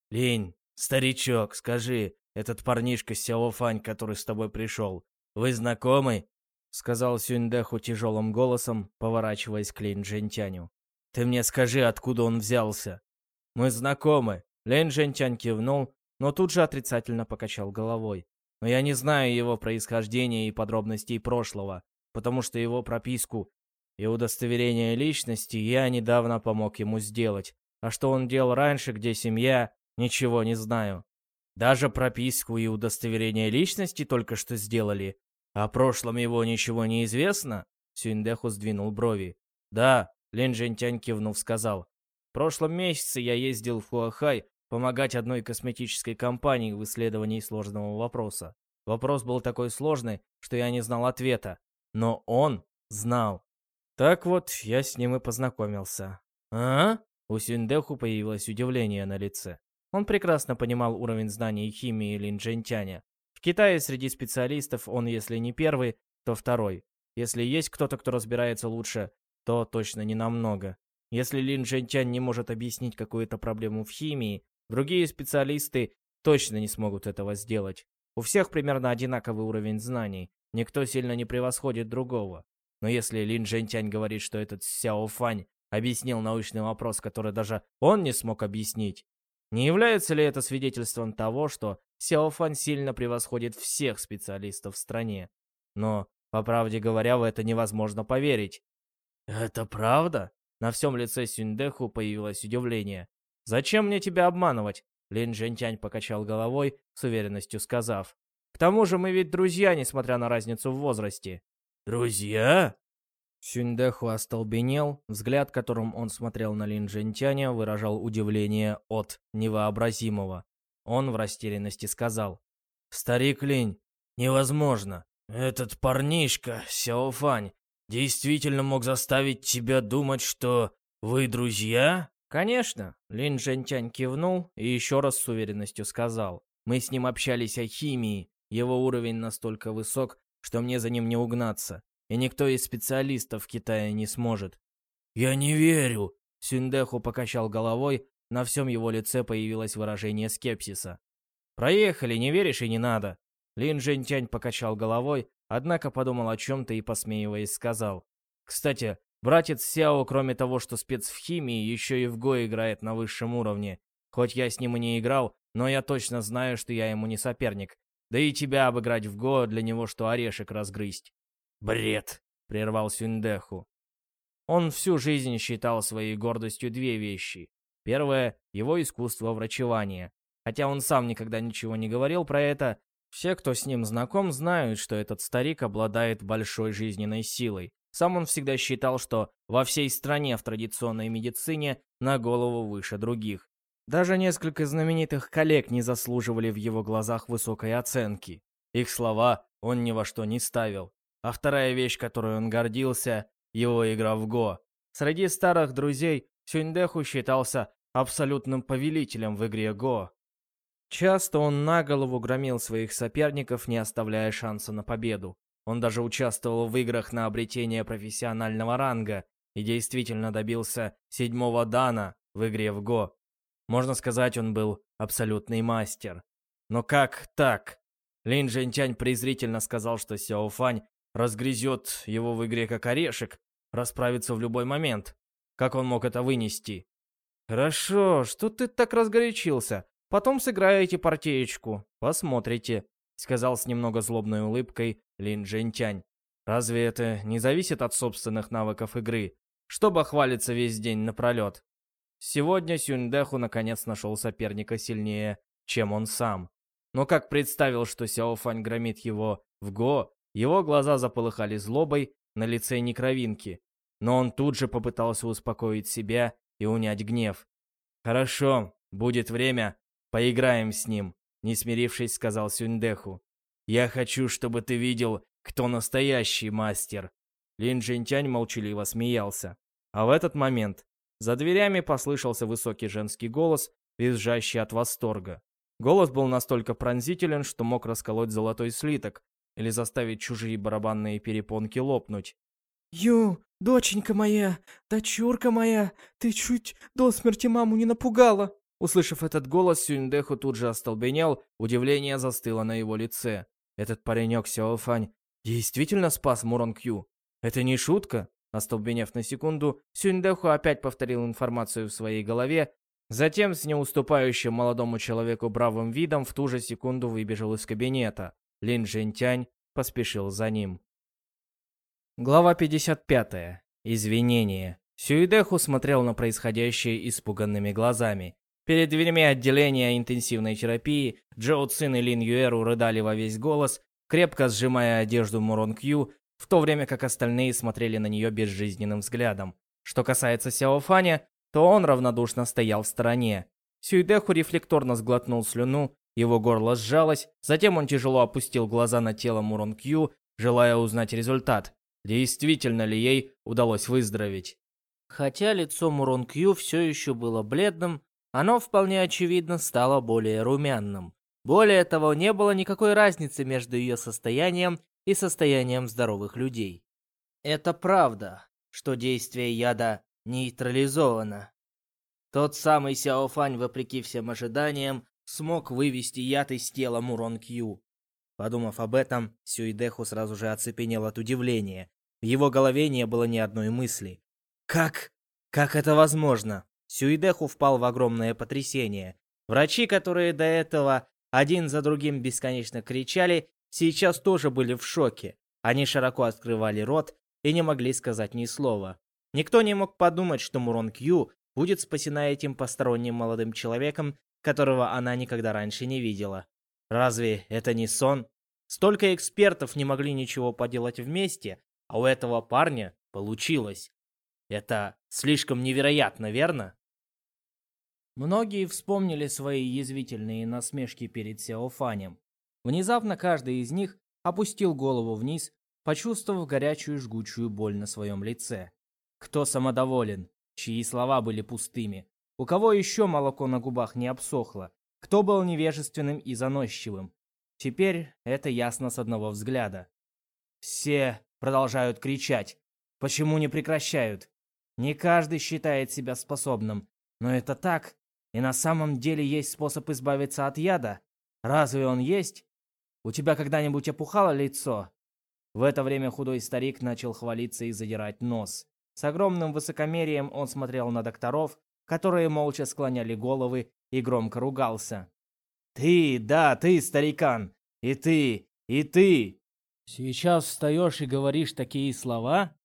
«Линь, старичок, скажи, этот парнишка Сяофань, который с тобой пришел, вы знакомы?» сказал Сюньдэху тяжелым голосом, поворачиваясь к Лин Джентяню. «Ты мне скажи, откуда он взялся?» «Мы знакомы», — Лин Джентянь кивнул, но тут же отрицательно покачал головой. «Но я не знаю его происхождения и подробностей прошлого, потому что его прописку и удостоверение личности я недавно помог ему сделать. А что он делал раньше, где семья, ничего не знаю. Даже прописку и удостоверение личности только что сделали, «О прошлом его ничего не известно?» Сюиндеху сдвинул брови. «Да», Лин Джентянь кивнув сказал. «В прошлом месяце я ездил в Хуахай помогать одной косметической компании в исследовании сложного вопроса. Вопрос был такой сложный, что я не знал ответа. Но он знал. Так вот, я с ним и познакомился. «А?» У Сюндеху появилось удивление на лице. Он прекрасно понимал уровень знаний химии Лин Джентяня. В Китае среди специалистов он, если не первый, то второй. Если есть кто-то, кто разбирается лучше, то точно не намного. Если Лин Джентянь не может объяснить какую-то проблему в химии, другие специалисты точно не смогут этого сделать. У всех примерно одинаковый уровень знаний, никто сильно не превосходит другого. Но если Лин Джентянь говорит, что этот Сяо Фань объяснил научный вопрос, который даже он не смог объяснить, не является ли это свидетельством того, что Сяофан сильно превосходит всех специалистов в стране? Но, по правде говоря, в это невозможно поверить. «Это правда?» На всем лице Сюньдэху появилось удивление. «Зачем мне тебя обманывать?» Лин Джентянь покачал головой, с уверенностью сказав. «К тому же мы ведь друзья, несмотря на разницу в возрасте». «Друзья?» Сюньдэху остолбенел, взгляд, которым он смотрел на Лин Джентяня, выражал удивление от невообразимого. Он в растерянности сказал. «Старик Линь, невозможно. Этот парнишка, Сяофань, действительно мог заставить тебя думать, что вы друзья?» «Конечно», — Лин Джентянь кивнул и еще раз с уверенностью сказал. «Мы с ним общались о химии. Его уровень настолько высок, что мне за ним не угнаться и никто из специалистов в Китае не сможет. «Я не верю!» Сюндеху покачал головой, на всем его лице появилось выражение скепсиса. «Проехали, не веришь и не надо!» Лин Жентянь покачал головой, однако подумал о чем-то и, посмеиваясь, сказал. «Кстати, братец Сяо, кроме того, что спец в химии, еще и в Го играет на высшем уровне. Хоть я с ним и не играл, но я точно знаю, что я ему не соперник. Да и тебя обыграть в Го для него, что орешек разгрызть. «Бред!» — прервал Сюндеху. Он всю жизнь считал своей гордостью две вещи. Первое — его искусство врачевания. Хотя он сам никогда ничего не говорил про это, все, кто с ним знаком, знают, что этот старик обладает большой жизненной силой. Сам он всегда считал, что во всей стране в традиционной медицине на голову выше других. Даже несколько знаменитых коллег не заслуживали в его глазах высокой оценки. Их слова он ни во что не ставил. А вторая вещь, которой он гордился, его игра в Го. Среди старых друзей Сюньдэху считался абсолютным повелителем в игре Го. Часто он на голову громил своих соперников, не оставляя шанса на победу. Он даже участвовал в играх на обретение профессионального ранга и действительно добился седьмого дана в игре в Го. Можно сказать, он был абсолютный мастер. Но как так? Лин Джентянь презрительно сказал, что Сяо Фань разгрызет его в игре как орешек, расправится в любой момент. Как он мог это вынести? «Хорошо, что ты так разгорячился? Потом сыграете партеечку, посмотрите», — сказал с немного злобной улыбкой Лин Джентянь. Разве это не зависит от собственных навыков игры, чтобы хвалиться весь день напролет? Сегодня Сюньдэху наконец нашел соперника сильнее, чем он сам. Но как представил, что Сяофань громит его в Го, его глаза заполыхали злобой, на лице не кровинки. Но он тут же попытался успокоить себя и унять гнев. «Хорошо, будет время, поиграем с ним», — не смирившись, сказал Сюньдэху. «Я хочу, чтобы ты видел, кто настоящий мастер». Лин Джинтянь молчаливо смеялся. А в этот момент за дверями послышался высокий женский голос, визжащий от восторга. Голос был настолько пронзителен, что мог расколоть золотой слиток или заставить чужие барабанные перепонки лопнуть. «Ю, доченька моя, дочурка моя, ты чуть до смерти маму не напугала!» Услышав этот голос, Сюньдэху тут же остолбенел, удивление застыло на его лице. Этот паренек Сяофань действительно спас Мурон Кью? Это не шутка? Остолбенев на секунду, Сюньдэху опять повторил информацию в своей голове, затем с неуступающим молодому человеку бравым видом в ту же секунду выбежал из кабинета. Лин Жентянь поспешил за ним. Глава 55. Извинение. Сюидеху смотрел на происходящее испуганными глазами. Перед дверьми отделения интенсивной терапии Джоу Цин и Лин Юэру рыдали во весь голос, крепко сжимая одежду Мурон Кью, в то время как остальные смотрели на нее безжизненным взглядом. Что касается Сяо Фаня, то он равнодушно стоял в стороне. Сюидеху рефлекторно сглотнул слюну, его горло сжалось, затем он тяжело опустил глаза на тело Мурон Кью, желая узнать результат. Действительно ли ей удалось выздороветь? Хотя лицо Мурон Кью все еще было бледным, оно вполне очевидно стало более румяным. Более того, не было никакой разницы между ее состоянием и состоянием здоровых людей. Это правда, что действие яда нейтрализовано. Тот самый Сяофань, вопреки всем ожиданиям, смог вывести яд из тела Мурон Кью. Подумав об этом, Сюидеху сразу же оцепенел от удивления. В его голове не было ни одной мысли. Как? Как это возможно? Сюидеху впал в огромное потрясение. Врачи, которые до этого один за другим бесконечно кричали, сейчас тоже были в шоке. Они широко открывали рот и не могли сказать ни слова. Никто не мог подумать, что Мурон Кью будет спасена этим посторонним молодым человеком, которого она никогда раньше не видела. Разве это не сон? Столько экспертов не могли ничего поделать вместе, а у этого парня получилось. Это слишком невероятно, верно? Многие вспомнили свои язвительные насмешки перед Сяофанем. Внезапно каждый из них опустил голову вниз, почувствовав горячую жгучую боль на своем лице. Кто самодоволен, чьи слова были пустыми, у кого еще молоко на губах не обсохло, кто был невежественным и заносчивым. Теперь это ясно с одного взгляда. Все продолжают кричать. Почему не прекращают? Не каждый считает себя способным. Но это так. И на самом деле есть способ избавиться от яда. Разве он есть? У тебя когда-нибудь опухало лицо? В это время худой старик начал хвалиться и задирать нос. С огромным высокомерием он смотрел на докторов, которые молча склоняли головы и громко ругался. «Ты, да, ты, старикан! И ты, и ты!» «Сейчас встаешь и говоришь такие слова?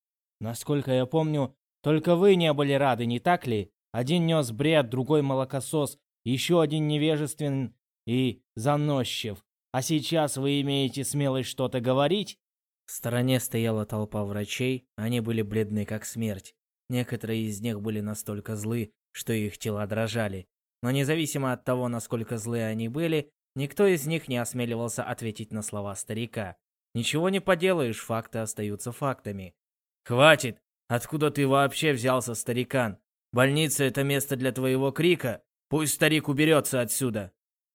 Насколько я помню, только вы не были рады, не так ли? Один нес бред, другой молокосос, еще один невежественный и заносчив. А сейчас вы имеете смелость что-то говорить? В стороне стояла толпа врачей, они были бледны как смерть. Некоторые из них были настолько злы, что их тела дрожали. Но независимо от того, насколько злы они были, никто из них не осмеливался ответить на слова старика. Ничего не поделаешь, факты остаются фактами. «Хватит! Откуда ты вообще взялся, старикан? Больница — это место для твоего крика. Пусть старик уберется отсюда!»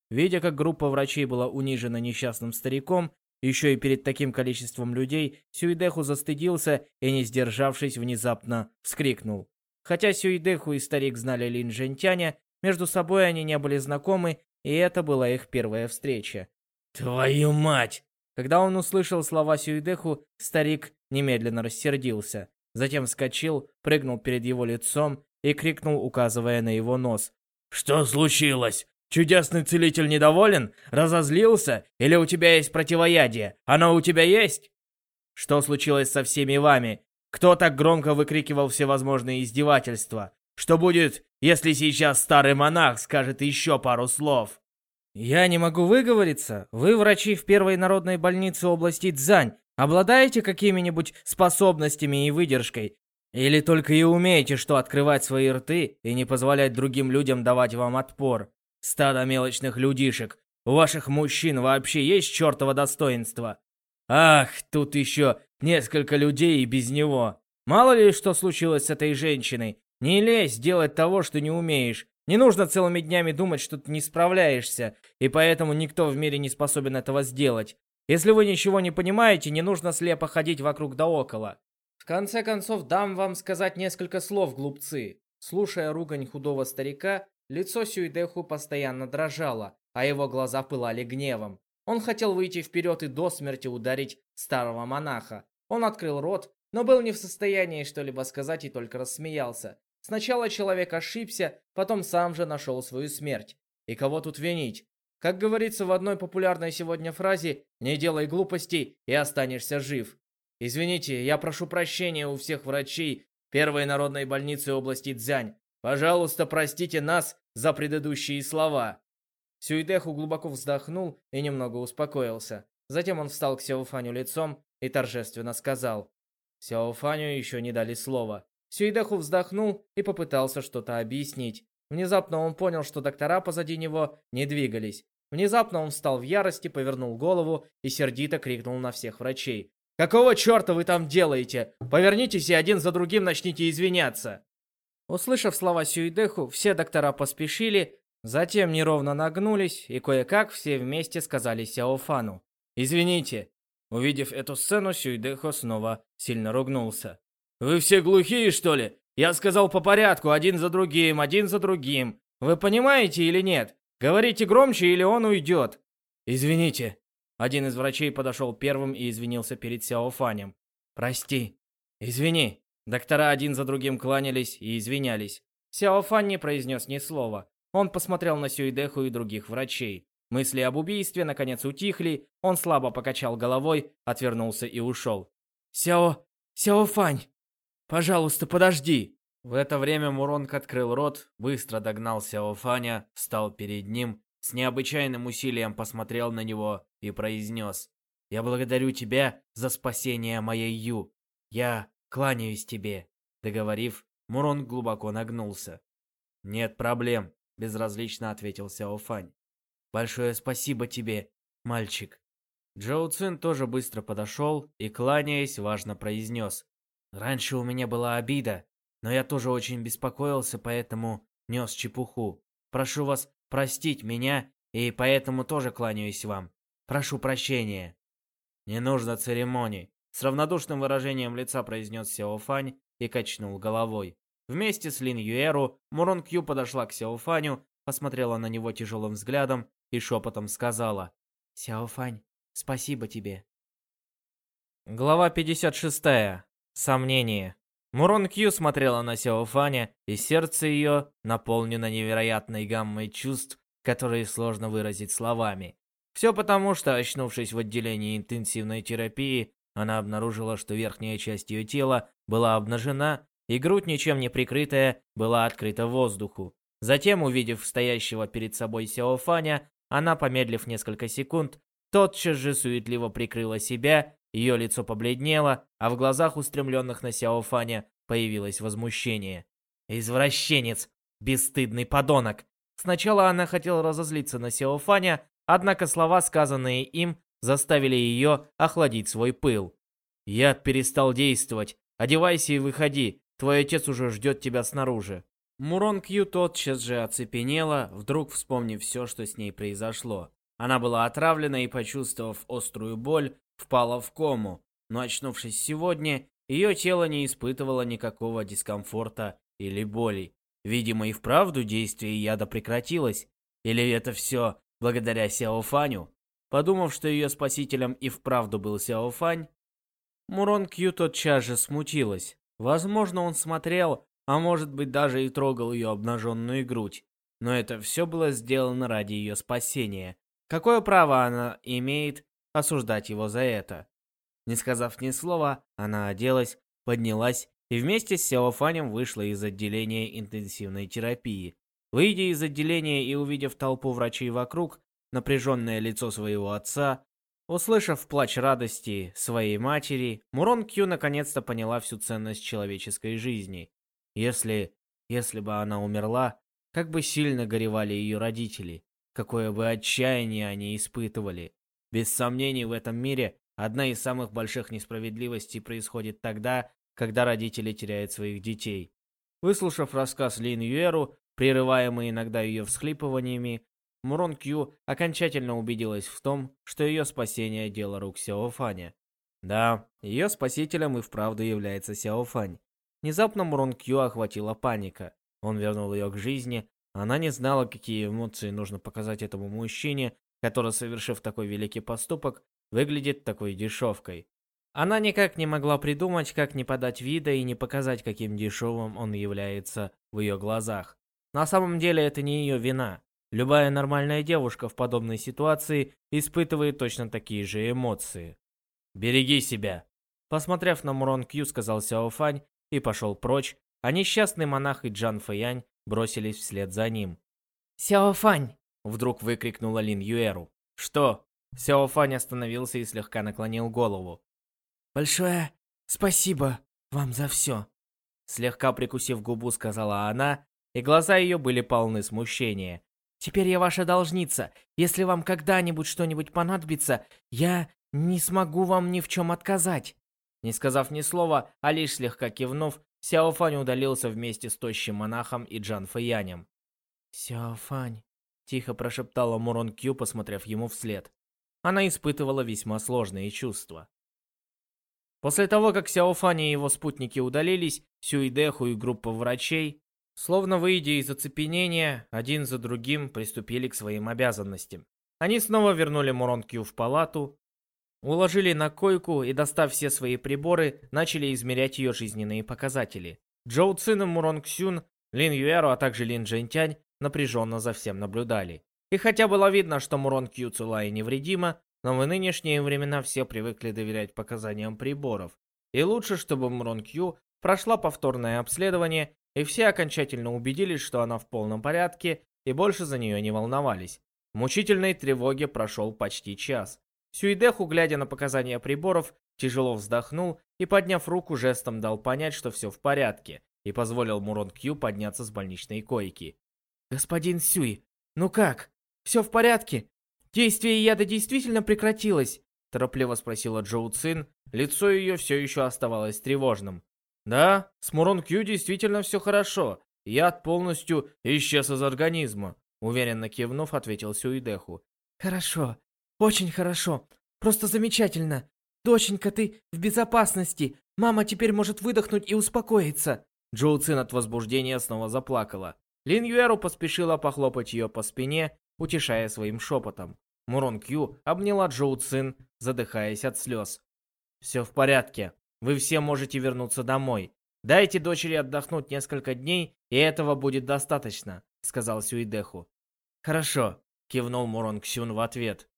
Видя, как группа врачей была унижена несчастным стариком, еще и перед таким количеством людей, Сюидеху застыдился и, не сдержавшись, внезапно вскрикнул. Хотя Сюидеху и старик знали Лин Жентяня, между собой они не были знакомы, и это была их первая встреча. «Твою мать!» Когда он услышал слова Сюидеху, старик немедленно рассердился. Затем вскочил, прыгнул перед его лицом и крикнул, указывая на его нос. «Что случилось? Чудесный целитель недоволен? Разозлился? Или у тебя есть противоядие? Оно у тебя есть?» Что случилось со всеми вами? Кто так громко выкрикивал всевозможные издевательства? Что будет, если сейчас старый монах скажет еще пару слов? Я не могу выговориться. Вы врачи в первой народной больнице области Цзань. Обладаете какими-нибудь способностями и выдержкой? Или только и умеете что открывать свои рты и не позволять другим людям давать вам отпор? Стадо мелочных людишек. У ваших мужчин вообще есть чертово достоинство? Ах, тут еще несколько людей и без него. Мало ли что случилось с этой женщиной. Не лезь делать того, что не умеешь. Не нужно целыми днями думать, что ты не справляешься, и поэтому никто в мире не способен этого сделать. Если вы ничего не понимаете, не нужно слепо ходить вокруг да около. В конце концов, дам вам сказать несколько слов, глупцы. Слушая ругань худого старика, лицо Сюйдеху постоянно дрожало, а его глаза пылали гневом. Он хотел выйти вперед и до смерти ударить старого монаха. Он открыл рот, но был не в состоянии что-либо сказать и только рассмеялся. Сначала человек ошибся, потом сам же нашел свою смерть. И кого тут винить? Как говорится в одной популярной сегодня фразе «Не делай глупостей и останешься жив». Извините, я прошу прощения у всех врачей Первой народной больницы области Цзянь. Пожалуйста, простите нас за предыдущие слова. Сюйдеху глубоко вздохнул и немного успокоился. Затем он встал к Сяофаню лицом и торжественно сказал. Сяофаню еще не дали слова. Сюйдеху вздохнул и попытался что-то объяснить. Внезапно он понял, что доктора позади него не двигались. Внезапно он встал в ярости, повернул голову и сердито крикнул на всех врачей. «Какого черта вы там делаете? Повернитесь и один за другим начните извиняться!» Услышав слова Сюидеху, все доктора поспешили, затем неровно нагнулись и кое-как все вместе сказали Сяофану. «Извините». Увидев эту сцену, Сюидеху снова сильно ругнулся. «Вы все глухие, что ли? Я сказал по порядку, один за другим, один за другим. Вы понимаете или нет? Говорите громче, или он уйдет». «Извините», один из врачей подошел первым и извинился перед Сяофанем. «Прости». «Извини». Доктора один за другим кланялись и извинялись. Сяофан не произнес ни слова. Он посмотрел на Сюйдеху и других врачей. Мысли об убийстве наконец утихли, он слабо покачал головой, отвернулся и ушел. «Сяо... Сяофань! Пожалуйста, подожди!» В это время Муронг открыл рот, быстро догнал Сяофаня, встал перед ним с необычайным усилием посмотрел на него и произнес. «Я благодарю тебя за спасение моей Ю. Я кланяюсь тебе». Договорив, Мурон глубоко нагнулся. «Нет проблем», — безразлично ответил Сяофань. «Большое спасибо тебе, мальчик». Джоу Цин тоже быстро подошел и, кланяясь, важно произнес. «Раньше у меня была обида, но я тоже очень беспокоился, поэтому нес чепуху. Прошу вас простить меня, и поэтому тоже кланяюсь вам. Прошу прощения». «Не нужно церемоний», — с равнодушным выражением лица произнес Сяо Фань и качнул головой. Вместе с Лин Юэру Мурон Кью подошла к Сяо Фаню, посмотрела на него тяжелым взглядом и шепотом сказала «Сяо Фань, спасибо тебе». Глава 56. Сомнение. Мурон Кью смотрела на Сяо Фаня, и сердце ее наполнено невероятной гаммой чувств, которые сложно выразить словами. Все потому, что, очнувшись в отделении интенсивной терапии, она обнаружила, что верхняя часть ее тела была обнажена, и грудь, ничем не прикрытая, была открыта воздуху. Затем, увидев стоящего перед собой Сяо Фаня, она, помедлив несколько секунд, тотчас же суетливо прикрыла себя ее лицо побледнело, а в глазах, устремленных на Сяофаня, появилось возмущение. «Извращенец! Бесстыдный подонок!» Сначала она хотела разозлиться на Сяофаня, однако слова, сказанные им, заставили ее охладить свой пыл. «Яд перестал действовать. Одевайся и выходи. Твой отец уже ждет тебя снаружи». Мурон Кью тотчас же оцепенела, вдруг вспомнив все, что с ней произошло. Она была отравлена и, почувствовав острую боль, впала в кому, но очнувшись сегодня, ее тело не испытывало никакого дискомфорта или боли. Видимо, и вправду действие яда прекратилось. Или это все благодаря Сяофаню? Подумав, что ее спасителем и вправду был Сяофань, Мурон Кью тотчас же смутилась. Возможно, он смотрел, а может быть даже и трогал ее обнаженную грудь. Но это все было сделано ради ее спасения. Какое право она имеет осуждать его за это. Не сказав ни слова, она оделась, поднялась и вместе с Сяофанем вышла из отделения интенсивной терапии. Выйдя из отделения и увидев толпу врачей вокруг, напряженное лицо своего отца, услышав плач радости своей матери, Мурон Кью наконец-то поняла всю ценность человеческой жизни. Если... если бы она умерла, как бы сильно горевали ее родители, какое бы отчаяние они испытывали. Без сомнений, в этом мире одна из самых больших несправедливостей происходит тогда, когда родители теряют своих детей. Выслушав рассказ Лин Юэру, прерываемый иногда ее всхлипываниями, Мурон Кью окончательно убедилась в том, что ее спасение – дело рук Сяофаня. Да, ее спасителем и вправду является Сяофань. Внезапно Мурон Кью охватила паника. Он вернул ее к жизни. Она не знала, какие эмоции нужно показать этому мужчине, который, совершив такой великий поступок, выглядит такой дешевкой. Она никак не могла придумать, как не подать вида и не показать, каким дешевым он является в ее глазах. На самом деле это не ее вина. Любая нормальная девушка в подобной ситуации испытывает точно такие же эмоции. «Береги себя!» Посмотрев на Мурон Кью, сказал Сяо Фань и пошел прочь, а несчастный монах и Джан Фэянь бросились вслед за ним. «Сяо Фань!» — вдруг выкрикнула Лин Юэру. «Что?» Сяо Фань остановился и слегка наклонил голову. «Большое спасибо вам за все!» Слегка прикусив губу, сказала она, и глаза ее были полны смущения. Теперь я ваша должница. Если вам когда-нибудь что-нибудь понадобится, я не смогу вам ни в чем отказать». Не сказав ни слова, а лишь слегка кивнув, Сяо Фань удалился вместе с тощим монахом и Джан Фэянем. «Сяо Фань», — тихо прошептала Мурон Кью, посмотрев ему вслед. Она испытывала весьма сложные чувства. После того, как Сяо Фань и его спутники удалились, Сюйдеху и группа врачей Словно выйдя из оцепенения, один за другим приступили к своим обязанностям. Они снова вернули Муронкью в палату, уложили на койку и, достав все свои приборы, начали измерять ее жизненные показатели. Джоу Цин и Мурон Ксюн, Лин Юэру, а также Лин Джентянь напряженно за всем наблюдали. И хотя было видно, что Мурон Кью цела и невредима, но в нынешние времена все привыкли доверять показаниям приборов. И лучше, чтобы Мурон Кью прошла повторное обследование и все окончательно убедились, что она в полном порядке, и больше за нее не волновались. В мучительной тревоге прошел почти час. Сюидеху, глядя на показания приборов, тяжело вздохнул и, подняв руку, жестом дал понять, что все в порядке, и позволил Мурон Кью подняться с больничной койки. «Господин Сюй, ну как? Все в порядке? Действие яда действительно прекратилось?» торопливо спросила Джоу Цин, лицо ее все еще оставалось тревожным. Да, с Мурон Кью действительно все хорошо. Яд полностью исчез из организма. Уверенно кивнув, ответил Сюидеху. Хорошо, очень хорошо. Просто замечательно. Доченька, ты в безопасности. Мама теперь может выдохнуть и успокоиться. Джоу Цин от возбуждения снова заплакала. Лин Юэру поспешила похлопать ее по спине, утешая своим шепотом. Мурон Кью обняла Джоу Цин, задыхаясь от слез. «Все в порядке. Вы все можете вернуться домой. Дайте дочери отдохнуть несколько дней, и этого будет достаточно», — сказал Сюидеху. «Хорошо», — кивнул Мурон Ксюн в ответ.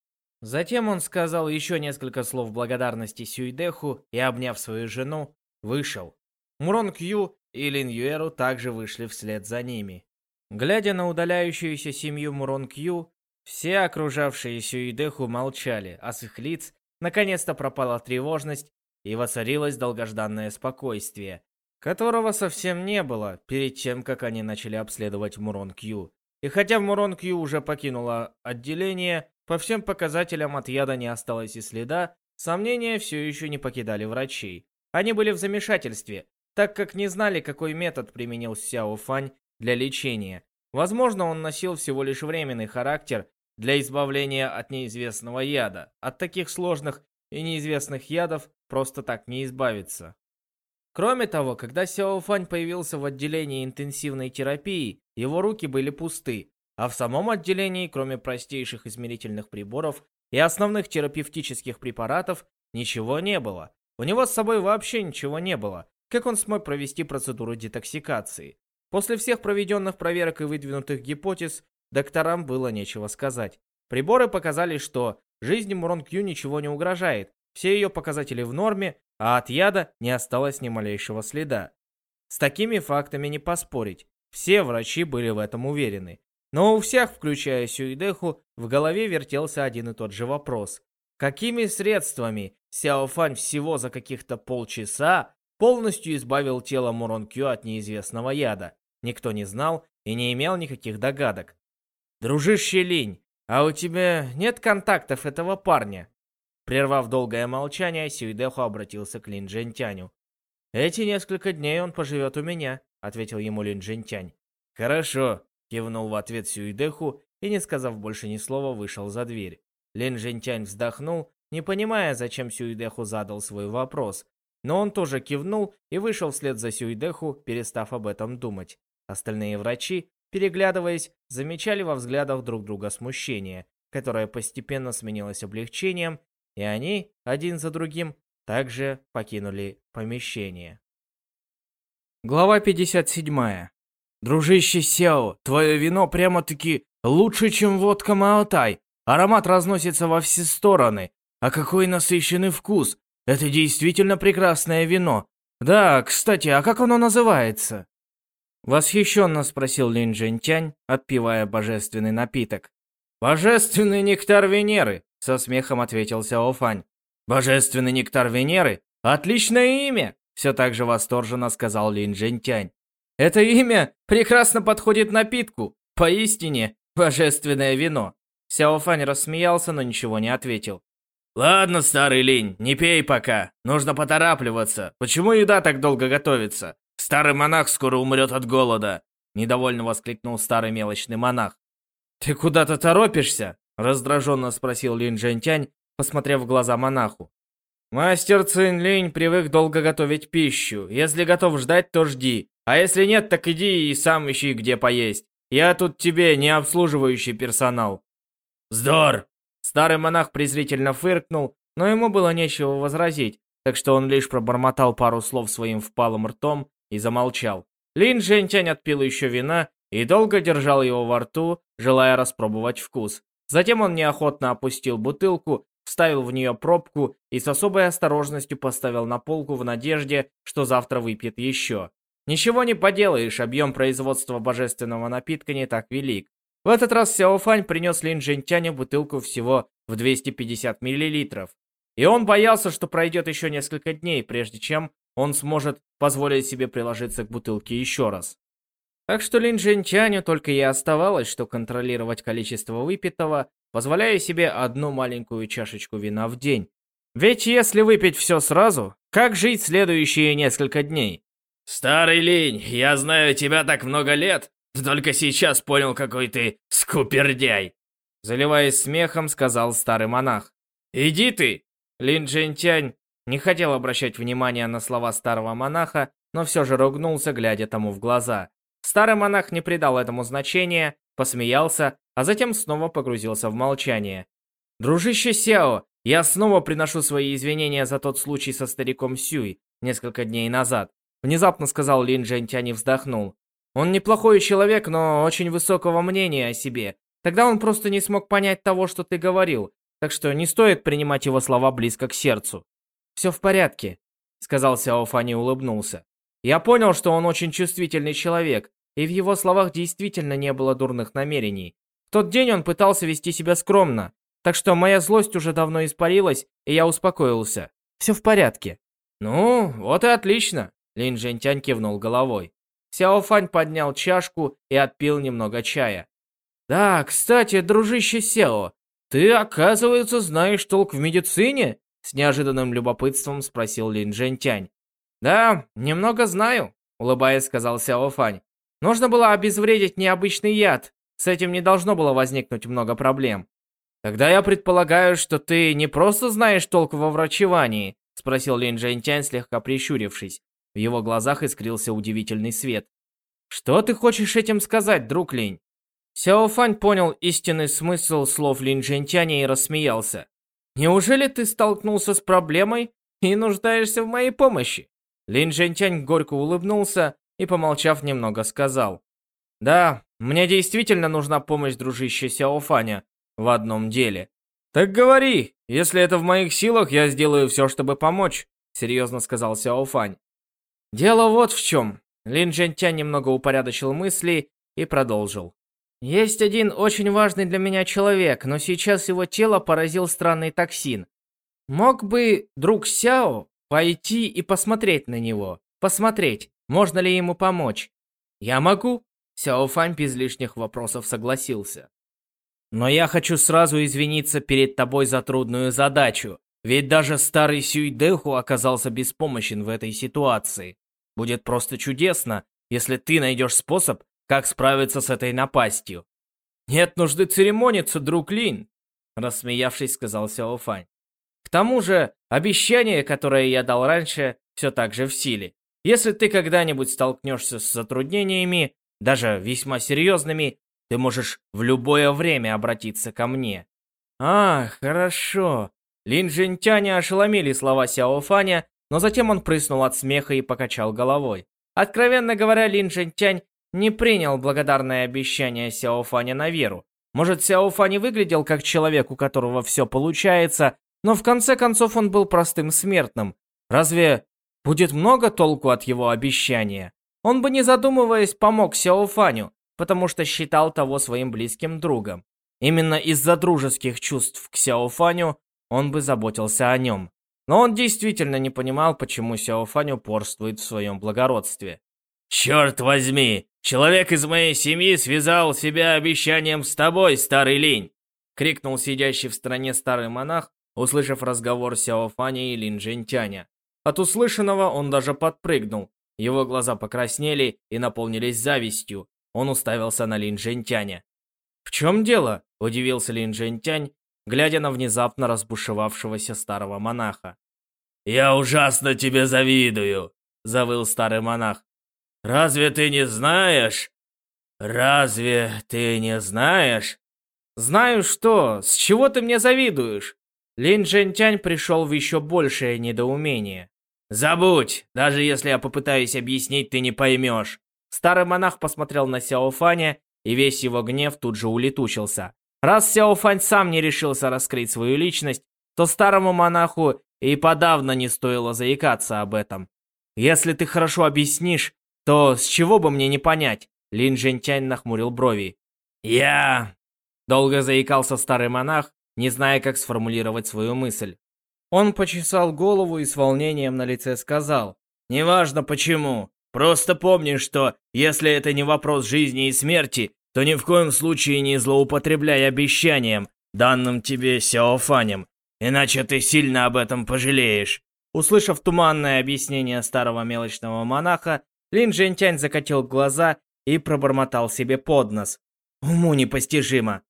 Затем он сказал еще несколько слов благодарности Сюидеху и, обняв свою жену, вышел. Мурон Кью и Лин Юэру также вышли вслед за ними. Глядя на удаляющуюся семью Мурон Кью, все окружавшие Сюидеху молчали, а с их лиц наконец-то пропала тревожность и воцарилось долгожданное спокойствие, которого совсем не было перед тем, как они начали обследовать Мурон-Кью. И хотя Мурон-Кью уже покинула отделение, по всем показателям от яда не осталось и следа, сомнения все еще не покидали врачей. Они были в замешательстве, так как не знали, какой метод применил Сяо Фань для лечения. Возможно, он носил всего лишь временный характер для избавления от неизвестного яда. От таких сложных и неизвестных ядов просто так не избавиться. Кроме того, когда Сяо Фань появился в отделении интенсивной терапии, его руки были пусты, а в самом отделении, кроме простейших измерительных приборов и основных терапевтических препаратов, ничего не было. У него с собой вообще ничего не было. Как он смог провести процедуру детоксикации? После всех проведенных проверок и выдвинутых гипотез, докторам было нечего сказать. Приборы показали, что жизни Мурон Кью ничего не угрожает, все ее показатели в норме, а от яда не осталось ни малейшего следа. С такими фактами не поспорить. Все врачи были в этом уверены. Но у всех, включая Сюидеху, в голове вертелся один и тот же вопрос. Какими средствами Сяо Фань всего за каких-то полчаса полностью избавил тело Мурон Кю от неизвестного яда? Никто не знал и не имел никаких догадок. «Дружище Линь, а у тебя нет контактов этого парня?» Прервав долгое молчание, Сюидеху обратился к Лин Джентяню. «Эти несколько дней он поживет у меня», — ответил ему Лин Джентянь. «Хорошо», — кивнул в ответ Сюидеху и, не сказав больше ни слова, вышел за дверь. Лин Джентянь вздохнул, не понимая, зачем Сюидеху задал свой вопрос. Но он тоже кивнул и вышел вслед за Сюидеху, перестав об этом думать. Остальные врачи, переглядываясь, замечали во взглядах друг друга смущение, которое постепенно сменилось облегчением и они, один за другим, также покинули помещение. Глава 57. Дружище Сяо, твое вино прямо-таки лучше, чем водка Маотай. Аромат разносится во все стороны. А какой насыщенный вкус. Это действительно прекрасное вино. Да, кстати, а как оно называется? Восхищенно спросил Лин Джентянь, отпивая божественный напиток. Божественный нектар Венеры, со смехом ответил Сяо Фань. «Божественный нектар Венеры? Отличное имя!» Все так же восторженно сказал Лин Джентянь. «Это имя прекрасно подходит напитку. Поистине, божественное вино». Сяо Фань рассмеялся, но ничего не ответил. «Ладно, старый Линь, не пей пока. Нужно поторапливаться. Почему еда так долго готовится? Старый монах скоро умрет от голода!» Недовольно воскликнул старый мелочный монах. «Ты куда-то торопишься?» Раздраженно спросил Лин Джентянь, посмотрев в глаза монаху. Мастер Цин Линь привык долго готовить пищу. Если готов ждать, то жди. А если нет, так иди и сам ищи, где поесть. Я тут тебе не обслуживающий персонал. Здор! Старый монах презрительно фыркнул, но ему было нечего возразить, так что он лишь пробормотал пару слов своим впалым ртом и замолчал. Лин Джентянь отпил еще вина и долго держал его во рту, желая распробовать вкус. Затем он неохотно опустил бутылку, вставил в нее пробку и с особой осторожностью поставил на полку в надежде, что завтра выпьет еще. Ничего не поделаешь, объем производства божественного напитка не так велик. В этот раз Сяофань принес Лин Джентяню бутылку всего в 250 мл. И он боялся, что пройдет еще несколько дней, прежде чем он сможет позволить себе приложиться к бутылке еще раз. Так что Лин Джентяню только и оставалось, что контролировать количество выпитого, позволяя себе одну маленькую чашечку вина в день. Ведь если выпить все сразу, как жить следующие несколько дней? «Старый Линь, я знаю тебя так много лет, только сейчас понял, какой ты скупердяй!» Заливаясь смехом, сказал старый монах. «Иди ты!» Лин Джентянь не хотел обращать внимания на слова старого монаха, но все же ругнулся, глядя тому в глаза. Старый монах не придал этому значения, посмеялся, а затем снова погрузился в молчание. «Дружище Сяо, я снова приношу свои извинения за тот случай со стариком Сюй несколько дней назад», внезапно сказал Лин Джентянь и вздохнул. «Он неплохой человек, но очень высокого мнения о себе. Тогда он просто не смог понять того, что ты говорил, так что не стоит принимать его слова близко к сердцу». «Все в порядке», — сказал Сяо Фань и улыбнулся. Я понял, что он очень чувствительный человек, и в его словах действительно не было дурных намерений. В тот день он пытался вести себя скромно, так что моя злость уже давно испарилась, и я успокоился. Все в порядке. Ну, вот и отлично, Лин Жентянь кивнул головой. Сяо Фань поднял чашку и отпил немного чая. Да, кстати, дружище Сяо, ты, оказывается, знаешь толк в медицине? С неожиданным любопытством спросил Лин Жентянь. «Да, немного знаю», — улыбаясь, сказал Сяо Фань. «Нужно было обезвредить необычный яд. С этим не должно было возникнуть много проблем». «Тогда я предполагаю, что ты не просто знаешь толк во врачевании», — спросил Лин Джэньтянь, слегка прищурившись. В его глазах искрился удивительный свет. «Что ты хочешь этим сказать, друг Линь?» Сяо Фань понял истинный смысл слов Лин Джэньтяня и рассмеялся. «Неужели ты столкнулся с проблемой и нуждаешься в моей помощи?» Лин Джентянь горько улыбнулся и, помолчав немного, сказал. «Да, мне действительно нужна помощь дружище Сяофаня в одном деле. «Так говори, если это в моих силах, я сделаю все, чтобы помочь», — серьезно сказал Сяо Фань. «Дело вот в чем». Лин Джентянь немного упорядочил мысли и продолжил. «Есть один очень важный для меня человек, но сейчас его тело поразил странный токсин. Мог бы друг Сяо пойти и посмотреть на него? Посмотреть, можно ли ему помочь? Я могу?» Сяо без лишних вопросов согласился. «Но я хочу сразу извиниться перед тобой за трудную задачу, ведь даже старый Сюйдэху оказался беспомощен в этой ситуации. Будет просто чудесно, если ты найдешь способ, как справиться с этой напастью». «Нет нужды церемониться, друг Лин», — рассмеявшись, сказал Сяо. «К тому же, обещание, которое я дал раньше, все так же в силе. Если ты когда-нибудь столкнешься с затруднениями, даже весьма серьезными, ты можешь в любое время обратиться ко мне. А, хорошо. Лин Жинтяня ошеломили слова Сяо Фаня, но затем он прыснул от смеха и покачал головой. Откровенно говоря, Лин Жинтянь не принял благодарное обещание Сяо Фаня на веру. Может, Сяо Фань выглядел как человек, у которого все получается, но в конце концов он был простым смертным. Разве будет много толку от его обещания? Он бы, не задумываясь, помог Сяо Фаню, потому что считал того своим близким другом. Именно из-за дружеских чувств к Сяо Фаню он бы заботился о нем. Но он действительно не понимал, почему Сяо Фань упорствует в своем благородстве. «Черт возьми! Человек из моей семьи связал себя обещанием с тобой, старый лень!» — крикнул сидящий в стороне старый монах, услышав разговор Сяо Фаня и Лин Джентяня. От услышанного он даже подпрыгнул, его глаза покраснели и наполнились завистью. Он уставился на Лин Жентяня. «В чем дело?» – удивился Лин Жентянь, глядя на внезапно разбушевавшегося старого монаха. «Я ужасно тебе завидую!» – завыл старый монах. «Разве ты не знаешь? Разве ты не знаешь?» «Знаю что? С чего ты мне завидуешь?» Лин Джентянь пришел в еще большее недоумение. «Забудь! Даже если я попытаюсь объяснить, ты не поймешь!» Старый монах посмотрел на Сяофаня, и весь его гнев тут же улетучился. Раз Сяофань сам не решился раскрыть свою личность, то старому монаху и подавно не стоило заикаться об этом. «Если ты хорошо объяснишь, то с чего бы мне не понять?» Лин Жентянь нахмурил брови. «Я...» Долго заикался старый монах, не зная, как сформулировать свою мысль. Он почесал голову и с волнением на лице сказал. «Неважно почему. Просто помни, что если это не вопрос жизни и смерти, то ни в коем случае не злоупотребляй обещанием, данным тебе Сяофанем, иначе ты сильно об этом пожалеешь». Услышав туманное объяснение старого мелочного монаха, Лин Джентянь закатил глаза и пробормотал себе под нос. Уму непостижимо.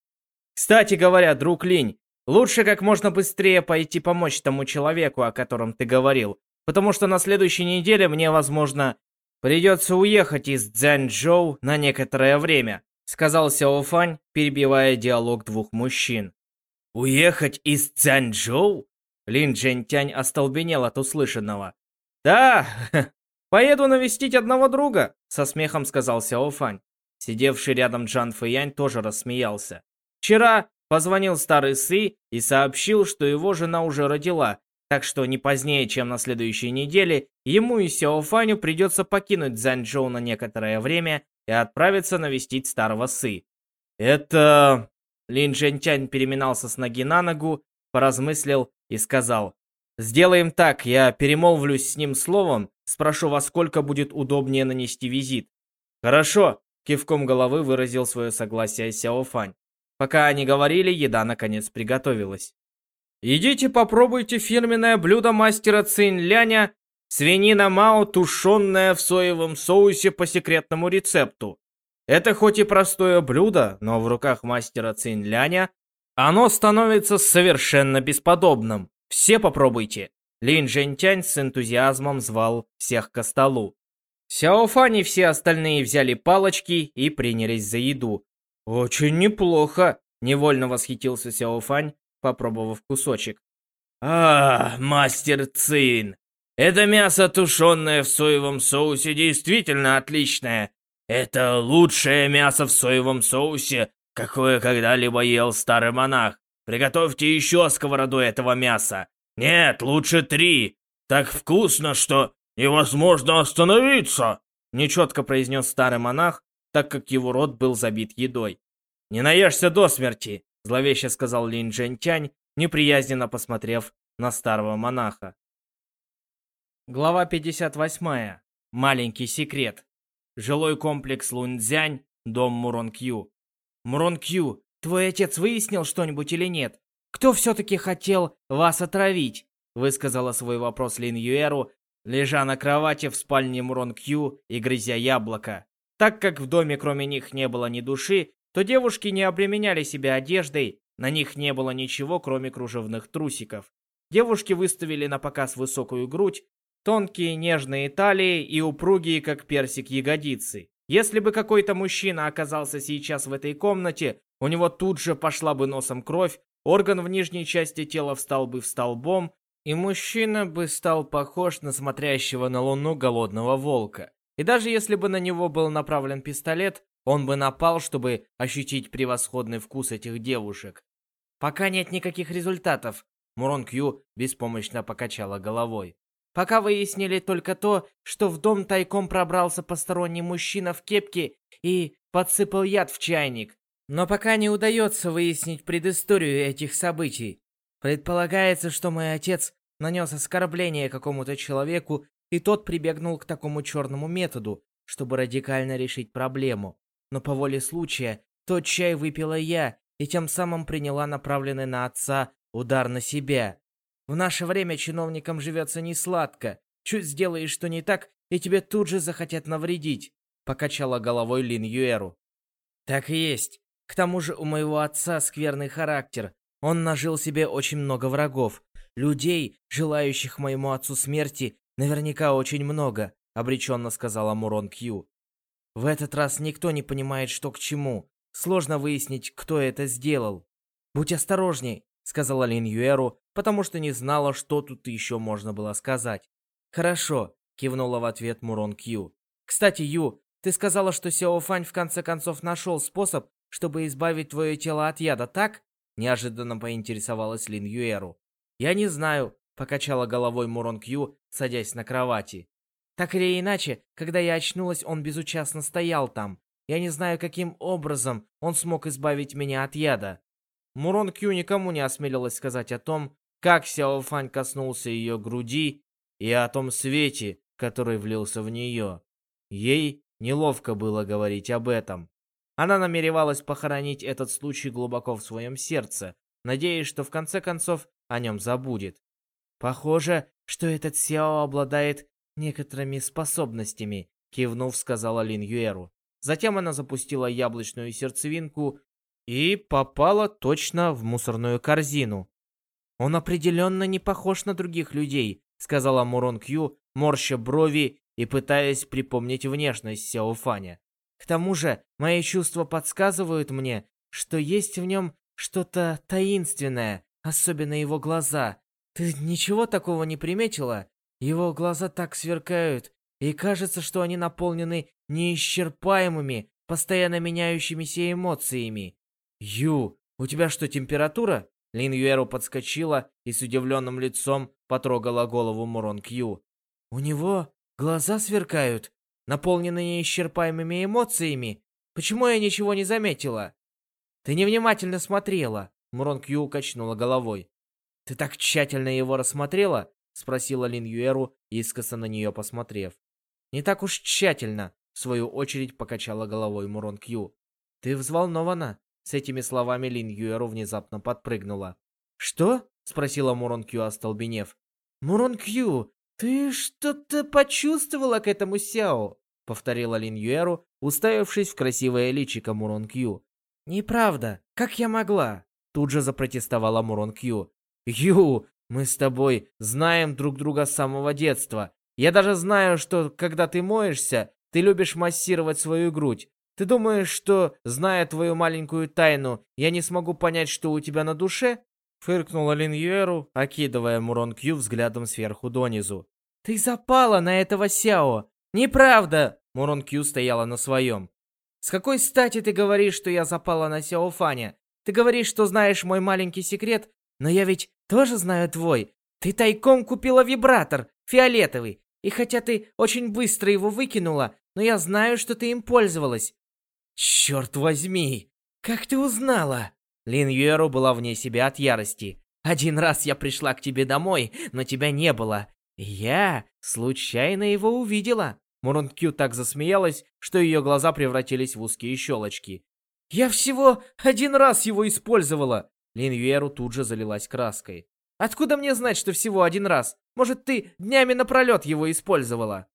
Кстати говоря, друг Линь, Лучше как можно быстрее пойти помочь тому человеку, о котором ты говорил, потому что на следующей неделе мне, возможно, придется уехать из Цзянчжоу на некоторое время», сказал Сяо Фань, перебивая диалог двух мужчин. «Уехать из Цзянчжоу?» Лин Джентянь остолбенел от услышанного. «Да, [laughs] поеду навестить одного друга», со смехом сказал Сяо Фань. Сидевший рядом Джан Фэянь тоже рассмеялся. «Вчера Позвонил старый Сы и сообщил, что его жена уже родила, так что не позднее, чем на следующей неделе, ему и Сяофаню придется покинуть Цзянчжоу на некоторое время и отправиться навестить старого Сы. «Это...» Лин Джентянь переминался с ноги на ногу, поразмыслил и сказал. «Сделаем так, я перемолвлюсь с ним словом, спрошу, во сколько будет удобнее нанести визит». «Хорошо», — кивком головы выразил свое согласие Сяофань. Пока они говорили, еда наконец приготовилась. «Идите попробуйте фирменное блюдо мастера Цинляня свинина Мао, тушенная в соевом соусе по секретному рецепту. Это хоть и простое блюдо, но в руках мастера Цинляня оно становится совершенно бесподобным. Все попробуйте!» Лин Жентянь с энтузиазмом звал всех к столу. Сяофань и все остальные взяли палочки и принялись за еду. «Очень неплохо», — невольно восхитился Сяофань, попробовав кусочек. «А, мастер Цин, это мясо, тушенное в соевом соусе, действительно отличное. Это лучшее мясо в соевом соусе, какое когда-либо ел старый монах. Приготовьте еще сковороду этого мяса. Нет, лучше три. Так вкусно, что невозможно остановиться!» Нечетко произнес старый монах, так как его рот был забит едой. «Не наешься до смерти!» — зловеще сказал Лин Джентянь, неприязненно посмотрев на старого монаха. Глава 58. Маленький секрет. Жилой комплекс Лунцзянь, дом Муронкью. Муронкью, твой отец выяснил что-нибудь или нет? Кто все-таки хотел вас отравить? Высказала свой вопрос Лин Юэру, лежа на кровати в спальне Муронкью и грызя яблоко. Так как в доме кроме них не было ни души, то девушки не обременяли себя одеждой, на них не было ничего, кроме кружевных трусиков. Девушки выставили на показ высокую грудь, тонкие нежные талии и упругие, как персик, ягодицы. Если бы какой-то мужчина оказался сейчас в этой комнате, у него тут же пошла бы носом кровь, орган в нижней части тела встал бы в столбом, и мужчина бы стал похож на смотрящего на луну голодного волка. И даже если бы на него был направлен пистолет, он бы напал, чтобы ощутить превосходный вкус этих девушек. Пока нет никаких результатов. Мурон Кью беспомощно покачала головой. Пока выяснили только то, что в дом тайком пробрался посторонний мужчина в кепке и подсыпал яд в чайник. Но пока не удается выяснить предысторию этих событий. Предполагается, что мой отец нанес оскорбление какому-то человеку, и тот прибегнул к такому черному методу, чтобы радикально решить проблему. Но по воле случая, тот чай выпила я, и тем самым приняла направленный на отца удар на себя. В наше время чиновникам живется не сладко. Чуть сделаешь что не так, и тебе тут же захотят навредить», — покачала головой Лин Юэру. «Так и есть. К тому же у моего отца скверный характер. Он нажил себе очень много врагов. Людей, желающих моему отцу смерти, наверняка очень много», — обреченно сказала Мурон Кью. «В этот раз никто не понимает, что к чему. Сложно выяснить, кто это сделал. Будь осторожней, сказала Лин Юэру, потому что не знала, что тут еще можно было сказать. Хорошо, кивнула в ответ Мурон Кью. Кстати, Ю, ты сказала, что Сяо Фань в конце концов нашел способ, чтобы избавить твое тело от яда, так? Неожиданно поинтересовалась Лин Юэру. Я не знаю, покачала головой Мурон Кью, садясь на кровати. Так или иначе, когда я очнулась, он безучастно стоял там. Я не знаю, каким образом он смог избавить меня от яда. Мурон Кью никому не осмелилась сказать о том, как Сяо Фань коснулся ее груди и о том свете, который влился в нее. Ей неловко было говорить об этом. Она намеревалась похоронить этот случай глубоко в своем сердце, надеясь, что в конце концов о нем забудет. «Похоже, что этот Сяо обладает некоторыми способностями», кивнув, сказала Лин Юэру. Затем она запустила яблочную сердцевинку и попала точно в мусорную корзину. «Он определенно не похож на других людей», — сказала Мурон Кью, морща брови и пытаясь припомнить внешность Сяо Фаня. «К тому же, мои чувства подсказывают мне, что есть в нем что-то таинственное, особенно его глаза. Ты ничего такого не приметила? Его глаза так сверкают, и кажется, что они наполнены неисчерпаемыми, постоянно меняющимися эмоциями. «Ю, у тебя что, температура?» Лин Юэру подскочила и с удивленным лицом потрогала голову Мурон Кью. «У него глаза сверкают, наполненные неисчерпаемыми эмоциями. Почему я ничего не заметила?» «Ты невнимательно смотрела», — Мурон Кью качнула головой. «Ты так тщательно его рассмотрела?» — спросила Лин Юэру, искоса на нее посмотрев. «Не так уж тщательно», — в свою очередь покачала головой Мурон Кью. «Ты взволнована?» С этими словами Лин Юэру внезапно подпрыгнула. «Что?» — спросила Мурон Кью, остолбенев. «Мурон Кью, ты что-то почувствовала к этому Сяо?» — повторила Лин Юэру, уставившись в красивое личико Мурон Кью. «Неправда. Как я могла?» Тут же запротестовала Мурон Кью. «Ю, мы с тобой знаем друг друга с самого детства. Я даже знаю, что когда ты моешься, ты любишь массировать свою грудь. Ты думаешь, что, зная твою маленькую тайну, я не смогу понять, что у тебя на душе?» Фыркнула Лин Юэру, окидывая Мурон Кью взглядом сверху донизу. «Ты запала на этого Сяо! Неправда!» Мурон Кью стояла на своем. «С какой стати ты говоришь, что я запала на Сяо Фаня? Ты говоришь, что знаешь мой маленький секрет, но я ведь тоже знаю твой. Ты тайком купила вибратор, фиолетовый. И хотя ты очень быстро его выкинула, но я знаю, что ты им пользовалась. Черт возьми, как ты узнала? Лин Юэру была вне себя от ярости. Один раз я пришла к тебе домой, но тебя не было. Я случайно его увидела. Мурон Кью так засмеялась, что ее глаза превратились в узкие щелочки. «Я всего один раз его использовала!» Лин Юэру тут же залилась краской. «Откуда мне знать, что всего один раз? Может, ты днями напролет его использовала?»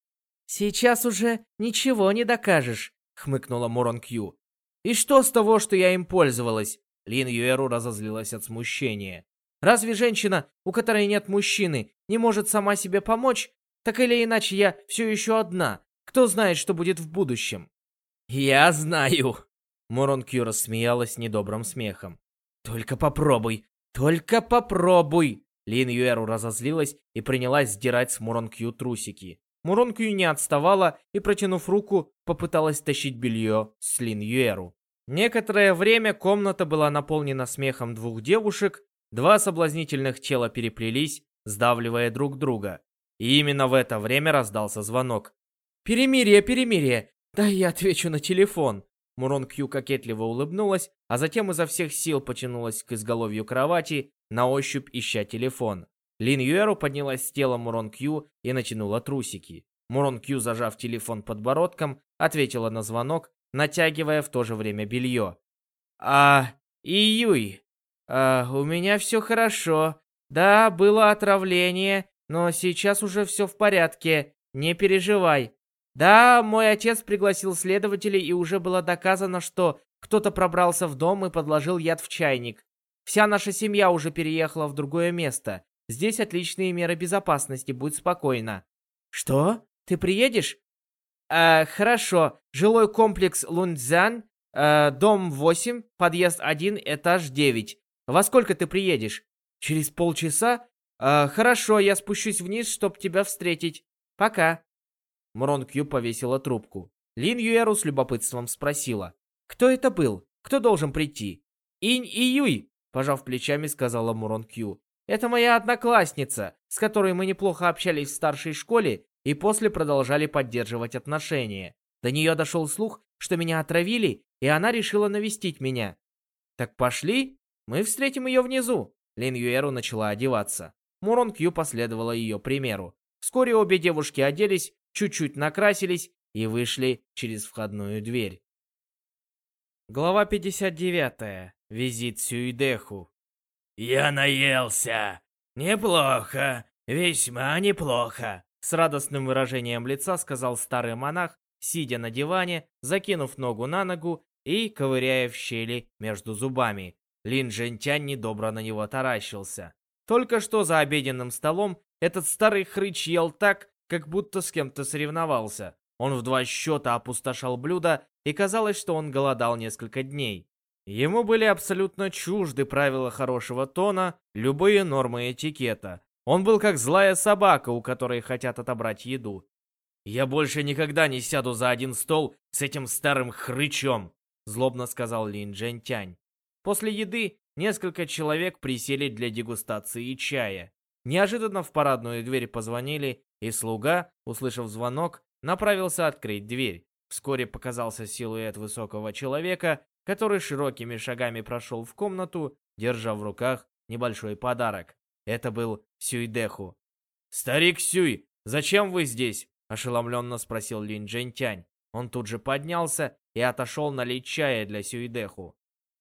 «Сейчас уже ничего не докажешь», — хмыкнула Мурон Кью. «И что с того, что я им пользовалась?» Лин Юэру разозлилась от смущения. «Разве женщина, у которой нет мужчины, не может сама себе помочь? Так или иначе, я все еще одна. Кто знает, что будет в будущем?» «Я знаю!» Мурон Кью рассмеялась недобрым смехом. «Только попробуй! Только попробуй!» Лин Юэру разозлилась и принялась сдирать с Мурон Кью трусики. Мурон Кью не отставала и, протянув руку, попыталась тащить белье с Лин Юэру. Некоторое время комната была наполнена смехом двух девушек, два соблазнительных тела переплелись, сдавливая друг друга. И именно в это время раздался звонок. «Перемирие, перемирие! Дай я отвечу на телефон!» Мурон Кью кокетливо улыбнулась, а затем изо всех сил потянулась к изголовью кровати, на ощупь ища телефон. Лин Юэру поднялась с тела Мурон Кью и натянула трусики. Мурон Кью, зажав телефон подбородком, ответила на звонок, натягивая в то же время белье. «А, Июй, а, у меня все хорошо. Да, было отравление, но сейчас уже все в порядке, не переживай. Да, мой отец пригласил следователей, и уже было доказано, что кто-то пробрался в дом и подложил яд в чайник. Вся наша семья уже переехала в другое место. Здесь отличные меры безопасности, будь спокойна. Что? Ты приедешь? Э, хорошо. Жилой комплекс Лунцзян, э, дом 8, подъезд 1, этаж 9. Во сколько ты приедешь? Через полчаса? «Э, «Хорошо, я спущусь вниз, чтобы тебя встретить. Пока». Мурон Кью повесила трубку. Лин Юэру с любопытством спросила. «Кто это был? Кто должен прийти?» «Инь и Юй», пожав плечами, сказала Мурон Кью. «Это моя одноклассница, с которой мы неплохо общались в старшей школе и после продолжали поддерживать отношения. До нее дошел слух, что меня отравили, и она решила навестить меня. Так пошли, мы встретим ее внизу. Лин Юэру начала одеваться. Мурон Кью последовала ее примеру. Вскоре обе девушки оделись, чуть-чуть накрасились и вышли через входную дверь. Глава 59. Визит Сюидеху. «Я наелся! Неплохо! Весьма неплохо!» С радостным выражением лица сказал старый монах, сидя на диване, закинув ногу на ногу и ковыряя в щели между зубами. Лин Джентянь недобро на него таращился. Только что за обеденным столом этот старый хрыч ел так, как будто с кем-то соревновался. Он в два счета опустошал блюдо, и казалось, что он голодал несколько дней. Ему были абсолютно чужды правила хорошего тона, любые нормы этикета. Он был как злая собака, у которой хотят отобрать еду. «Я больше никогда не сяду за один стол с этим старым хрычом», злобно сказал Лин Джентянь. После еды Несколько человек присели для дегустации чая. Неожиданно в парадную дверь позвонили, и слуга, услышав звонок, направился открыть дверь. Вскоре показался силуэт высокого человека, который широкими шагами прошел в комнату, держа в руках небольшой подарок. Это был Сюйдеху. «Старик Сюй, зачем вы здесь?» – ошеломленно спросил Лин Джентянь. Он тут же поднялся и отошел налить чая для Сюйдеху.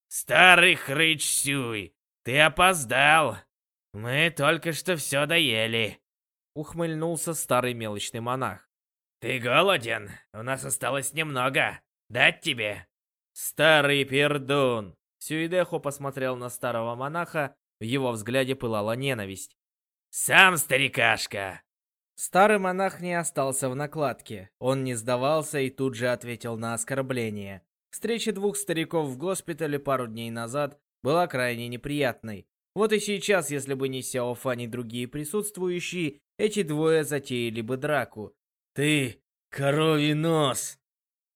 «Старый хрыч Сюй, ты опоздал! Мы только что все доели!» Ухмыльнулся старый мелочный монах. «Ты голоден? У нас осталось немного. Дать тебе?» «Старый пердун!» Сюидехо посмотрел на старого монаха, в его взгляде пылала ненависть. «Сам старикашка!» Старый монах не остался в накладке. Он не сдавался и тут же ответил на оскорбление. Встреча двух стариков в госпитале пару дней назад была крайне неприятной. Вот и сейчас, если бы не Сяо Фань и другие присутствующие, эти двое затеяли бы драку. «Ты, коровий нос!»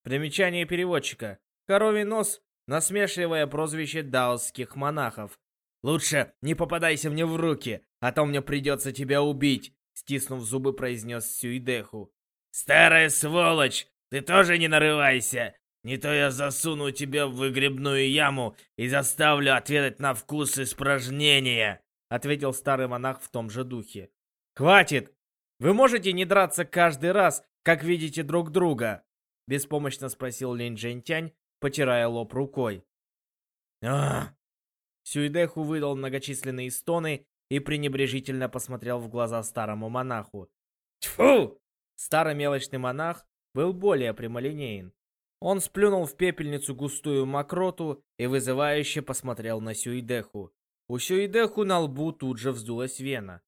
Примечание переводчика. Коровий нос насмешливое прозвище даосских монахов. «Лучше не попадайся мне в руки, а то мне придется тебя убить», стиснув зубы, произнес Сюидеху. «Старая сволочь, ты тоже не нарывайся. Не то я засуну тебя в выгребную яму и заставлю ответить на вкус испражнения», ответил старый монах в том же духе. «Хватит! Вы можете не драться каждый раз, как видите друг друга?» Беспомощно спросил Лин Джентянь, потирая лоб рукой. «Ах!» Сюйдеху выдал многочисленные стоны и пренебрежительно посмотрел в глаза старому монаху. «Тьфу!» Старый мелочный монах был более прямолинеен. Он сплюнул в пепельницу густую мокроту и вызывающе посмотрел на Сюидеху. У Сюидеху на лбу тут же вздулась вена.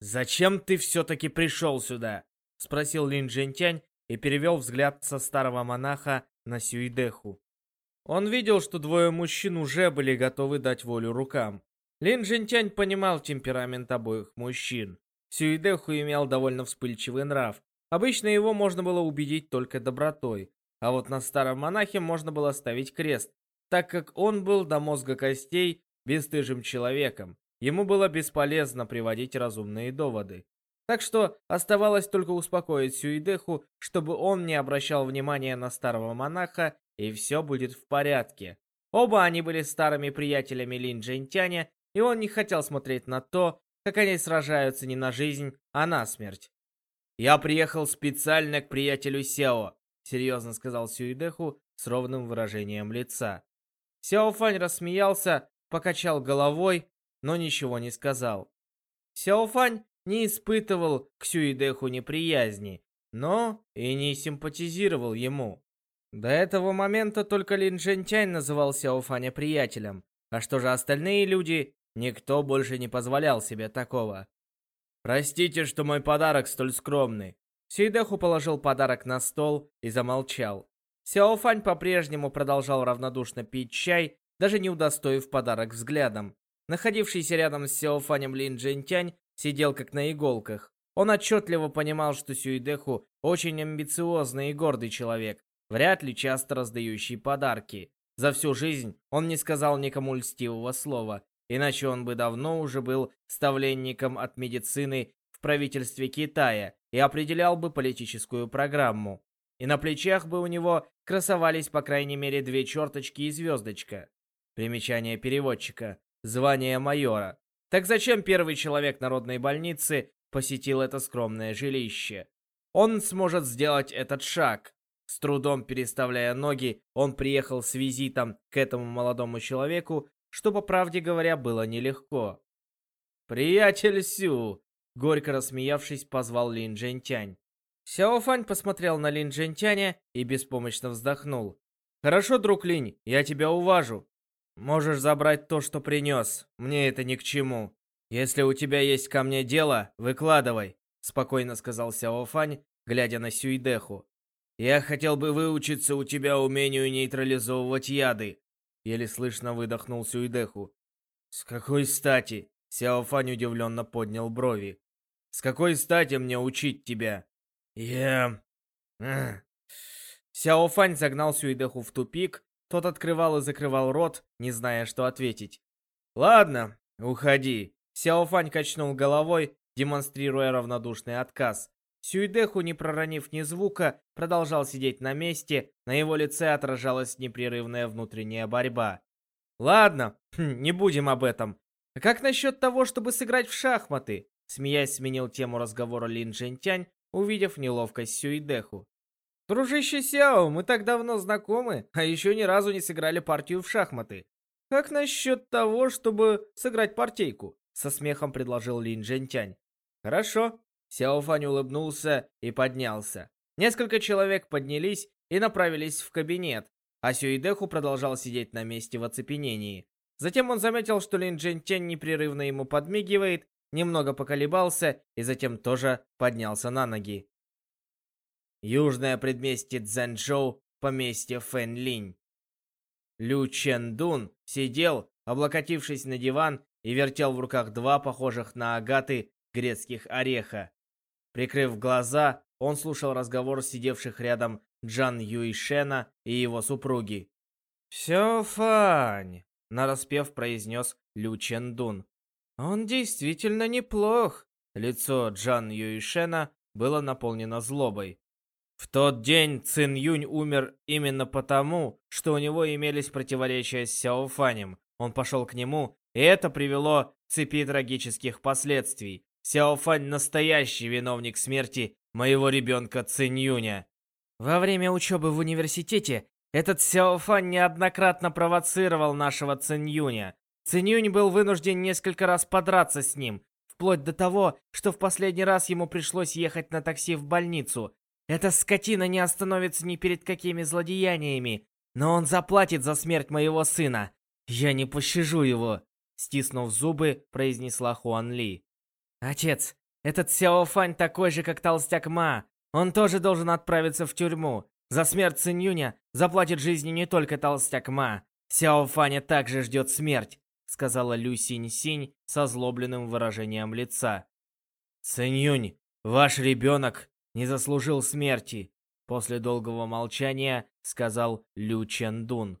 «Зачем ты все-таки пришел сюда?» — спросил Лин Джентянь и перевел взгляд со старого монаха на Сюидеху. Он видел, что двое мужчин уже были готовы дать волю рукам. Лин Джентянь понимал темперамент обоих мужчин. Сюидеху имел довольно вспыльчивый нрав. Обычно его можно было убедить только добротой. А вот на старом монахе можно было ставить крест, так как он был до мозга костей бесстыжим человеком. Ему было бесполезно приводить разумные доводы. Так что оставалось только успокоить Сюидеху, чтобы он не обращал внимания на старого монаха, и все будет в порядке. Оба они были старыми приятелями Лин Джентяня, и он не хотел смотреть на то, как они сражаются не на жизнь, а на смерть. «Я приехал специально к приятелю Сяо серьезно сказал Сюидеху с ровным выражением лица. Сяо Фань рассмеялся, покачал головой, но ничего не сказал. Сяо Фань не испытывал к Сюидеху неприязни, но и не симпатизировал ему. До этого момента только Лин Джентянь называл Сяо Фаня приятелем, а что же остальные люди, никто больше не позволял себе такого. «Простите, что мой подарок столь скромный. Сейдеху положил подарок на стол и замолчал. Сяофань по-прежнему продолжал равнодушно пить чай, даже не удостоив подарок взглядом. Находившийся рядом с Сяофанем Лин Джентянь сидел как на иголках. Он отчетливо понимал, что Сюидеху очень амбициозный и гордый человек, вряд ли часто раздающий подарки. За всю жизнь он не сказал никому льстивого слова, иначе он бы давно уже был ставленником от медицины в правительстве Китая и определял бы политическую программу. И на плечах бы у него красовались по крайней мере две черточки и звездочка. Примечание переводчика. Звание майора. Так зачем первый человек народной больницы посетил это скромное жилище? Он сможет сделать этот шаг. С трудом переставляя ноги, он приехал с визитом к этому молодому человеку, что, по правде говоря, было нелегко. «Приятель Сю, Горько рассмеявшись, позвал Лин Джентянь. Сяофань посмотрел на Лин Джентяня и беспомощно вздохнул. «Хорошо, друг Линь, я тебя уважу. Можешь забрать то, что принес. Мне это ни к чему. Если у тебя есть ко мне дело, выкладывай», спокойно сказал Сяофань, глядя на Сюйдеху. «Я хотел бы выучиться у тебя умению нейтрализовывать яды», еле слышно выдохнул Сюйдеху. «С какой стати?» Сяофань удивленно поднял брови. С какой стати мне учить тебя? Я... Сяо Фань загнал Сюидеху в тупик. Тот открывал и закрывал рот, не зная, что ответить. «Ладно, уходи». Сяо Фань качнул головой, демонстрируя равнодушный отказ. Сюидеху, не проронив ни звука, продолжал сидеть на месте, на его лице отражалась непрерывная внутренняя борьба. «Ладно, [clears throat] не будем об этом. А как насчет того, чтобы сыграть в шахматы? Смеясь, сменил тему разговора Лин Джентянь, увидев неловкость Сюидеху. «Дружище Сяо, мы так давно знакомы, а еще ни разу не сыграли партию в шахматы. Как насчет того, чтобы сыграть партейку?» Со смехом предложил Лин Джентянь. «Хорошо». Сяо Фань улыбнулся и поднялся. Несколько человек поднялись и направились в кабинет, а Сюидеху продолжал сидеть на месте в оцепенении. Затем он заметил, что Лин Джентянь непрерывно ему подмигивает немного поколебался и затем тоже поднялся на ноги. Южное предместье Цзэнчжоу, поместье Фэнлинь. Лю Чен Дун сидел, облокотившись на диван и вертел в руках два похожих на агаты грецких ореха. Прикрыв глаза, он слушал разговор сидевших рядом Джан Юйшена и его супруги. Все, Фань, нараспев произнес Лю Чендун. Он действительно неплох. Лицо Джан Юишена было наполнено злобой. В тот день Цин Юнь умер именно потому, что у него имелись противоречия с Сяо Фанем. Он пошел к нему, и это привело к цепи трагических последствий. Сяо Фань настоящий виновник смерти моего ребенка Цин Юня. Во время учебы в университете этот Сяо Фань неоднократно провоцировал нашего Цин Юня. Цин Юнь был вынужден несколько раз подраться с ним, вплоть до того, что в последний раз ему пришлось ехать на такси в больницу. Эта скотина не остановится ни перед какими злодеяниями, но он заплатит за смерть моего сына. Я не пощажу его, стиснув зубы, произнесла Хуан Ли. Отец, этот Сяо Фань такой же, как толстяк Ма. Он тоже должен отправиться в тюрьму. За смерть Цинюня заплатит жизнью не только толстяк Ма. Сяо Фаня также ждет смерть, сказала Лю Синь Синь со злобленным выражением лица. Цинюнь, ваш ребенок не заслужил смерти, после долгого молчания сказал Лю Чендун.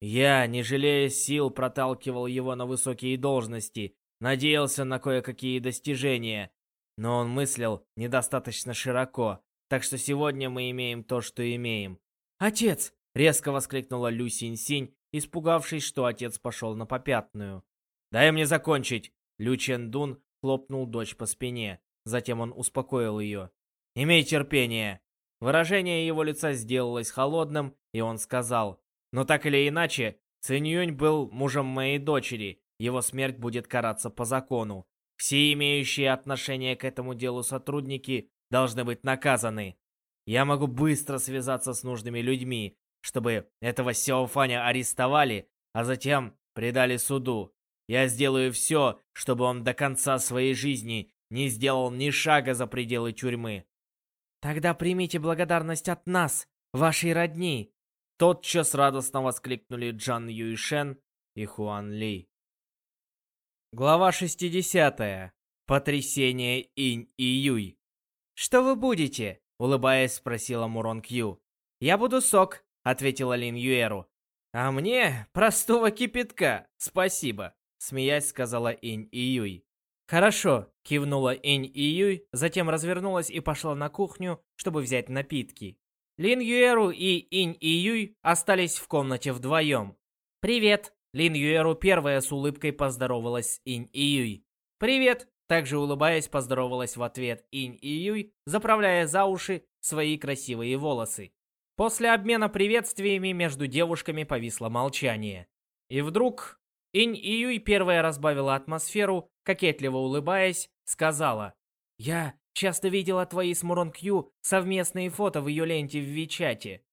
Я, не жалея сил, проталкивал его на высокие должности, надеялся на кое-какие достижения, но он мыслил недостаточно широко, так что сегодня мы имеем то, что имеем. «Отец!» — резко воскликнула Лю Синь-Синь, испугавшись, что отец пошел на попятную. «Дай мне закончить!» Лю Чен Дун хлопнул дочь по спине. Затем он успокоил ее. «Имей терпение!» Выражение его лица сделалось холодным, и он сказал, «Но так или иначе, Цинь был мужем моей дочери, его смерть будет караться по закону. Все имеющие отношение к этому делу сотрудники должны быть наказаны. Я могу быстро связаться с нужными людьми, чтобы этого Сяофаня арестовали, а затем предали суду. Я сделаю все, чтобы он до конца своей жизни не сделал ни шага за пределы тюрьмы. «Тогда примите благодарность от нас, вашей родни!» Тотчас радостно воскликнули Джан Юйшен и Хуан Ли. Глава 60. Потрясение Инь и Юй. «Что вы будете?» — улыбаясь, спросила Мурон Кью. «Я буду сок», — ответила Лин Юэру. «А мне простого кипятка, спасибо», — смеясь сказала Инь и Юй. «Хорошо», — кивнула Инь и Юй, затем развернулась и пошла на кухню, чтобы взять напитки. Лин Юэру и Инь и Юй остались в комнате вдвоем. «Привет!» Лин Юэру первая с улыбкой поздоровалась с Инь и. «Привет!» Также улыбаясь, поздоровалась в ответ Инь и Юй, заправляя за уши свои красивые волосы. После обмена приветствиями между девушками повисло молчание. И вдруг Инь и Юй первая разбавила атмосферу, кокетливо улыбаясь, сказала «Я часто видела твои с Мурон Кью совместные фото в ее ленте в Вичате».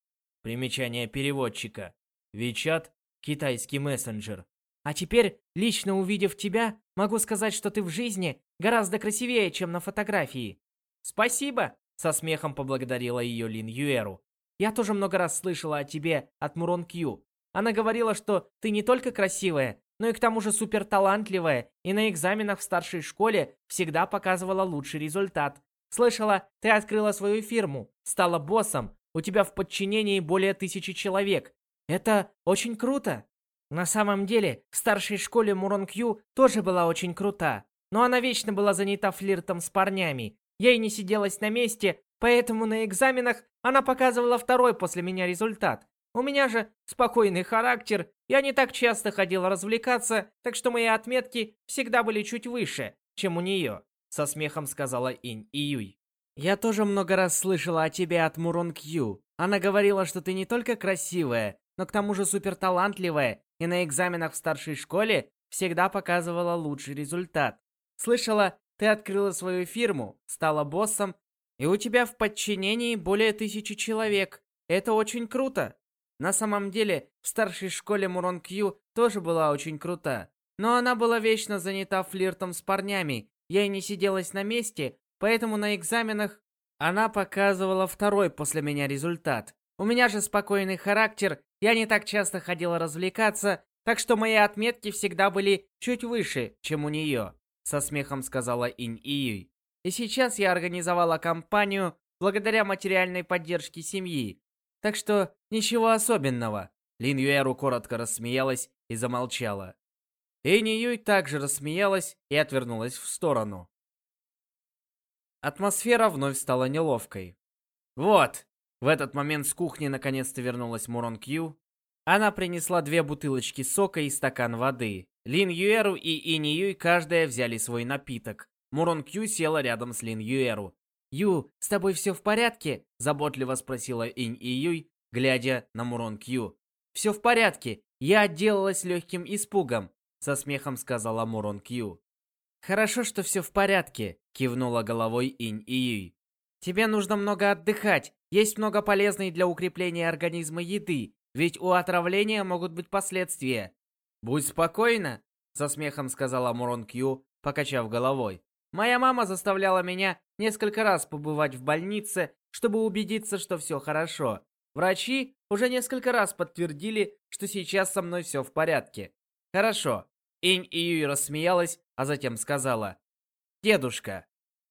Примечание переводчика. Вичат – китайский мессенджер. А теперь, лично увидев тебя, могу сказать, что ты в жизни гораздо красивее, чем на фотографии. Спасибо, со смехом поблагодарила ее Лин Юэру. Я тоже много раз слышала о тебе от Мурон Кью. Она говорила, что ты не только красивая, но и к тому же супер талантливая, и на экзаменах в старшей школе всегда показывала лучший результат. Слышала, ты открыла свою фирму, стала боссом, у тебя в подчинении более тысячи человек. Это очень круто. На самом деле, в старшей школе Мурон Кью тоже была очень крута, но она вечно была занята флиртом с парнями. Ей не сиделась на месте, поэтому на экзаменах она показывала второй после меня результат. У меня же спокойный характер, я не так часто ходила развлекаться, так что мои отметки всегда были чуть выше, чем у нее», — со смехом сказала Инь Июй. «Я тоже много раз слышала о тебе от Мурон Кью. Она говорила, что ты не только красивая, но к тому же суперталантливая, и на экзаменах в старшей школе всегда показывала лучший результат. Слышала, ты открыла свою фирму, стала боссом, и у тебя в подчинении более тысячи человек. Это очень круто. На самом деле, в старшей школе Мурон Кью тоже была очень крута. Но она была вечно занята флиртом с парнями. Ей не сиделась на месте, поэтому на экзаменах она показывала второй после меня результат. У меня же спокойный характер, я не так часто ходила развлекаться, так что мои отметки всегда были чуть выше, чем у нее, со смехом сказала Инь Июй. И сейчас я организовала кампанию благодаря материальной поддержке семьи, так что ничего особенного. Лин Юэру коротко рассмеялась и замолчала. Инь Юй также рассмеялась и отвернулась в сторону. Атмосфера вновь стала неловкой. Вот, в этот момент с кухни наконец-то вернулась Мурон Кью. Она принесла две бутылочки сока и стакан воды. Лин Юэру и Инь Юй каждая взяли свой напиток. Мурон Кью села рядом с Лин Юэру. «Ю, с тобой все в порядке?» – заботливо спросила Инь и Юй, глядя на Мурон Кью. «Все в порядке. Я отделалась легким испугом», – со смехом сказала Мурон Кью. «Хорошо, что все в порядке», – кивнула головой Инь и Юй. «Тебе нужно много отдыхать. Есть много полезной для укрепления организма еды, ведь у отравления могут быть последствия». «Будь спокойна», — со смехом сказала Мурон Кью, покачав головой. «Моя мама заставляла меня несколько раз побывать в больнице, чтобы убедиться, что все хорошо. Врачи уже несколько раз подтвердили, что сейчас со мной все в порядке. Хорошо. Инь Июй рассмеялась, а затем сказала. Дедушка.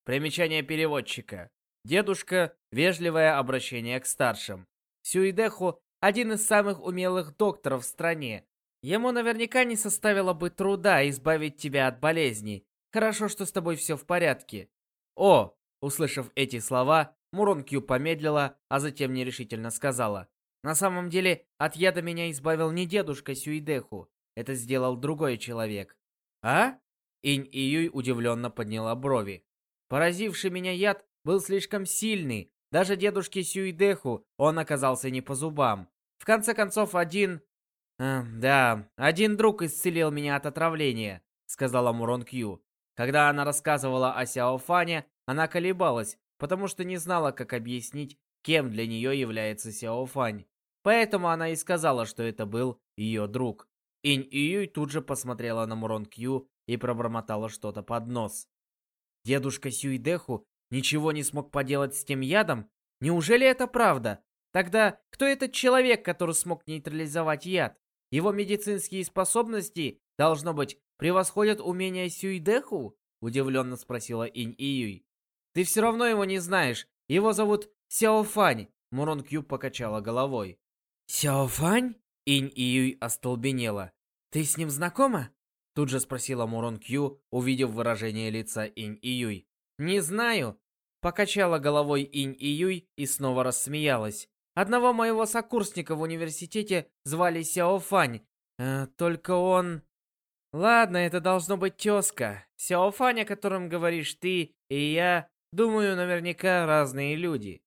Примечание переводчика. Дедушка – вежливое обращение к старшим. Сюидеху – один из самых умелых докторов в стране. Ему наверняка не составило бы труда избавить тебя от болезней. Хорошо, что с тобой все в порядке. О, услышав эти слова, Мурон Кью помедлила, а затем нерешительно сказала. На самом деле, от яда меня избавил не дедушка Сюидеху. Это сделал другой человек. А? Инь Июй удивленно подняла брови. Поразивший меня яд был слишком сильный. Даже дедушке Сюидеху он оказался не по зубам. В конце концов, один... Э, да, один друг исцелил меня от отравления, сказала Мурон Кью. Когда она рассказывала о Сяофане, она колебалась, потому что не знала, как объяснить, кем для нее является Сяофань. Поэтому она и сказала, что это был ее друг. Инь Июй тут же посмотрела на Мурон Кью и пробормотала что-то под нос. Дедушка Сюйдеху ничего не смог поделать с тем ядом? Неужели это правда? Тогда кто этот человек, который смог нейтрализовать яд? Его медицинские способности, должно быть, превосходят умения Сюйдеху? Удивленно спросила Инь Июй. Ты все равно его не знаешь. Его зовут Сяофань. Мурон Кью покачала головой. Сяофань? Инь Июй остолбенела. Ты с ним знакома? Тут же спросила Мурон Кью, увидев выражение лица Инь Июй. «Не знаю», — покачала головой Инь Июй и снова рассмеялась. «Одного моего сокурсника в университете звали Сяо Фань, э, только он...» «Ладно, это должно быть тезка. Сяо Фань, о котором говоришь ты и я, думаю, наверняка разные люди».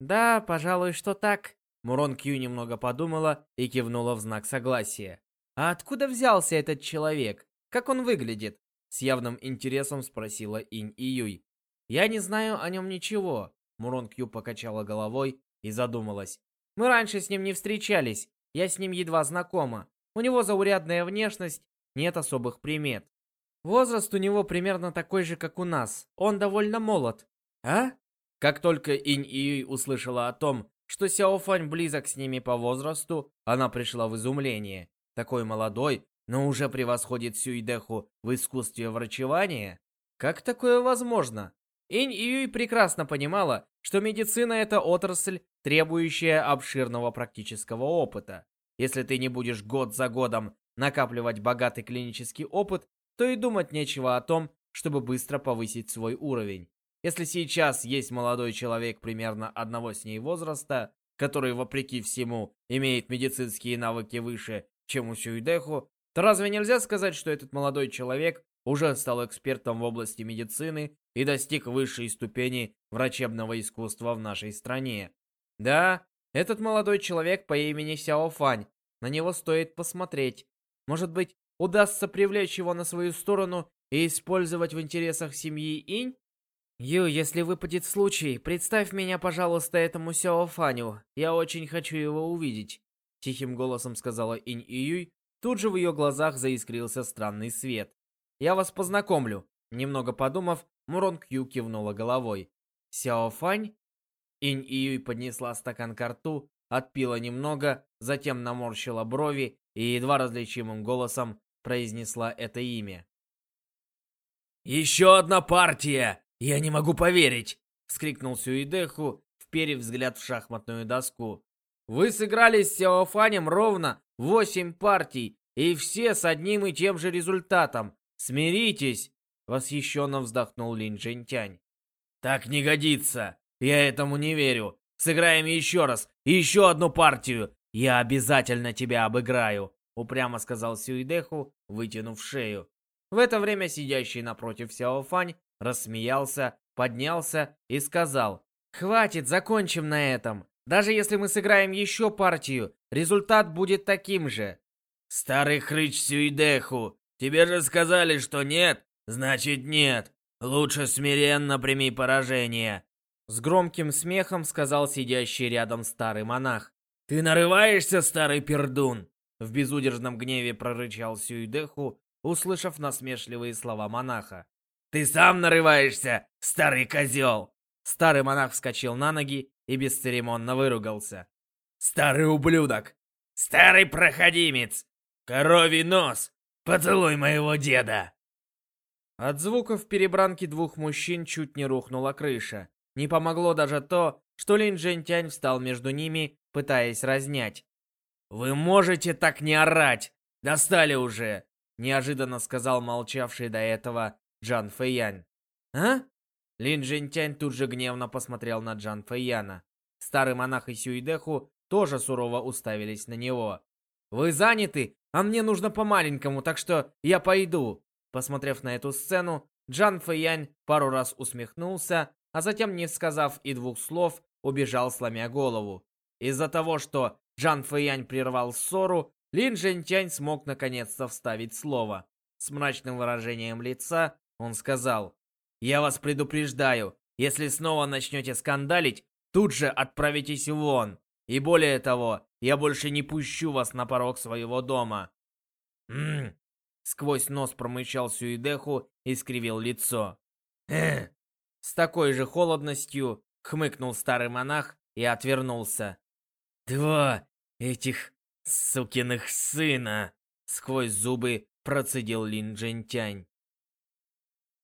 «Да, пожалуй, что так». Мурон Кью немного подумала и кивнула в знак согласия. «А откуда взялся этот человек? Как он выглядит?» С явным интересом спросила Инь Июй. «Я не знаю о нем ничего». Мурон Кью покачала головой и задумалась. «Мы раньше с ним не встречались. Я с ним едва знакома. У него заурядная внешность, нет особых примет. Возраст у него примерно такой же, как у нас. Он довольно молод. А? Как только Инь Июй услышала о том, что Сяофань близок с ними по возрасту, она пришла в изумление. Такой молодой, но уже превосходит Сюйдеху в искусстве врачевания? Как такое возможно? Инь Июй прекрасно понимала, что медицина — это отрасль, требующая обширного практического опыта. Если ты не будешь год за годом накапливать богатый клинический опыт, то и думать нечего о том, чтобы быстро повысить свой уровень. Если сейчас есть молодой человек примерно одного с ней возраста, который, вопреки всему, имеет медицинские навыки выше, чем у Сюйдеху, то разве нельзя сказать, что этот молодой человек уже стал экспертом в области медицины и достиг высшей ступени врачебного искусства в нашей стране? Да, этот молодой человек по имени Сяо Фань. На него стоит посмотреть. Может быть, удастся привлечь его на свою сторону и использовать в интересах семьи Инь? Ю, если выпадет случай, представь меня, пожалуйста, этому Сяо Фаню. Я очень хочу его увидеть. Тихим голосом сказала Инь Июй, Тут же в ее глазах заискрился странный свет. «Я вас познакомлю». Немного подумав, Мурон Кью кивнула головой. «Сяо Фань?» Инь Июй поднесла стакан к рту, отпила немного, затем наморщила брови и едва различимым голосом произнесла это имя. «Еще одна партия! Я не могу поверить!» — вскрикнул Сюидеху, вперев взгляд в шахматную доску. Вы сыграли с Сяофанем ровно 8 партий, и все с одним и тем же результатом. Смиритесь!» Восхищенно вздохнул Лин Джентянь. «Так не годится. Я этому не верю. Сыграем еще раз, еще одну партию. Я обязательно тебя обыграю», упрямо сказал Сюидеху, вытянув шею. В это время сидящий напротив Сяофань рассмеялся, поднялся и сказал, «Хватит, закончим на этом. Даже если мы сыграем еще партию, результат будет таким же». «Старый хрыч Сюидеху, тебе же сказали, что нет, значит нет. Лучше смиренно прими поражение». С громким смехом сказал сидящий рядом старый монах. «Ты нарываешься, старый пердун?» В безудержном гневе прорычал Сюидеху, услышав насмешливые слова монаха. «Ты сам нарываешься, старый козел!» Старый монах вскочил на ноги и бесцеремонно выругался. «Старый ублюдок! Старый проходимец! Коровий нос! Поцелуй моего деда!» От звуков перебранки двух мужчин чуть не рухнула крыша. Не помогло даже то, что Лин Джентянь встал между ними, пытаясь разнять. «Вы можете так не орать! Достали уже!» Неожиданно сказал молчавший до этого Джан Фэйянь. «А?» Лин Джентянь тут же гневно посмотрел на Джан Фэйяна. Старый монах и Сюидеху тоже сурово уставились на него. «Вы заняты, а мне нужно по-маленькому, так что я пойду». Посмотрев на эту сцену, Джан Фэйянь пару раз усмехнулся, а затем, не сказав и двух слов, убежал, сломя голову. Из-за того, что Джан Фэйянь прервал ссору, Лин Жентянь смог наконец-то вставить слово. С мрачным выражением лица он сказал, «Я вас предупреждаю, если снова начнете скандалить, тут же отправитесь вон. И более того, я больше не пущу вас на порог своего дома». «Ммм», сквозь нос промычал Сюидеху и скривил лицо. «Эх». С такой же холодностью хмыкнул старый монах и отвернулся. «Два этих сукиных сына!» Сквозь зубы процедил Лин Джентянь.